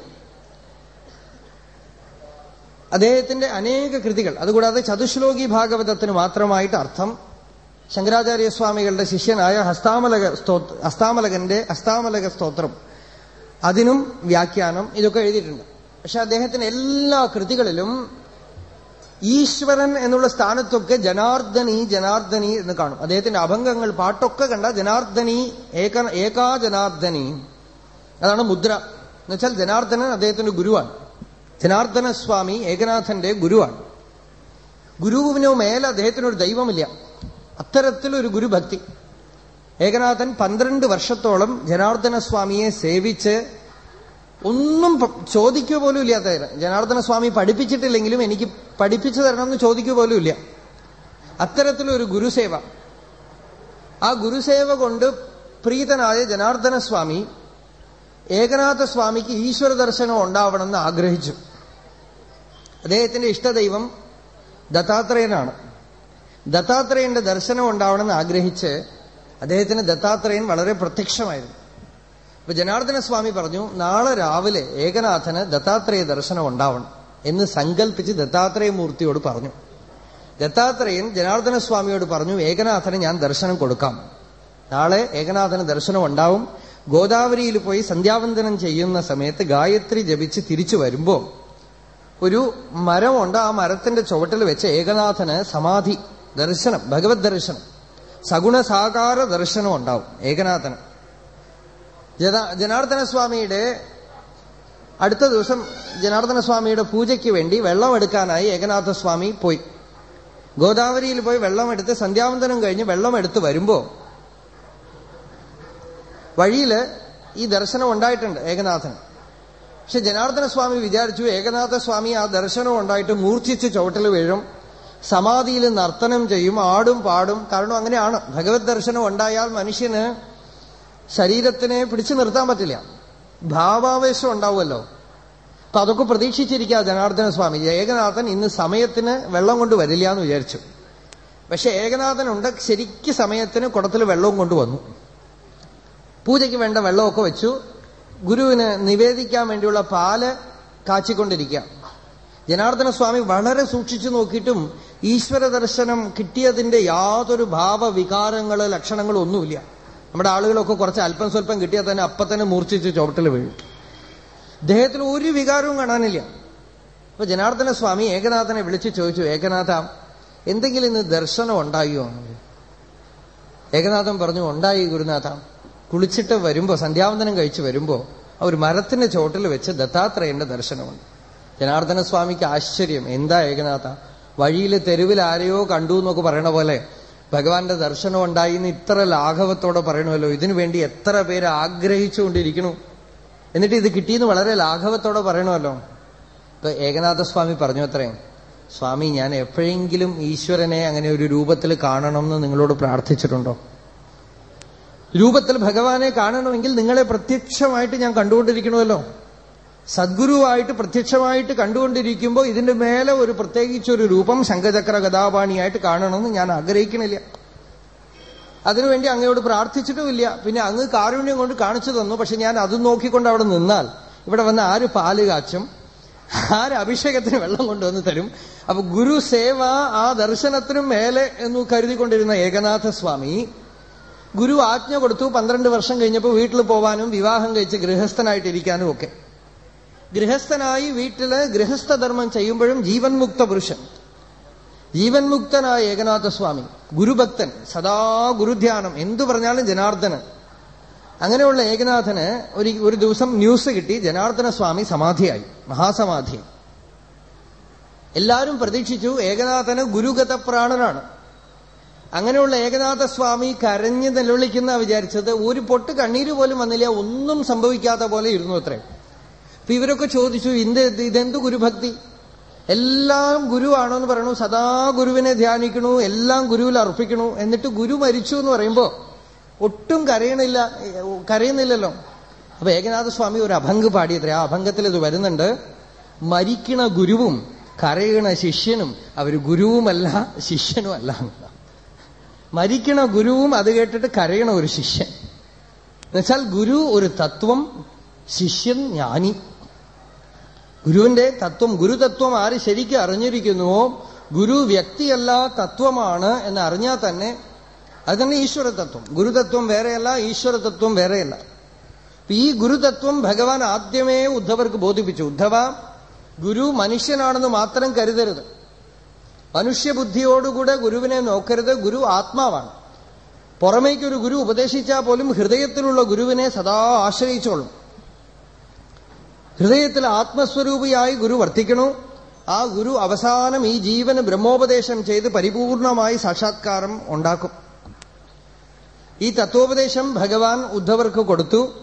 അദ്ദേഹത്തിന്റെ അനേക കൃതികൾ അതുകൂടാതെ ചതുശ്ലോകി ഭാഗവതത്തിന് മാത്രമായിട്ട് അർത്ഥം ശങ്കരാചാര്യസ്വാമികളുടെ ശിഷ്യനായ ഹസ്താമലക സ്തോത്ര ഹസ്താമലകന്റെ ഹസ്താമലക സ്തോത്രം അതിനും വ്യാഖ്യാനം ഇതൊക്കെ എഴുതിയിട്ടുണ്ട്. പക്ഷെ അദ്ദേഹത്തിന്റെ എല്ലാ കൃതികളിലും ഈശ്വരൻ എന്നുള്ള സ്ഥാനത്തൊക്കെ ജനാർദ്ദനി ജനാർദ്ദനി എന്ന് കാണും. അദ്ദേഹത്തിന്റെ അഭംഗങ്ങൾ പാട്ടൊക്കെ കണ്ട ജനാർദ്ദനി ഏക ഏകാ ജനാർദ്ദനി അതാണ് മുദ്ര. എന്നുവെച്ചാൽ ജനാർദ്ദനൻ അദ്ദേഹത്തിന്റെ ഗുരുവാണ്. ജനാർദ്ദന സ്വാമി ഏകനാഥന്റെ ഗുരുവാണ്. ഗുരുവിനോ മേലെ അദ്ദേഹത്തിനൊരു ദൈവമില്ല. അത്തരത്തിലൊരു ഗുരുഭക്തി. ഏകനാഥൻ പന്ത്രണ്ട് വർഷത്തോളം ജനാർദ്ദന സ്വാമിയെ സേവിച്ച് ഒന്നും ചോദിക്കുക പോലും ഇല്ലാത്ത ജനാർദ്ദന സ്വാമി പഠിപ്പിച്ചിട്ടില്ലെങ്കിലും എനിക്ക് പഠിപ്പിച്ചു തരണം എന്ന് ചോദിക്കുക പോലും ഇല്ല. അത്തരത്തിലൊരു ഗുരുസേവ. ആ ഗുരുസേവ കൊണ്ട് പ്രീതനായ ജനാർദ്ദന സ്വാമി ഏകനാഥ സ്വാമിക്ക് ഈശ്വര ദർശനം ഉണ്ടാവണമെന്ന് ആഗ്രഹിച്ചു. അദ്ദേഹത്തിന്റെ ഇഷ്ടദൈവം ദത്താത്രേയനാണ്. ദത്താത്രേയന്റെ ദർശനം ഉണ്ടാവണമെന്ന് ആഗ്രഹിച്ച് അദ്ദേഹത്തിന് ദത്താത്രേയൻ വളരെ പ്രത്യക്ഷമായിരുന്നു. അപ്പൊ ജനാർദ്ദന സ്വാമി പറഞ്ഞു നാളെ രാവിലെ ഏകനാഥന് ദത്താത്രേയ ദർശനം ഉണ്ടാവണം എന്ന് സങ്കല്പിച്ച് ദത്താത്രേയ മൂർത്തിയോട് പറഞ്ഞു. ദത്താത്രേയൻ ജനാർദ്ദന സ്വാമിയോട് പറഞ്ഞു ഏകനാഥന് ഞാൻ ദർശനം കൊടുക്കാം. നാളെ ഏകനാഥന് ദർശനം ഉണ്ടാവും. ഗോദാവരിയിൽ പോയി സന്ധ്യാവന്തനം ചെയ്യുന്ന സമയത്ത് ഗായത്രി ജപിച്ച് തിരിച്ചു വരുമ്പോൾ ഒരു മരമുണ്ട്. ആ മരത്തിന്റെ ചുവട്ടിൽ വെച്ച് ഏകനാഥന് സമാധി ദർശനം ഭഗവത് ദർശനം സഗുണസാകാര ദർശനം ഉണ്ടാവും ഏകനാഥന്. ജനാർദ്ദന സ്വാമിയുടെ അടുത്ത ദിവസം ജനാർദ്ദന സ്വാമിയുടെ പൂജയ്ക്ക് വേണ്ടി വെള്ളം എടുക്കാനായി ഏകനാഥ സ്വാമി പോയി. ഗോദാവരിയിൽ പോയി വെള്ളം എടുത്ത് സന്ധ്യാവന്തനം കഴിഞ്ഞ് വെള്ളം എടുത്ത് വരുമ്പോ വഴിയിൽ ഈ ദർശനം ഉണ്ടായിട്ടുണ്ട് ഏകനാഥന് പക്ഷെ ജനാർദ്ദന സ്വാമി വിചാരിച്ചു ഏകനാഥ സ്വാമി ആ ദർശനം ഉണ്ടായിട്ട് മൂർച്ഛിച്ച് ചുവട്ടിൽ വീഴും സമാധിയിൽ നർത്തനം ചെയ്യും ആടും പാടും. കാരണം അങ്ങനെയാണ്. ഭഗവത് ദർശനം ഉണ്ടായാൽ മനുഷ്യന് ശരീരത്തിനെ പിടിച്ചു നിർത്താൻ പറ്റില്ല. ഭാവാവേശം ഉണ്ടാവുമല്ലോ. അപ്പൊ അതൊക്കെ പ്രതീക്ഷിച്ചിരിക്കുക ജനാർദ്ദന സ്വാമി. ഏകനാഥൻ ഇന്ന് സമയത്തിന് വെള്ളം കൊണ്ട് വരില്ല എന്ന് വിചാരിച്ചു. പക്ഷെ ഏകനാഥനുണ്ട് ശരിക്ക് സമയത്തിന് കുടത്തിൽ വെള്ളവും കൊണ്ടുവന്നു പൂജയ്ക്ക് വേണ്ട വെള്ളമൊക്കെ വെച്ചു. ഗുരുവിന് നിവേദിക്കാൻ വേണ്ടിയുള്ള പാൽ കാച്ചിക്കൊണ്ടിരിക്കുക. ജനാർദ്ദന സ്വാമി വളരെ സൂക്ഷിച്ചു നോക്കിയിട്ടും ഈശ്വര ദർശനം കിട്ടിയതിന്റെ യാതൊരു ഭാവവികാരങ്ങൾ ലക്ഷണങ്ങളോ ഒന്നുമില്ല നമ്മുടെ ആളുകളൊക്കെ കുറച്ച് അല്പം സ്വല്പം കിട്ടിയാൽ തന്നെ അപ്പൊ തന്നെ മൂർച്ഛിച്ച് ചുവട്ടിൽ വീഴും. ദേഹത്തിൽ ഒരു വികാരവും കാണാനില്ല. അപ്പൊ ജനാർദ്ദന സ്വാമി ഏകനാഥനെ വിളിച്ചു ചോദിച്ചു ഏകനാഥ എന്തെങ്കിലും ഇന്ന് ദർശനം ഉണ്ടായോ? ഏകനാഥൻ പറഞ്ഞു ഉണ്ടായി ഗുരുനാഥ. കുളിച്ചിട്ട് വരുമ്പോ സന്ധ്യാവന്തനം കഴിച്ച് വരുമ്പോ ആ ഒരു മരത്തിന്റെ ചോട്ടിൽ വെച്ച് ദത്താത്രേയന്റെ ദർശനമുണ്ട്. ജനാർദ്ദന സ്വാമിക്ക് ആശ്ചര്യം എന്താ ഏകനാഥ? വഴിയിൽ തെരുവിൽ ആരെയോ കണ്ടു എന്നൊക്കെ പറയണ പോലെ ഭഗവാന്റെ ദർശനം ഉണ്ടായി എന്ന് ഇത്ര ലാഘവത്തോടെ പറയണമല്ലോ. ഇതിനു വേണ്ടി എത്ര പേര് ആഗ്രഹിച്ചുകൊണ്ടിരിക്കണു എന്നിട്ട് ഇത് കിട്ടിയെന്ന് വളരെ ലാഘവത്തോടെ പറയണമല്ലോ. ഇപ്പൊ ഏകനാഥസ്വാമി പറഞ്ഞു അത്രയും സ്വാമി ഞാൻ എപ്പോഴെങ്കിലും ഈശ്വരനെ അങ്ങനെ ഒരു രൂപത്തിൽ കാണണം എന്ന് നിങ്ങളോട് പ്രാർത്ഥിച്ചിട്ടുണ്ടോ? രൂപത്തിൽ ഭഗവാനെ കാണണമെങ്കിൽ നിങ്ങളെ പ്രത്യക്ഷമായിട്ട് ഞാൻ കണ്ടുകൊണ്ടിരിക്കണമല്ലോ. സദ്ഗുരുവായിട്ട് പ്രത്യക്ഷമായിട്ട് കണ്ടുകൊണ്ടിരിക്കുമ്പോൾ ഇതിന്റെ മേലെ ഒരു പ്രത്യേകിച്ചൊരു രൂപം ശംഖചക്ര കഥാപാണിയായിട്ട് കാണണമെന്ന് ഞാൻ ആഗ്രഹിക്കണില്ല. അതിനുവേണ്ടി അങ്ങയോട് പ്രാർത്ഥിച്ചിട്ടുമില്ല. പിന്നെ അങ്ങ് കാരുണ്യം കൊണ്ട് കാണിച്ചു തന്നു. പക്ഷെ ഞാൻ അത് നോക്കിക്കൊണ്ട് അവിടെ നിന്നാൽ ഇവിടെ വന്ന ആര് പാൽ കാച്ചും ആര് അഭിഷേകത്തിന് വെള്ളം കൊണ്ടുവന്ന് തരും? അപ്പൊ ഗുരു സേവ ആ ദർശനത്തിനും മേലെ എന്ന് കരുതിക്കൊണ്ടിരുന്ന ഏകനാഥ സ്വാമി ഗുരു ആജ്ഞ കൊടുത്തു. പന്ത്രണ്ട് വർഷം കഴിഞ്ഞപ്പോൾ വീട്ടിൽ പോവാനും വിവാഹം കഴിച്ച് ഗൃഹസ്ഥനായിട്ടിരിക്കാനും ഒക്കെ. ഗൃഹസ്ഥനായി വീട്ടിൽ ഗൃഹസ്ഥധർമ്മം ചെയ്യുമ്പോഴും ജീവൻ മുക്ത പുരുഷൻ. ജീവൻ മുക്തനായ ഏകനാഥസ്വാമി ഗുരുഭക്തൻ സദാ ഗുരുധ്യാനം എന്തു പറഞ്ഞാലും ജനാർദ്ദനൻ അങ്ങനെയുള്ള ഏകനാഥന് ഒരു ഒരു ദിവസം ന്യൂസ് കിട്ടി ജനാർദ്ദന സ്വാമി സമാധിയായി മഹാസമാധി. എല്ലാവരും പ്രതീക്ഷിച്ചു ഏകനാഥന് ഗുരുഗത പ്രാണനാണ് അങ്ങനെയുള്ള ഏകനാഥ സ്വാമി കരഞ്ഞ് നിലവിളിക്കുന്ന വിചാരിച്ചത് ഒരു പൊട്ട് കണ്ണീര് പോലും വന്നില്ല ഒന്നും സംഭവിക്കാത്ത പോലെ ഇരുന്നു അത്രേ. അപ്പൊ ഇവരൊക്കെ ചോദിച്ചു ഇന്ത് ഇതെന്ത് ഗുരുഭക്തി? എല്ലാം ഗുരുവാണോ എന്ന് പറയണു. സദാ ഗുരുവിനെ ധ്യാനിക്കണു. എല്ലാം ഗുരുവിൽ അർപ്പിക്കണു. എന്നിട്ട് ഗുരു മരിച്ചു എന്ന് പറയുമ്പോ ഒട്ടും കരയണില്ല കരയുന്നില്ലല്ലോ. അപ്പൊ ഏകനാഥ സ്വാമി ഒരു അഭംഗ് പാടിയത്രേ. ആ അഭംഗത്തിൽ ഇത് വരുന്നുണ്ട്. മരിക്കണ ഗുരുവും കരയണ ശിഷ്യനും അവർ ഗുരുവുമല്ല ശിഷ്യനുമല്ല. മരിക്കണ ഗുരുവും അത് കേട്ടിട്ട് കരയണ ഒരു ശിഷ്യൻ. എന്നുവെച്ചാൽ ഗുരു ഒരു തത്വം ശിഷ്യൻ ജ്ഞാനി. ഗുരുവിന്റെ തത്വം ഗുരുതത്വം ആര് ശരിക്കും അറിഞ്ഞിരിക്കുന്നുവോ ഗുരു വ്യക്തിയല്ല തത്വമാണ് എന്ന് അറിഞ്ഞാൽ തന്നെ അത് തന്നെ ഈശ്വര തത്വം ഗുരുതത്വം വേറെയല്ല ഈശ്വര തത്വം വേറെയല്ല ഈ ഗുരുതത്വം ഭഗവാൻ ആദ്യമേ ഉദ്ധവർക്ക് ബോധിപ്പിച്ചു. ഉദ്ധവ ഗുരു മനുഷ്യനാണെന്ന് മാത്രം കരുതരുത്. മനുഷ്യബുദ്ധിയോടുകൂടെ ഗുരുവിനെ നോക്കരുത്. ഗുരു ആത്മാവാണ്. പുറമേക്കൊരു ഗുരു ഉപദേശിച്ചാൽ പോലും ഹൃദയത്തിലുള്ള ഗുരുവിനെ സദാ ആശ്രയിച്ചോളും. ഹൃദയത്തിൽ ആത്മസ്വരൂപിയായി ഗുരു വർത്തിക്കണോ. ആ ഗുരു അവസാനം ഈ ജീവന് ബ്രഹ്മോപദേശം ചെയ്ത് പരിപൂർണമായി സാക്ഷാത്കാരം ഉണ്ടാക്കും. ഈ തത്വോപദേശം ഭഗവാൻ ഉദ്ധവർക്ക് കൊടുത്തു.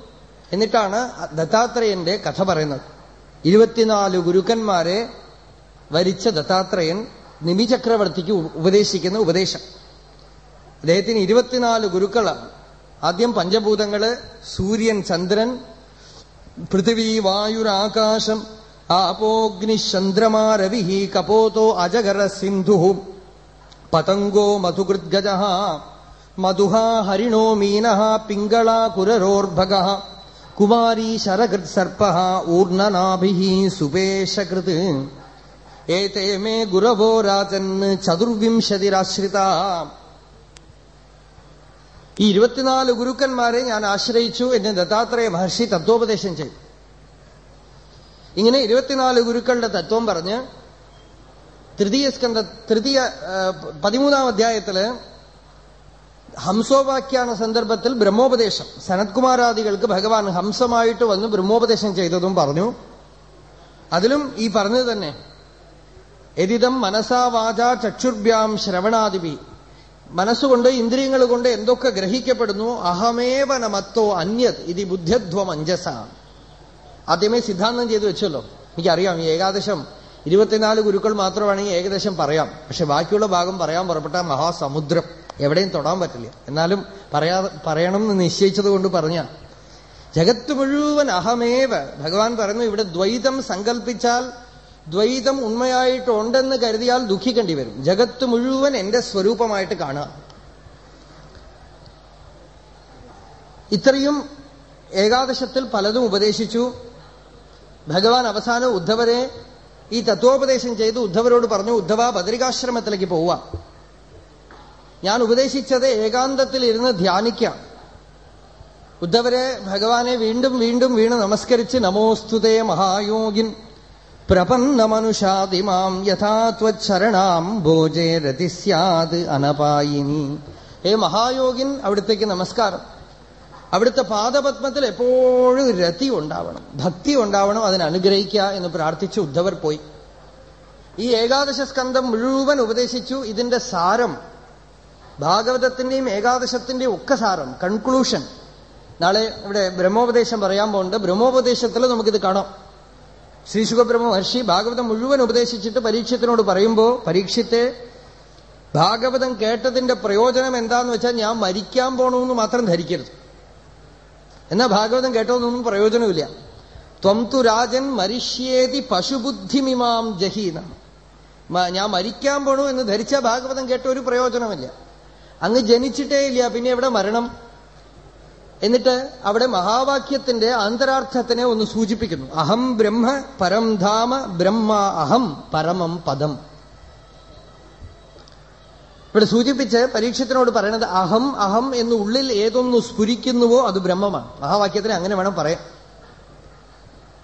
എന്നിട്ടാണ് ദത്താത്രേയന്റെ കഥ പറയുന്നത്. ഇരുപത്തിനാല് ഗുരുക്കന്മാരെ വരിച്ച ദത്താത്രേയൻ നിമിചക്രവർത്തിക്ക് ഉപദേശിക്കുന്ന ഉപദേശം. അദ്ദേഹത്തിന് ഇരുപത്തിനാല് ഗുരുക്കളാണ്. ആദ്യം പഞ്ചഭൂതങ്ങൾ സൂര്യൻ ചന്ദ്രൻ പൃഥിവി വായുരാകാശം ആപോഗ്നിചന്ദ്രമാ രവി കപോതോ അജഗര സിന്ധു പതംഗോ മധുകൃദ്ഗജ മധുഹാ ഹരിണോ മീന പിംഗള കുരരോർഭഗ കുമാരീ ശരകൃത് സർപ്പ ഊർണനാഭി സുപേശകൃത് ഏതേ മേ ഗുരവോ രാജൻ ചതുർവിംശതിരാശ്രിത ഈ ഇരുപത്തിനാല് ഗുരുക്കന്മാരെ ഞാൻ ആശ്രയിച്ചു എന്ന് ദത്താത്രേയ മഹർഷി തത്വോപദേശം ചെയ്തു. ഇങ്ങനെ ഇരുപത്തിനാല് ഗുരുക്കളുടെ തത്വം പറഞ്ഞ് തൃതീയ സ്കന്ധ തൃതീയ പതിമൂന്നാം അധ്യായത്തിൽ ഹംസോവാക്യാന സന്ദർഭത്തിൽ ബ്രഹ്മോപദേശം. സനത്കുമാരാദികൾക്ക് ഭഗവാൻ ഹംസമായിട്ട് വന്ന് ബ്രഹ്മോപദേശം ചെയ്തതും പറഞ്ഞു. അതിലും ഈ പറഞ്ഞത് തന്നെ എതിദം മനസാ വാച ചക്ഷുർഭ്യാം ശ്രവണാദിപി മനസ്സുകൊണ്ട് ഇന്ദ്രിയങ്ങൾ കൊണ്ട് എന്തൊക്കെ ഗ്രഹിക്കപ്പെടുന്നു? അഹമേവ നമത്തോ അന്യത്. ഇത് ബുദ്ധിധ്വം അഞ്ജസ. ആദ്യമേ സിദ്ധാന്തം ചെയ്തു വെച്ചല്ലോ. എനിക്കറിയാം ഈ ഏകാദശം ഇരുപത്തിനാല് ഗുരുക്കൾ മാത്രമാണെങ്കിൽ ഏകദേശം പറയാം. പക്ഷെ ബാക്കിയുള്ള ഭാഗം പറയാൻ പുറപ്പെട്ട മഹാസമുദ്രം എവിടെയും തൊടാൻ പറ്റില്ല. എന്നാലും പറയാ പറയണം എന്ന് നിശ്ചയിച്ചത് കൊണ്ട് പറഞ്ഞ ജഗത്ത് മുഴുവൻ അഹമേവ. ഭഗവാൻ പറയുന്നു ഇവിടെ ദ്വൈതം സങ്കല്പിച്ചാൽ ദ്വൈതം ഉണ്മയായിട്ടുണ്ടെന്ന് കരുതിയാൽ ദുഃഖിക്കേണ്ടി വരും. ജഗത്ത് മുഴുവൻ എന്റെ സ്വരൂപമായിട്ട് കാണുക. ഇത്രയും ഏകാദശത്തിൽ പലതും ഉപദേശിച്ചു. ഭഗവാൻ അവസാനം ഉദ്ധവരെ ഈ തത്വോപദേശം ചെയ്ത് ഉദ്ധവരോട് പറഞ്ഞു ഉദ്ധവ ബദരികാശ്രമത്തിലേക്ക് പോവുക. ഞാൻ ഉപദേശിച്ചത് ഏകാന്തത്തിൽ ഇരുന്ന് ധ്യാനിക്കാം. ഉദ്ധവരെ ഭഗവാനെ വീണ്ടും വീണ്ടും വീണ് നമസ്കരിച്ച് നമോസ്തുതേ മഹായോഗിൻ. പ്രപന്നമനുഷാദിമാം യഥാത്വരണാം ഭോജേ രതി സ്യാത് അനപായിനി. ഹേ മഹായോഗിൻ അവിടുത്തേക്ക് നമസ്കാരം. അവിടുത്തെ പാദപത്മത്തിൽ എപ്പോഴും രതി ഉണ്ടാവണം. ഭക്തി ഉണ്ടാവണം അതിനെ എന്ന് പ്രാർത്ഥിച്ച് ഉദ്ധവർ പോയി. ഈ ഏകാദശ സ്കന്ധം മുഴുവൻ ഉപദേശിച്ചു. ഇതിന്റെ സാരം ഭാഗവതത്തിന്റെയും ഏകാദശത്തിന്റെയും ഒക്കെ സാരം കൺക്ലൂഷൻ നാളെ ഇവിടെ ബ്രഹ്മോപദേശം പറയാൻ പോകുന്നുണ്ട്. ബ്രഹ്മോപദേശത്തിൽ നമുക്കിത് കാണാം. ശ്രീ ശുഖബ്രഹ്മ മഹർഷി ഭാഗവതം മുഴുവൻ ഉപദേശിച്ചിട്ട് പരീക്ഷത്തിനോട് പറയുമ്പോ പരീക്ഷത്തെ ഭാഗവതം കേട്ടതിന്റെ പ്രയോജനം എന്താന്ന് വെച്ചാൽ ഞാൻ മരിക്കാൻ പോണമെന്ന് മാത്രം ധരിക്കരുത്. എന്നാ ഭാഗവതം കേട്ടതൊന്നും പ്രയോജനമില്ല. ത്വം തു രാജൻ മരിഷ്യേതി പശുബുദ്ധിമിമാം ജഹീന. ഞാൻ മരിക്കാൻ പോണു എന്ന് ധരിച്ച ഭാഗവതം കേട്ട ഒരു പ്രയോജനമില്ല. അങ്ങ് ജനിച്ചിട്ടേ ഇല്ല പിന്നെ എവിടെ മരണം? എന്നിട്ട് അവിടെ മഹാവാക്യത്തിന്റെ അന്തരാർത്ഥത്തിനെ ഒന്ന് സൂചിപ്പിക്കുന്നു. അഹം ബ്രഹ്മ പരം ധാമ ബ്രഹ്മ അഹം പരമം പദം. ഇവിടെ സൂചിപ്പിച്ച് പരീക്ഷത്തിനോട് പറയണത് അഹം അഹം എന്ന് ഉള്ളിൽ ഏതൊന്ന് സ്ഫുരിക്കുന്നുവോ അത് ബ്രഹ്മമാണ്. മഹാവാക്യത്തിന് അങ്ങനെ വേണം പറയാം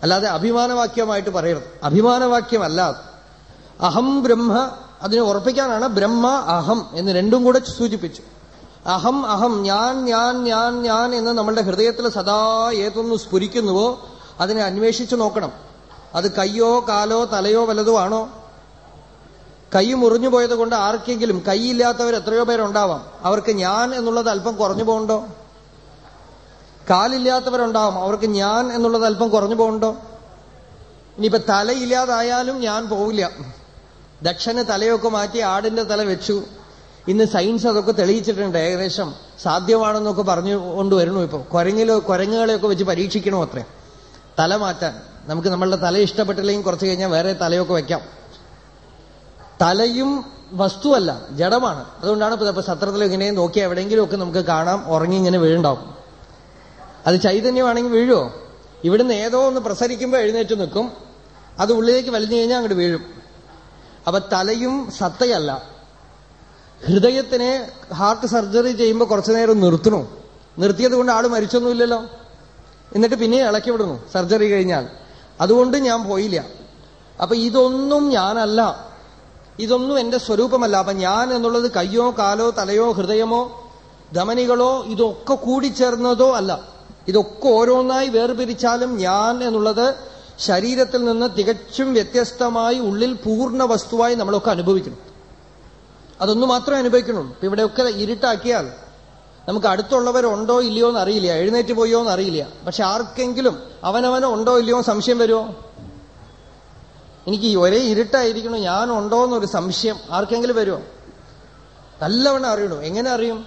അല്ലാതെ അഭിമാനവാക്യമായിട്ട് പറയരുത്. അഭിമാനവാക്യമല്ല അഹം ബ്രഹ്മ അതിനെ ഉറപ്പിക്കാനാണ് ബ്രഹ്മ അഹം എന്ന് രണ്ടും കൂടെ സൂചിപ്പിച്ചു. അഹം അഹം ഞാൻ ഞാൻ ഞാൻ ഞാൻ എന്ന് നമ്മളുടെ ഹൃദയത്തിൽ സദാ ഏതൊന്ന് സ്ഫുരിക്കുന്നുവോ അതിനെ അന്വേഷിച്ചു നോക്കണം. അത് കയ്യോ കാലോ തലയോ വലതോ ആണോ? കൈ മുറിഞ്ഞു പോയത് കൊണ്ട് ആർക്കെങ്കിലും കൈയില്ലാത്തവർ എത്രയോ പേരുണ്ടാവാം. അവർക്ക് ഞാൻ എന്നുള്ളത് അല്പം കുറഞ്ഞു പോകണ്ടോ? കാലില്ലാത്തവരുണ്ടാവും. അവർക്ക് ഞാൻ എന്നുള്ളത് അല്പം കുറഞ്ഞു പോകണ്ടോ? ഇനിയിപ്പോ തലയില്ലാതായാലും ഞാൻ പോവില്ല. ദക്ഷന് തലയൊക്കെ മാറ്റി ആടിന്റെ തല വെച്ചു. ഇന്ന് സയൻസ് അതൊക്കെ തെളിയിച്ചിട്ടുണ്ട് ഏകദേശം സാധ്യമാണെന്നൊക്കെ പറഞ്ഞു കൊണ്ടുവരണു ഇപ്പൊ. കുരങ്ങിലോ കുരങ്ങുകളെയൊക്കെ വെച്ച് പരീക്ഷിക്കണോ അത്രേ? തല മാറ്റാൻ. നമുക്ക് നമ്മളുടെ തല ഇഷ്ടപ്പെട്ടില്ലെങ്കിൽ കുറച്ച് കഴിഞ്ഞാൽ വേറെ തലയൊക്കെ വെക്കാം. തലയും വസ്തുവല്ല ജഡമാണ്. അതുകൊണ്ടാണ് ഇപ്പൊ സത്രത്തിൽ ഇങ്ങനെ നോക്കി എവിടെയെങ്കിലുമൊക്കെ നമുക്ക് കാണാം ഉറങ്ങി ഇങ്ങനെ വീഴുണ്ടാവും. അത് ചൈതന്യമാണെങ്കിൽ വീഴുമോ ഇവിടുന്ന് ഏതോ ഒന്ന് പ്രസരിക്കുമ്പോൾ എഴുന്നേറ്റ് നിൽക്കും. അത് ഉള്ളിലേക്ക് വലിഞ്ഞു കഴിഞ്ഞാൽ അങ്ങോട്ട് വീഴും. അപ്പൊ തലയും സത്തയല്ല. ഹൃദയത്തിനെ ഹാർട്ട് സർജറി ചെയ്യുമ്പോൾ കുറച്ചു നേരം നിർത്തണോ? നിർത്തിയത് കൊണ്ട് ആൾ മരിച്ചൊന്നുമില്ലല്ലോ. എന്നിട്ട് പിന്നെ ഇളക്കി വിടുന്നു സർജറി കഴിഞ്ഞാൽ. അതുകൊണ്ട് ഞാൻ പോയില്ല. അപ്പൊ ഇതൊന്നും ഞാനല്ല. ഇതൊന്നും എന്റെ സ്വരൂപമല്ല. അപ്പൊ ഞാൻ എന്നുള്ളത് കയ്യോ കാലോ തലയോ ഹൃദയമോ ധമനികളോ ഇതൊക്കെ കൂടിച്ചേർന്നതോ അല്ല. ഇതൊക്കെ ഓരോന്നായി വേർപിരിച്ചാലും ഞാൻ എന്നുള്ളത് ശരീരത്തിൽ നിന്ന് തികച്ചും വ്യത്യസ്തമായി ഉള്ളിൽ പൂർണ വസ്തുവായി നമ്മളൊക്കെ അനുഭവിക്കണം. അതൊന്നു മാത്രമേ അനുഭവിക്കണുള്ളൂ ഇപ്പൊ ഇവിടെയൊക്കെ ഇരുട്ടാക്കിയാൽ നമുക്ക് അടുത്തുള്ളവരുണ്ടോ ഇല്ലയോ എന്ന് അറിയില്ല എഴുന്നേറ്റ് പോയോ എന്ന് അറിയില്ല പക്ഷെ ആർക്കെങ്കിലും അവനവനോ ഉണ്ടോ ഇല്ലയോ സംശയം വരുമോ? എനിക്ക് ഒരേ ഇരുട്ടായിരിക്കണോ ഞാൻ ഉണ്ടോ എന്നൊരു സംശയം ആർക്കെങ്കിലും വരുമോ? നല്ലവണ്ണം അറിയണു? എങ്ങനെ അറിയും?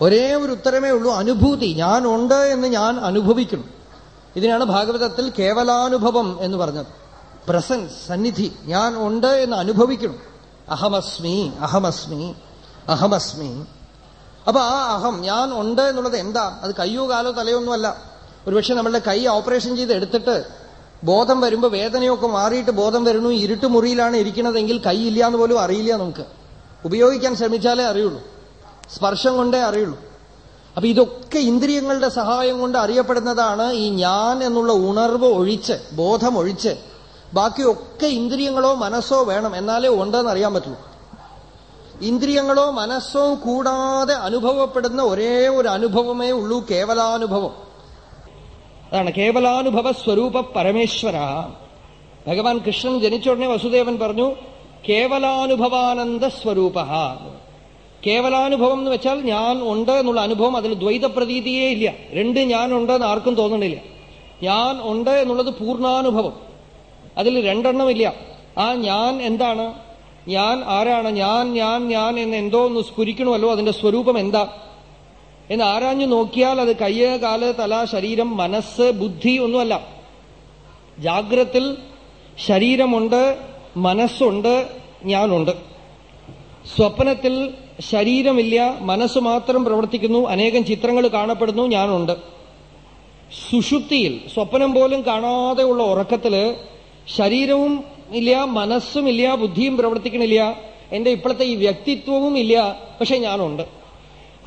ഒരേ ഒരു ഉത്തരമേ ഉള്ളൂ. അനുഭൂതി. ഞാൻ ഉണ്ട് എന്ന് ഞാൻ അനുഭവിക്കണം ഇതിനാണ് ഭാഗവതത്തിൽ കേവലാനുഭവം എന്ന് പറഞ്ഞത്. പ്രസൻസ് സന്നിധി. ഞാൻ ഉണ്ട് എന്ന് അനുഭവിക്കണം അഹമസ്മി അഹമസ്മി അഹമസ്മി. അപ്പൊ ആ അഹം ഞാൻ ഉണ്ട് എന്നുള്ളത് എന്താ? അത് കയ്യോ കാലോ തലയോ തലയൊന്നുമല്ല. ഒരുപക്ഷെ നമ്മളുടെ കൈ ഓപ്പറേഷൻ ചെയ്ത് എടുത്തിട്ട് ബോധം വരുമ്പോൾ വേദനയൊക്കെ മാറിയിട്ട് ബോധം വരുന്നു ഇരുട്ട് മുറിയിലാണ് ഇരിക്കുന്നതെങ്കിൽ കൈയില്ല എന്ന് പോലും അറിയില്ല നമുക്ക്. ഉപയോഗിക്കാൻ ശ്രമിച്ചാലേ അറിയുള്ളൂ. സ്പർശം കൊണ്ടേ അറിയുള്ളൂ. അപ്പൊ ഇതൊക്കെ ഇന്ദ്രിയങ്ങളുടെ സഹായം കൊണ്ട് അറിയപ്പെടുന്നതാണ് ഈ ഞാൻ എന്നുള്ള ഉണർവ് ഒഴിച്ച് ബോധം ഒഴിച്ച് ബാക്കിയൊക്കെ ഇന്ദ്രിയങ്ങളോ മനസ്സോ വേണം. എന്നാലേ ഉണ്ടെന്ന് അറിയാൻ പറ്റുള്ളൂ. ഇന്ദ്രിയങ്ങളോ മനസ്സോ കൂടാതെ അനുഭവപ്പെടുന്ന ഒരേ ഒരു അനുഭവമേ ഉള്ളൂ കേവലാനുഭവം. അതാണ്. കേവലാനുഭവ സ്വരൂപ പരമേശ്വര. ഭഗവാൻ കൃഷ്ണൻ ജനിച്ച ഉടനെ വസുദേവൻ പറഞ്ഞു കേവലാനുഭവാനന്ദ സ്വരൂപ. കേവലാനുഭവം എന്ന് വെച്ചാൽ ഞാൻ ഉണ്ട് എന്നുള്ള അനുഭവം അതിൽ ദ്വൈത പ്രതീതിയേ ഇല്ല. രണ്ട് ഞാൻ ഉണ്ട് എന്ന് ആർക്കും തോന്നണില്ല. ഞാൻ ഉണ്ട് എന്നുള്ളത് പൂർണാനുഭവം. അതിൽ രണ്ടെണ്ണമില്ല ആ ഞാൻ എന്താണ്? ഞാൻ ആരാണ്? ഞാൻ ഞാൻ ഞാൻ എന്ന് എന്തോ ഒന്ന് സ്ഫുരിക്കണമല്ലോ? അതിന്റെ സ്വരൂപം എന്താ? എന്ന് ആരാഞ്ഞു നോക്കിയാൽ അത് കയ്യ് കാൽ തല ശരീരം മനസ്സ് ബുദ്ധി ഒന്നുമല്ല. ജാഗ്രത്തിൽ ശരീരമുണ്ട് മനസ്സുണ്ട് ഞാനുണ്ട്. സ്വപ്നത്തിൽ ശരീരമില്ല മനസ്സ് മാത്രം പ്രവർത്തിക്കുന്നു അനേകം ചിത്രങ്ങൾ കാണപ്പെടുന്നു ഞാനുണ്ട്. സുഷുപ്തിയിൽ സ്വപ്നം പോലും കാണാതെയുള്ള ഉറക്കത്തിൽ ശരീരവും ഇല്ല മനസ്സും ഇല്ല ബുദ്ധിയും പ്രവർത്തിക്കണില്ല. എന്റെ ഇപ്പോഴത്തെ ഈ വ്യക്തിത്വവും ഇല്ല. പക്ഷെ ഞാനുണ്ട്.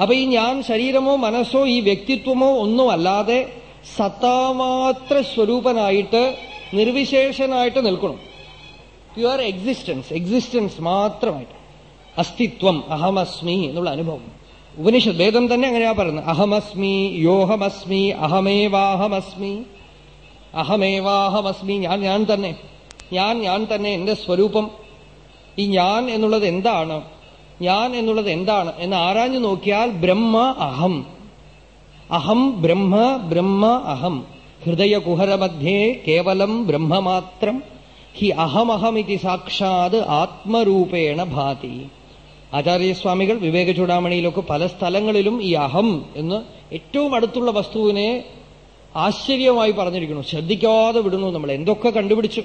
അപ്പൊ ഈ ഞാൻ ശരീരമോ മനസ്സോ ഈ വ്യക്തിത്വമോ ഒന്നും ഒന്നുമല്ലാതെ സത്താമാത്ര സ്വരൂപനായിട്ട് നിർവിശേഷനായിട്ട് നിൽക്കണം. പ്യുവർ എക്സിസ്റ്റൻസ് എക്സിസ്റ്റൻസ് മാത്രമായിട്ട്. അസ്തിത്വം അഹമസ്മി എന്നുള്ള അനുഭവം. ഉപനിഷത് വേദം തന്നെ അങ്ങനെയാ പറയുന്നത്. അഹമസ്മി യോഹമസ്മി അഹമേവാഹമസ്മി. അഹമേവാഹമസ്മി ഞാൻ ഞാൻ തന്നെ. ഞാൻ ഞാൻ തന്നെ എന്റെ സ്വരൂപം. ഈ ഞാൻ എന്നുള്ളത് എന്താണ്? ഞാൻ എന്നുള്ളത് എന്താണ്? എന്ന് ആരാഞ്ഞു നോക്കിയാൽ ബ്രഹ്മ അഹം. അഹം ബ്രഹ്മ ബ്രഹ്മ അഹം. ഹൃദയകുഹരമധ്യേ കേവലം ബ്രഹ്മമാത്രം. ഹി അഹമഹമിതി സാക്ഷാത് ആത്മരൂപേണ ഭാതി. ആചാര്യസ്വാമികൾ വിവേക ചൂടാമണിയിലൊക്കെ പല സ്ഥലങ്ങളിലും ഈ അഹം എന്ന് ഏറ്റവും അടുത്തുള്ള വസ്തുവിനെ ആശ്ചര്യമായി പറഞ്ഞിരിക്കുന്നു. ശ്രദ്ധിക്കാതെ വിടുന്നു നമ്മൾ. എന്തൊക്കെ കണ്ടുപിടിച്ചു?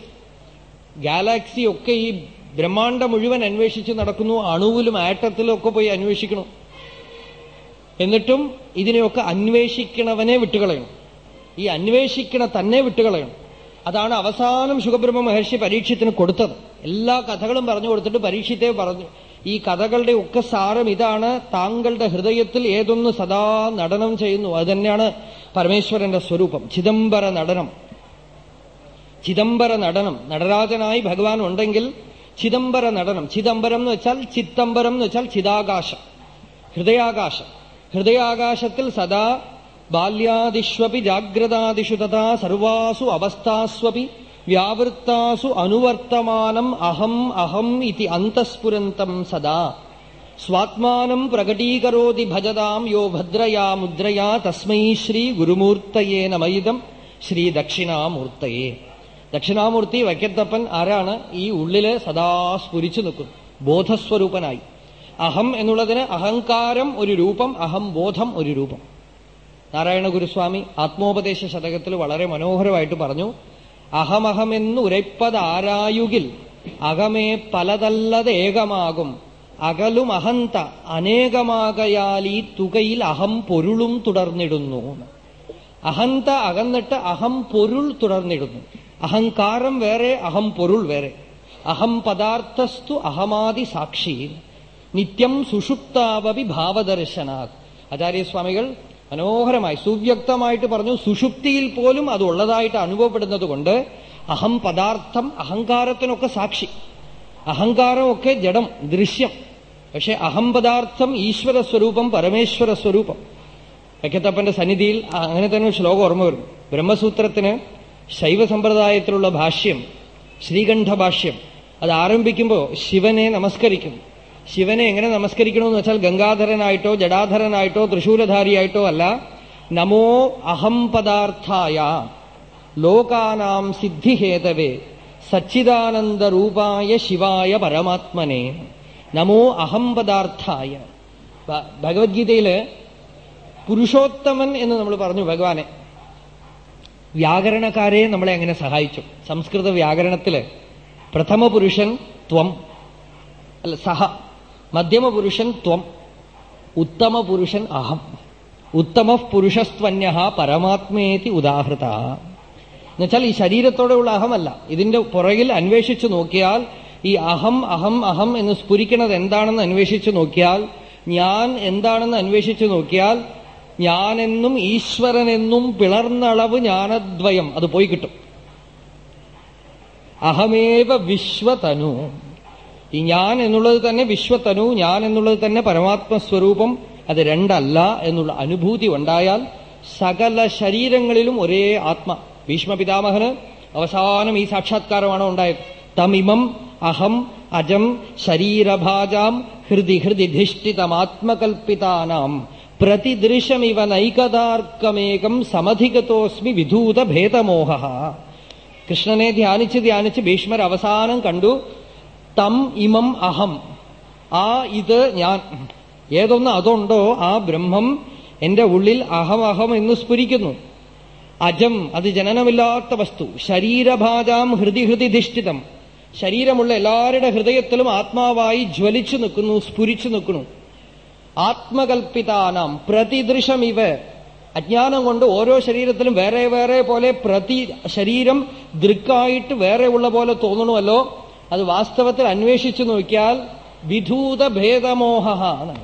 ഗാലാക്സി ഒക്കെ ഈ ബ്രഹ്മാണ്ടം മുഴുവൻ അന്വേഷിച്ച് നടക്കുന്നു. അണുവിലും ആറ്റത്തിലും ഒക്കെ പോയി അന്വേഷിക്കണം എന്നിട്ടും ഇതിനെയൊക്കെ അന്വേഷിക്കണവനെ വിട്ടുകളയണം. ഈ അന്വേഷിക്കണ തന്നെ വിട്ടുകളയണം. അതാണ് അവസാനം ശുഖബ്രഹ്മ മഹർഷി പരീക്ഷത്തിന് കൊടുത്തത്. എല്ലാ കഥകളും പറഞ്ഞു കൊടുത്തിട്ട് പരീക്ഷത്തെ പറഞ്ഞു. ഈ കഥകളുടെ ഒക്കെ സാരം ഇതാണ്. താങ്കളുടെ ഹൃദയത്തിൽ ഏതൊന്ന് സദാ നടനം ചെയ്യുന്നു. അത് തന്നെയാണ് പരമേശ്വരന്റെ സ്വരൂപം ചിദംബര നടനം. ചിദംബര നടനം. നടരാജനായി ഭഗവാൻ ഉണ്ടെങ്കിൽ ചിദംബര നടനം. ചിദംബരം എന്ന് വെച്ചാൽ ചിത്തംബരം എന്ന് വെച്ചാൽ ചിതാകാശം ഹൃദയാകാശം. ഹൃദയാകാശത്തിൽ സദാ ബാല്യാദിഷ്വപി ജാഗ്രതാദിഷു തഥാ സർവാസു അവസ്ഥാസ്വപി വ്യാവൃത്താസു അനുവർത്തമാനം അഹം അഹം ഇതി അന്തസ്ഫുരന്തം സദാ. സ്വാത്മാനം പ്രകടീകരോതി ഭജതാം യോ ഭദ്രയാ മുദ്രയാ തസ്മൈ ശ്രീ ഗുരുമൂർത്തയേ നമയിതം ശ്രീ ദക്ഷിണാമൂർത്തയെ. ദക്ഷിണാമൂർത്തി വൈക്കത്തപ്പൻ ആരാണ്? ഈ ഉള്ളിൽ സദാ സ്ഫുരിച്ചു നിൽക്കും. ബോധസ്വരൂപനായി. അഹം എന്നുള്ളതിന് അഹങ്കാരം ഒരു രൂപം അഹം ബോധം ഒരു രൂപം. നാരായണ ഗുരുസ്വാമി ആത്മോപദേശ ശതകത്തിൽ വളരെ മനോഹരമായിട്ട് പറഞ്ഞു അഹമഹമെന്ന് ഉരയ്പതാരായുകിൽ അകമേ പലതല്ലത് ഏകമാകും. അകലും അഹന്ത അനേകമാകയാൽ ഈ തുകയിൽ അഹം പൊരുളും തുടർന്നിടുന്നു. അഹന്ത അകന്നിട്ട് അഹം പൊരുൾ തുടർന്നിടുന്നു. അഹങ്കാരം വേറെ അഹം പൊരുൾ വേറെ. അഹം പദാർത്ഥസ്തു അഹമാദി സാക്ഷി. നിത്യം സുഷുപ്താവവി ഭാവദർശനാത്. ആചാര്യസ്വാമികൾ മനോഹരമായി സുവ്യക്തമായിട്ട് പറഞ്ഞു സുഷുപ്തിയിൽ പോലും അത് ഉള്ളതായിട്ട് അനുഭവപ്പെടുന്നത് കൊണ്ട് അഹം പദാർത്ഥം അഹങ്കാരത്തിനൊക്കെ സാക്ഷി. അഹങ്കാരമൊക്കെ ജഡം ദൃശ്യം. പക്ഷെ അഹം പദാർത്ഥം ഈശ്വര സ്വരൂപം പരമേശ്വര സ്വരൂപം വൈക്കത്തപ്പന്റെ സന്നിധിയിൽ അങ്ങനെ തന്നെ ഒരു ശ്ലോകം ഓർമ്മ വരും ബ്രഹ്മസൂത്രത്തിന് ശൈവ സമ്പ്രദായത്തിലുള്ള ഭാഷ്യം ശ്രീകണ്ഠ ഭാഷ്യം അത് ആരംഭിക്കുമ്പോൾ ശിവനെ നമസ്കരിക്കുന്നു. ശിവനെ എങ്ങനെ നമസ്കരിക്കണമെന്ന് വെച്ചാൽ ഗംഗാധരനായിട്ടോ ജടാധരനായിട്ടോ തൃശൂലധാരിയായിട്ടോ അല്ല. നമോ അഹം പദാർത്ഥായ ലോകാനാം സിദ്ധിഹേതവേ സച്ചിദാനന്ദ രൂപായ ശിവായ പരമാത്മനെ. നമോ അഹം പദാർത്ഥായ. ഭഗവത്ഗീതയിൽ പുരുഷോത്തമൻ എന്ന് നമ്മൾ പറഞ്ഞു ഭഗവാനെ. വ്യാകരണക്കാരെ നമ്മളെ അങ്ങനെ സഹായിച്ചു? സംസ്കൃത വ്യാകരണത്തിൽ പ്രഥമ പുരുഷൻ ത്വം അല്ല സഹ. മധ്യമ പുരുഷൻ ത്വം ഉത്തമ പുരുഷൻ അഹം. ഉത്തമ പുരുഷസ്ത്വന്യ പരമാത്മേതി ഉദാഹൃത. എന്നുവെച്ചാൽ ഈ ശരീരത്തോടെയുള്ള അഹമല്ല. ഇതിന്റെ പുറകിൽ അന്വേഷിച്ചു നോക്കിയാൽ ഈ അഹം അഹം അഹം എന്ന് സ്ഫുരിക്കുന്നത് എന്താണെന്ന് അന്വേഷിച്ചു നോക്കിയാൽ ഞാൻ എന്താണെന്ന് അന്വേഷിച്ചു നോക്കിയാൽ ഞാനെന്നും ഈശ്വരനെന്നും പിളർന്നളവ് ജ്ഞാനദ്വയം അത് പോയി കിട്ടും. അഹമേവ വിശ്വതനു. ഈ ഞാൻ എന്നുള്ളത് തന്നെ വിശ്വതനു ഞാൻ എന്നുള്ളത് തന്നെ പരമാത്മസ്വരൂപം അത് രണ്ടല്ല എന്നുള്ള അനുഭൂതി ഉണ്ടായാൽ സകല ശരീരങ്ങളിലും ഒരേ ആത്മ. ഭീഷ്മ പിതാമഹന് അവസാനം ഈ സാക്ഷാത്കാരമാണ് ഉണ്ടായത്. തമിമം അഹം അജം ശരീരഭാജാം ഹൃദി ഹൃദി ധിഷ്ഠിതമാത്മകൽപ്പിതാനാം പ്രതിദൃശമിവ നൈകതാർക്കമേകം സമധിഗതോസ്മി വിധൂത ഭേദമോഹ കൃഷ്ണനെ ധ്യാനിച്ച് ധ്യാനിച്ച് ഭീഷ്മർ അവസാനം കണ്ടു. തം ഇമം അഹം. ആ ഇത് ഞാൻ. ഏതൊന്ന് അതുണ്ടോ ആ ബ്രഹ്മം എന്റെ ഉള്ളിൽ അഹം അഹം എന്ന് സ്ഫുരിക്കുന്നു. അജം അത് ജനനമില്ലാത്ത വസ്തു. ശരീരഭാജാം ഹൃദി ഹൃദി ധിഷ്ഠിതം. ശരീരമുള്ള എല്ലാവരുടെ ഹൃദയത്തിലും ആത്മാവായി ജ്വലിച്ചു നിൽക്കുന്നു സ്ഫുരിച്ചു നിൽക്കുന്നു. ആത്മകൽപ്പിതാനാം പ്രതിദൃശമിവ അജ്ഞാനം കൊണ്ട് ഓരോ ശരീരത്തിലും വേറെ വേറെ പോലെ പ്രതി ശരീരം ദൃക്കായിട്ട് വേറെ ഉള്ള പോലെ തോന്നണമല്ലോ. അത് വാസ്തവത്തിൽ അന്വേഷിച്ചു നോക്കിയാൽ വിധൂത ഭേദമോഹ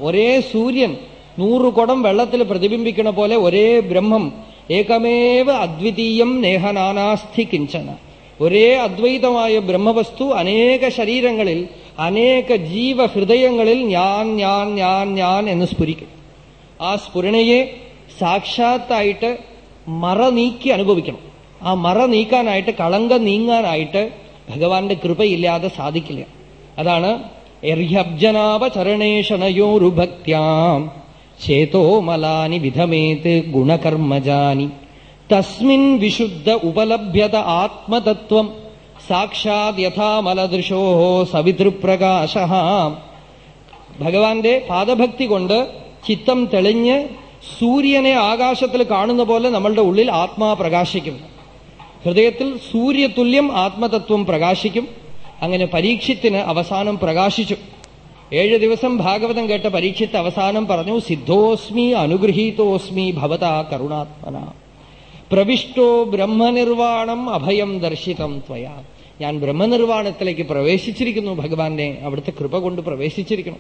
ഒരേ സൂര്യൻ നൂറു കുടം വെള്ളത്തിൽ പ്രതിബിംബിക്കണ പോലെ ഒരേ ബ്രഹ്മം. ഏകമേവ അദ്വിതീയം നേഹനാനാസ്ഥി കിഞ്ചന. ഒരേ അദ്വൈതമായ ബ്രഹ്മവസ്തു അനേക ശരീരങ്ങളിൽ അനേക ജീവഹൃദയങ്ങളിൽ ഞാൻ ഞാൻ ഞാൻ ഞാൻ എന്ന് സ്ഫുരിക്കും. ആ സ്ഫുരണയെ സാക്ഷാത്തായിട്ട് മറ നീക്കി അനുഭവിക്കണം. ആ മറ നീക്കാനായിട്ട് കളങ്കം നീങ്ങാനായിട്ട് ഭഗവാന്റെ കൃപയില്ലാതെ സാധിക്കില്ല. അതാണ് എർഹ്യബ്ജനാവ ചരണേഷണയോരുഭക്ത്യാം. ചേതോമലാനി വിധമേത് ഗുണകർമ്മജാനി. തസ്മിൻ വിശുദ്ധ ഉപലഭ്യത ആത്മതത്വം സാക്ഷാത് യഥാമലദൃശോ സവിതൃപ്രകാശ. ഭഗവാന്റെ പാദഭക്തി കൊണ്ട് ചിത്തം തെളിഞ്ഞ് സൂര്യനെ ആകാശത്തിൽ കാണുന്ന പോലെ നമ്മളുടെ ഉള്ളിൽ ആത്മാ പ്രകാശിക്കും. ഹൃദയത്തിൽ സൂര്യതുല്യം ആത്മതത്വം പ്രകാശിക്കും. അങ്ങനെ പരീക്ഷത്തിന് അവസാനം പ്രകാശിച്ചു. ഏഴ് ദിവസം ഭാഗവതം കേട്ട പരീക്ഷിത്ത് അവസാനം പറഞ്ഞു സിദ്ധോസ്മി അനുഗൃഹീതോസ്മി ഭവതാ കരുണാത്മന. പ്രവിഷ്ടോ ബ്രഹ്മനിർവാണം അഭയം ദർശിതം ത്വയാ. ഞാൻ ബ്രഹ്മനിർവാണത്തിലേക്ക് പ്രവേശിച്ചിരിക്കുന്നു. ഭഗവാന്റെ അവിടുത്തെ കൃപ കൊണ്ട് പ്രവേശിച്ചിരിക്കണം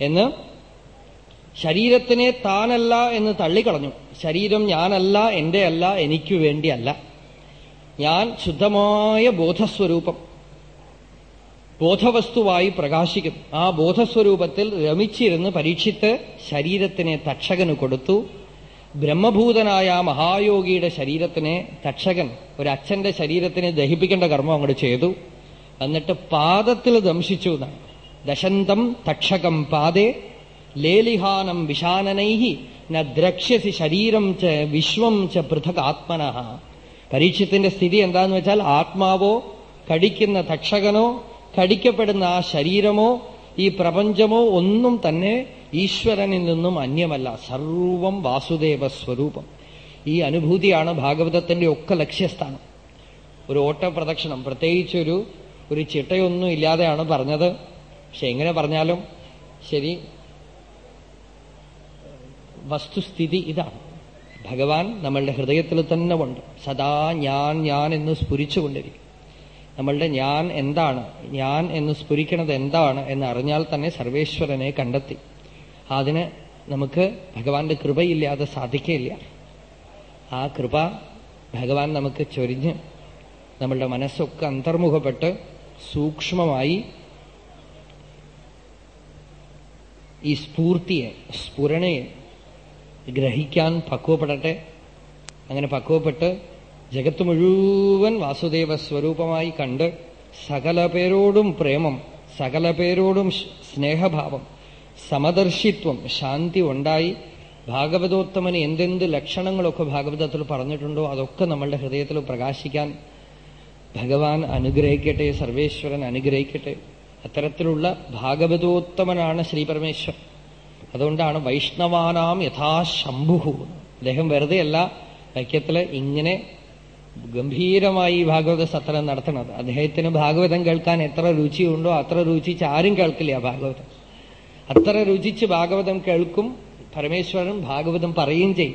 എന്ന് ശരീരത്തിനെ താനല്ല എന്ന് തള്ളിക്കളഞ്ഞു. ശരീരം ഞാനല്ല എന്റെ അല്ല എനിക്കു വേണ്ടിയല്ല ഞാൻ ശുദ്ധമായ ബോധസ്വരൂപം. ബോധവസ്തുവായി പ്രകാശിക്കും ആ ബോധസ്വരൂപത്തിൽ രമിച്ചിരുന്ന് പരീക്ഷിച്ച് ശരീരത്തിനെ തക്ഷകന് കൊടുത്തു. ബ്രഹ്മഭൂതനായ മഹായോഗിയുടെ ശരീരത്തിനെ തക്ഷകൻ ഒരു അച്ഛന്റെ ശരീരത്തിനെ ദഹിപ്പിക്കേണ്ട കർമ്മം അങ്ങോട്ട് ചെയ്തു. എന്നിട്ട് പാദത്തിൽ ദംശിച്ചു എന്നാണ്. ദശന്തം തക്ഷകം പാദേ ലേലിഹാനം വിഷാനനൈഹി ന ദ്രക്ഷ്യസി ശരീരം ച വിശ്വം ച പൃഥക് ആത്മന. പരീക്ഷത്തിന്റെ സ്ഥിതി എന്താന്ന് വെച്ചാൽ ആത്മാവോ കടിക്കുന്ന തക്ഷകനോ കടിക്കപ്പെടുന്ന ആ ശരീരമോ ഈ പ്രപഞ്ചമോ ഒന്നും തന്നെ ഈശ്വരനിൽ നിന്നും അന്യമല്ല. സർവം വാസുദേവ സ്വരൂപം. ഈ അനുഭൂതിയാണ് ഭാഗവതത്തിന്റെ ഒക്കെ ലക്ഷ്യസ്ഥാനം. ഒരു ഓട്ടപ്രദക്ഷിണം. പ്രത്യേകിച്ചൊരു ഒരു ചിട്ടയൊന്നും ഇല്ലാതെയാണ് പറഞ്ഞത്. പക്ഷെ എങ്ങനെ പറഞ്ഞാലും ശരി വസ്തുസ്ഥിതി ഇതാണ്. ഭഗവാൻ നമ്മളുടെ ഹൃദയത്തിൽ തന്നെ ഉണ്ട്. സദാ ഞാൻ ഞാൻ എന്ന് സ്ഫുരിച്ചുകൊണ്ടിരിക്കും. നമ്മളുടെ ഞാൻ എന്താണ്? ഞാൻ എന്ന് സ്ഫുരിക്കുന്നത് എന്താണ് എന്ന് അറിഞ്ഞാൽ തന്നെ സർവേശ്വരനെ കണ്ടെത്തി. അതിന് നമുക്ക് ഭഗവാന്റെ കൃപയില്ലാതെ സാധിക്കില്ല ആ കൃപ ഭഗവാൻ നമുക്ക് ചൊരിഞ്ഞ് നമ്മളുടെ മനസ്സൊക്കെ അന്തർമുഖപ്പെട്ട് സൂക്ഷ്മമായി ഈ സ്ഫൂർത്തിയെ സ്ഫുരണയെ ഗ്രഹിക്കാൻ പക്വപ്പെടട്ടെ. അങ്ങനെ പക്വപ്പെട്ട് ജഗത്ത് മുഴുവൻ വാസുദേവ സ്വരൂപമായി കണ്ട് സകല പേരോടും പ്രേമം സകല പേരോടും സ്നേഹഭാവം സമദർശിത്വം ശാന്തി ഉണ്ടായി. ഭാഗവതോത്തമന് എന്തെന്ത് ലക്ഷണങ്ങളൊക്കെ ഭാഗവതത്തിൽ പറഞ്ഞിട്ടുണ്ടോ അതൊക്കെ നമ്മളുടെ ഹൃദയത്തിൽ പ്രകാശിക്കാൻ ഭഗവാൻ അനുഗ്രഹിക്കട്ടെ സർവേശ്വരൻ അനുഗ്രഹിക്കട്ടെ. അത്തരത്തിലുള്ള ഭാഗവതോത്തമനാണ് ശ്രീ പരമേശ്വരൻ അതുകൊണ്ടാണ് വൈഷ്ണവാനാം യഥാശംഭുഹു അദ്ദേഹം വെറുതെയല്ല വൈക്കത്തിൽ ഇങ്ങനെ ഗംഭീരമായി ഭാഗവത സത്രം നടത്തണത് അദ്ദേഹത്തിന് ഭാഗവതം കേൾക്കാൻ എത്ര രുചിയുണ്ടോ അത്ര രുചിച്ച് ആരും കേൾക്കില്ല ഭാഗവതം. അത്ര രുചിച്ച് ഭാഗവതം കേൾക്കും പരമേശ്വരൻ ഭാഗവതം പറയുകയും ചെയ്യും.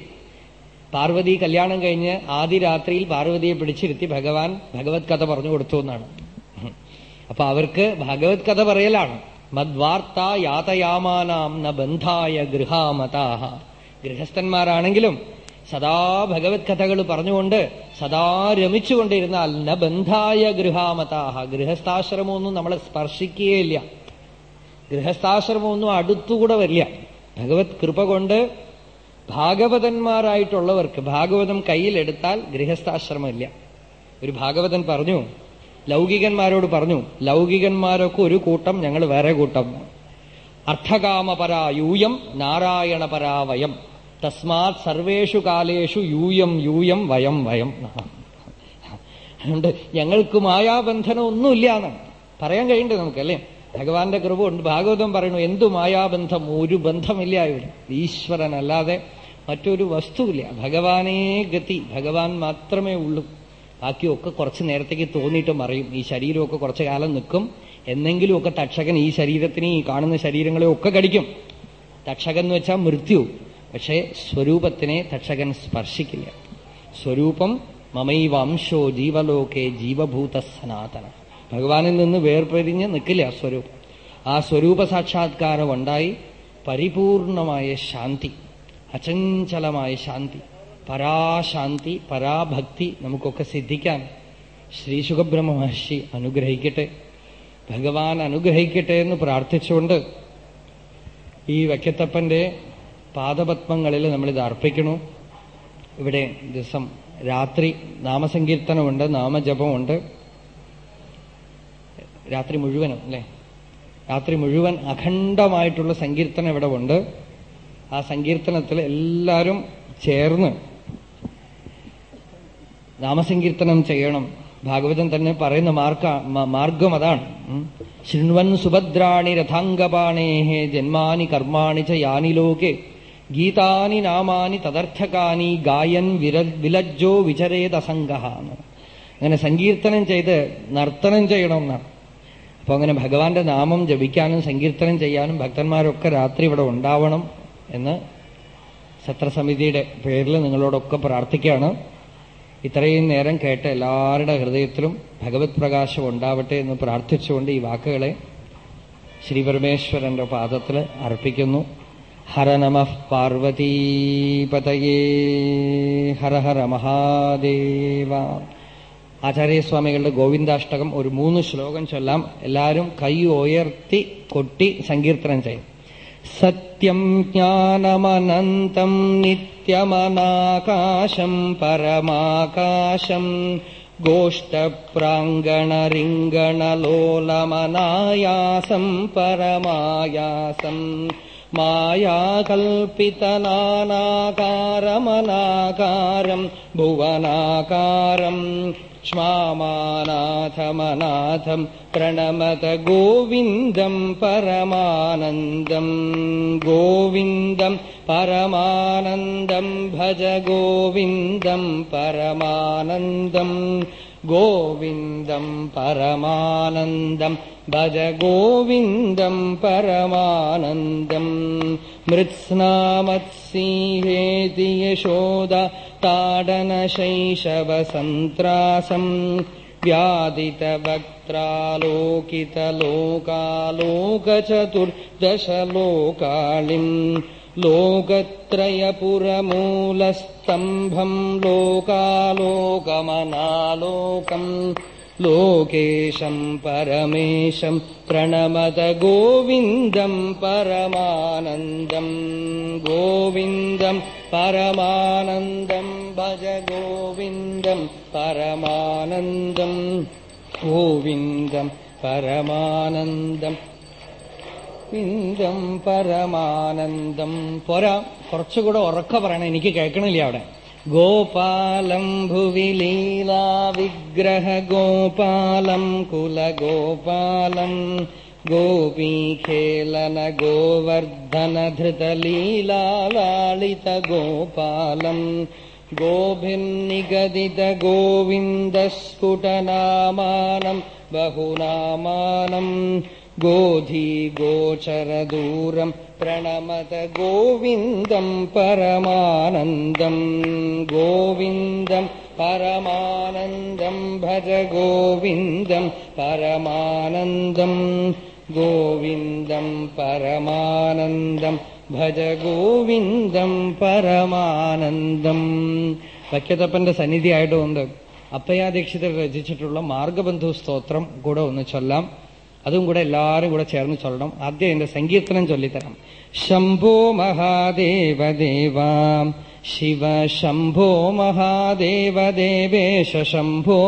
പാർവതി കല്യാണം കഴിഞ്ഞ് ആദ്യ രാത്രിയിൽ പാർവതിയെ പിടിച്ചിരുത്തി ഭഗവാൻ ഭഗവത് കഥ പറഞ്ഞു കൊടുത്തു എന്നാണ്. അപ്പൊ അവർക്ക് ഭഗവത് കഥ പറയലാണ്. മദ്വാർത്ത യാതയാമാനാം ന ബന്ധായ ഗൃഹാമതാഹ. ഗൃഹസ്ഥന്മാരാണെങ്കിലും സദാ ഭഗവത് കഥകൾ പറഞ്ഞുകൊണ്ട് സദാ രമിച്ചുകൊണ്ടിരുന്നാൽ ന ബന്ധായ ഗൃഹാമതാഹ. ഗൃഹസ്ഥാശ്രമമൊന്നും നമ്മളെ സ്പർശിക്കുകയില്ല. ഗൃഹസ്ഥാശ്രമമൊന്നും അടുത്തുകൂടെ വരില്ല. ഭഗവത് കൃപ കൊണ്ട് ഭാഗവതന്മാരായിട്ടുള്ളവർക്ക് ഭാഗവതം കയ്യിലെടുത്താൽ ഗൃഹസ്ഥാശ്രമമില്ല. ഒരു ഭാഗവതൻ പറഞ്ഞു ലൗകികന്മാരോട് പറഞ്ഞു ലൗകികന്മാരൊക്കെ ഒരു കൂട്ടം ഞങ്ങൾ വേറെ കൂട്ടം. അർത്ഥകാമപരായൂയം നാരായണപരാവയം. നാരായണപരാ വയം തസ്മാത് സർവേഷു കാലേഷു യൂയം യൂയം വയം വയം. അതുകൊണ്ട് ഞങ്ങൾക്ക് മായാബന്ധനം ഒന്നുമില്ല എന്നാണ് പറയാൻ കഴിയണ്ടേ നമുക്കല്ലേ ഭഗവാന്റെ കൃപ ഉണ്ട് ഭാഗവതം പറയുന്നു എന്തു മായാബന്ധം? ഒരു ബന്ധമില്ല ഇവിടെ. ഈശ്വരനല്ലാതെ മറ്റൊരു വസ്തുവില്ല. ഭഗവാനേ ഗതി. ഭഗവാൻ മാത്രമേ ഉള്ളൂ. ബാക്കിയൊക്കെ കുറച്ച് നേരത്തേക്ക് തോന്നിയിട്ട് മറിയും ഈ ശരീരമൊക്കെ കുറച്ചു കാലം നിൽക്കും. എന്നെങ്കിലുമൊക്കെ തക്ഷകൻ ഈ ശരീരത്തിന് ഈ കാണുന്ന ശരീരങ്ങളെ ഒക്കെ കടിക്കും. തക്ഷകൻ എന്ന് വെച്ചാൽ മൃത്യു. പക്ഷേ സ്വരൂപത്തിനെ തക്ഷകൻ സ്പർശിക്കില്ല. സ്വരൂപം മമൈവംശോ ജീവലോകെ ജീവഭൂത സനാതന ഭഗവാനിൽ നിന്ന് വേർപിരിഞ്ഞ് നിൽക്കില്ല സ്വരൂപം ആ സ്വരൂപ. സാക്ഷാത്കാരം ഉണ്ടായി പരിപൂർണമായ ശാന്തി അചഞ്ചലമായ ശാന്തി പരാശാന്തി പരാഭക്തി നമുക്കൊക്കെ സിദ്ധിക്കാൻ ശ്രീ സുഖബ്രഹ്മ മഹർഷി അനുഗ്രഹിക്കട്ടെ. ഭഗവാൻ അനുഗ്രഹിക്കട്ടെ എന്ന് പ്രാർത്ഥിച്ചുകൊണ്ട് ഈ വയ്ക്കത്തപ്പന്റെ പാദപത്മങ്ങളിൽ നമ്മളിത് അർപ്പിക്കണു. ഇവിടെ ദിവസം രാത്രി നാമസങ്കീർത്തനമുണ്ട് നാമജപമുണ്ട്. രാത്രി മുഴുവനും അല്ലെ? രാത്രി മുഴുവൻ അഖണ്ഡമായിട്ടുള്ള സങ്കീർത്തനം ഇവിടെ ഉണ്ട്. ആ സങ്കീർത്തനത്തിൽ എല്ലാവരും ചേർന്ന് നാമസങ്കീർത്തനം ചെയ്യണം. ഭാഗവതം തന്നെ പറയുന്ന മാർഗ മാർഗം അതാണ്. ശൃണ്വൻ സുഭദ്രാണി രഥാംഗപാണേഹേ ജന്മാനി കർമാണി ച ലോകെ. ഗീതാനി നാമാനി തദർത്ഥകാനി ഗായൻ വിര വിലജ്ജോ വിചരേതസംഗ അങ്ങനെ സങ്കീർത്തനം ചെയ്ത് നർത്തനം ചെയ്യണമെന്നാണ് അപ്പൊ അങ്ങനെ ഭഗവാന്റെ നാമം ജപിക്കാനും സങ്കീർത്തനം ചെയ്യാനും ഭക്തന്മാരൊക്കെ രാത്രി ഇവിടെ ഉണ്ടാവണം എന്ന് സത്രസമിതിയുടെ പേരിൽ നിങ്ങളോടൊക്കെ പ്രാർത്ഥിക്കുകയാണ്. ഇത്രയും നേരം കേട്ട എല്ലാവരുടെ ഹൃദയത്തിലും ഭഗവത് പ്രകാശം ഉണ്ടാവട്ടെ എന്ന് പ്രാർത്ഥിച്ചുകൊണ്ട് ഈ വാക്കുകളെ ശ്രീപരമേശ്വരന്റെ പാദത്തിൽ അർപ്പിക്കുന്നു. ഹര നമ പാർവതീപതയേ ഹര ഹര മഹാദേവ ആചാര്യസ്വാമികളുടെ ഗോവിന്ദാഷ്ടകം ഒരു മൂന്ന് ശ്ലോകം ചൊല്ലാം. എല്ലാവരും കൈ ഉയർത്തി കൊട്ടി സങ്കീർത്തനം ചെയ്യും. സത്യം ജ്ഞാനമനന്തം നിത്യമനാകാശം പരമാകാശം ഗോഷ്ടപ്രാങ്കണരിങ്കണലോലമനായാസം പരമായാസം मायाकल्पितनानाकारमनाकारम् भुवनाकारम् क्ष्मानाथमनाथम् प्रणमत गोविन्दम् परमानन्दम् गोविन्दम् परमानन्दम् भज गोविन्दम् परमानन्दम् गोविन्दम् परमानन्दम् भज गोविन्दम् परमानन्दम् मृत्स्नामत्सिंहेति यशोद ताडनशैशवसन्त्रासम् व्यादितवक्त्रालोकितलोकालोकचतुर्दशलोकालिम्। लोकत्रयपुरमूलस्तम्भम् लोकालोकमनालोकम् लोकेशम् परमेशम् प्रणमत गोविन्दम् परमानन्दम् गोविन्दम् परमानन्दम् भज गोविन्दम् परमानन्दम् गोविन्दम् परमानन्दम् വിന്ദം പരമാനന്ദം. പോരാ കുറച്ചുകൂടെ ഉറക്ക പറയണം. എനിക്ക് കേൾക്കണില്ല അവിടെ. ഗോപാലം ഭുവി ലീലാ വിഗ്രഹ ഗോപാലം കുലഗോപാലം ഗോപീഖേലന ഗോവർദ്ധന ധൃതലീലാളിത ഗോപാലം ഗോഭിർനിഗദിത ഗോവിന്ദസ്ഫുടനാമാനം ബഹുനാമാനം गोधी गोचरदूरम् प्रणमत गोविन्दम् परमानन्दम् गोविन्दम् परमानन्दम् भज गोविन्दम् परमानन्दम् गोविन्दम् परमानन्दम् ഭജ ഗോവിന്ദം പരമാനന്ദം വക്യതപ്പന്റെ സന്നിധി ആയതുകൊണ്ട് അപ്പയാ ദീക്ഷിതർ രചിച്ചിട്ടുള്ള മാർഗബന്ധു സ്തോത്രം കൂടെ ഒന്ന് ചൊല്ലാം അതും കൂടെ എല്ലാവരും കൂടെ ചേർന്ന് ചൊല്ലണം ആദ്യം എന്റെ സങ്കീർത്തനം ചൊല്ലിത്തരാം ശംഭോ മഹാദേവ ദേവാ ശിവ ശംഭോ മഹാദേവ ദേവേശ ശംഭോ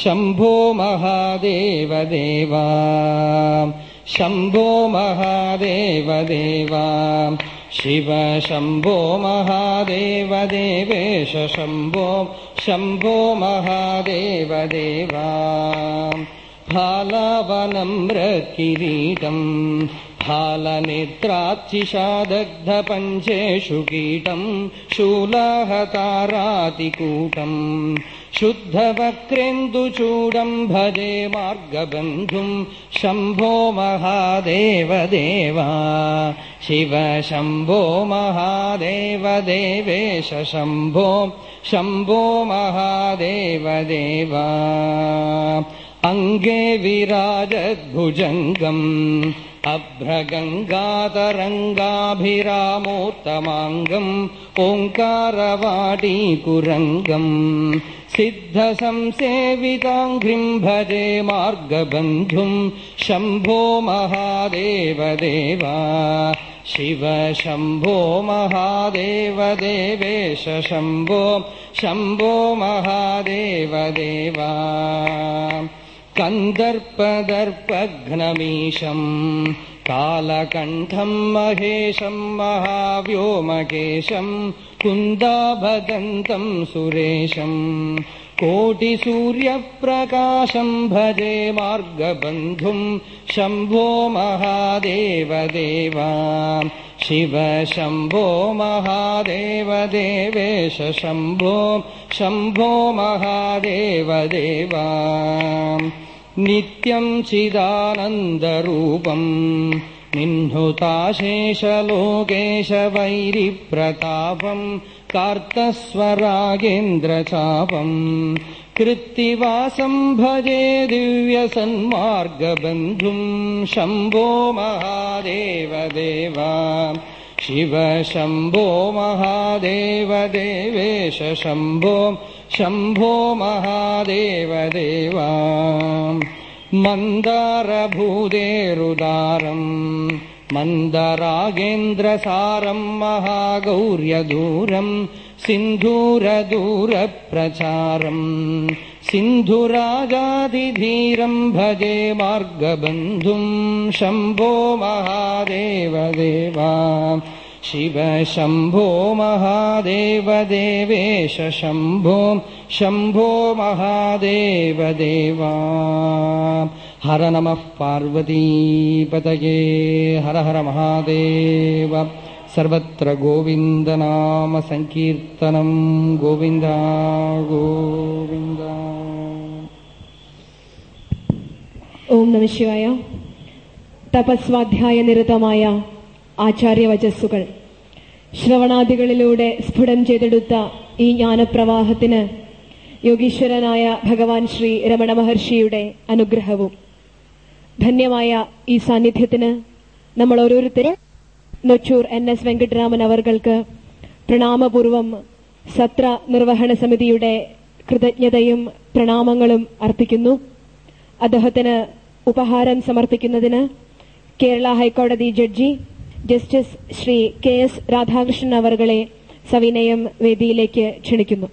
ശംഭോ മഹാദേവ ദേവാ ശംഭോ മഹാദേവ ദേവാ ശിവ ശംഭോ മഹാദേവ ദേവേശ ശംഭോ ശംഭോ മഹാദേവ ദേവാ ्रकिरीटम् फालनेत्राचिषादग्धपञ्चेषु कीटम् शूलाहतारातिकूटम् शुद्धवक्रेन्दुचूडम् भजे मार्गबन्धुम् शम्भो महादेवदेवा शिव शम्भो महादेवदेवेशम्भो शम्भो शम्भो महादेवदेवा अङ्गे विराजद्भुजङ्गम् अभ्रगङ्गातरङ्गाभिरामोत्तमाङ्गम् ओङ्कारवाटीकुरङ्गम् सिद्धसंसेविताङ्घ्रिम् भजे मार्गबन्धुम् शम्भो महादेव देवा शिव शम्भो महादेव देवेश शम्भो शम्भो महादेव देवा कन्दर्पदर्पघ्नमीशम् कालकण्ठम् महेशम् महाव्योमकेशम् कुन्दाभदन्तम् सुरेशम् कोटिसूर्यप्रकाशम् भजे मार्गबन्धुम् शम्भो महादेवदेवा शिव शम्भो महादेवदेवेश शम्भो शम्भो महादेवदेवा नित्यम् चिदानन्दरूपम् निह्नुताशेषलोकेश वैरिप्रतापम् कार्तस्वरागेन्द्रचापम् कृत्तिवासम् भजे दिव्यसन्मार्गबन्धुम् शम्भो महादेव देवा शिव शम्भो महादेव देवेश शम्भो शम्भो महादेव देवा मन्दारभूदेरुदारम् मन्दरागेन्द्रसारं महागौर्यदूरं सिन्धूरदूरप्रचारम् सिन्धुराजादिधीरं भजे मार्गबन्धुं शम्भो महादेवदेवा। शिव शम्भो महादेवदेवेश शम्भो शम्भो महादेवदेवा। हर नमः पार्वतीपतये हर हर महादेव सर्वत्र गोविन्दनामसङ्कीर्तनम् गोविन्द गोविन्द ഓം നമ ശിവായ തപസ്വാധ്യായ നിരതമായ ആചാര്യവചസ്സുകൾ ശ്രവണാദികളിലൂടെ സ്ഫുടം ചെയ്തെടുത്ത ഈ ജ്ഞാനപ്രവാഹത്തിന് യോഗീശ്വരനായ ഭഗവാൻ ശ്രീ രമണ മഹർഷിയുടെ അനുഗ്രഹവും ധന്യമായ ഈ സാന്നിധ്യത്തിന് നമ്മൾ ഓരോരുത്തരെ നൊച്ചൂർ എൻ എസ് വെങ്കട്ടരാമൻ അവർക്ക് പ്രണാമപൂർവം സത്ര നിർവഹണ സമിതിയുടെ കൃതജ്ഞതയും പ്രണാമങ്ങളും അർപ്പിക്കുന്നു. അദ്ദേഹത്തിന് ഉപഹാരം സമർപ്പിക്കുന്നതിന് കേരള ഹൈക്കോടതി judge justice Shri K S Radhakrishnan അവർകളെ സവിനയം വേദിയിലേക്ക് ക്ഷണിക്കുന്നു.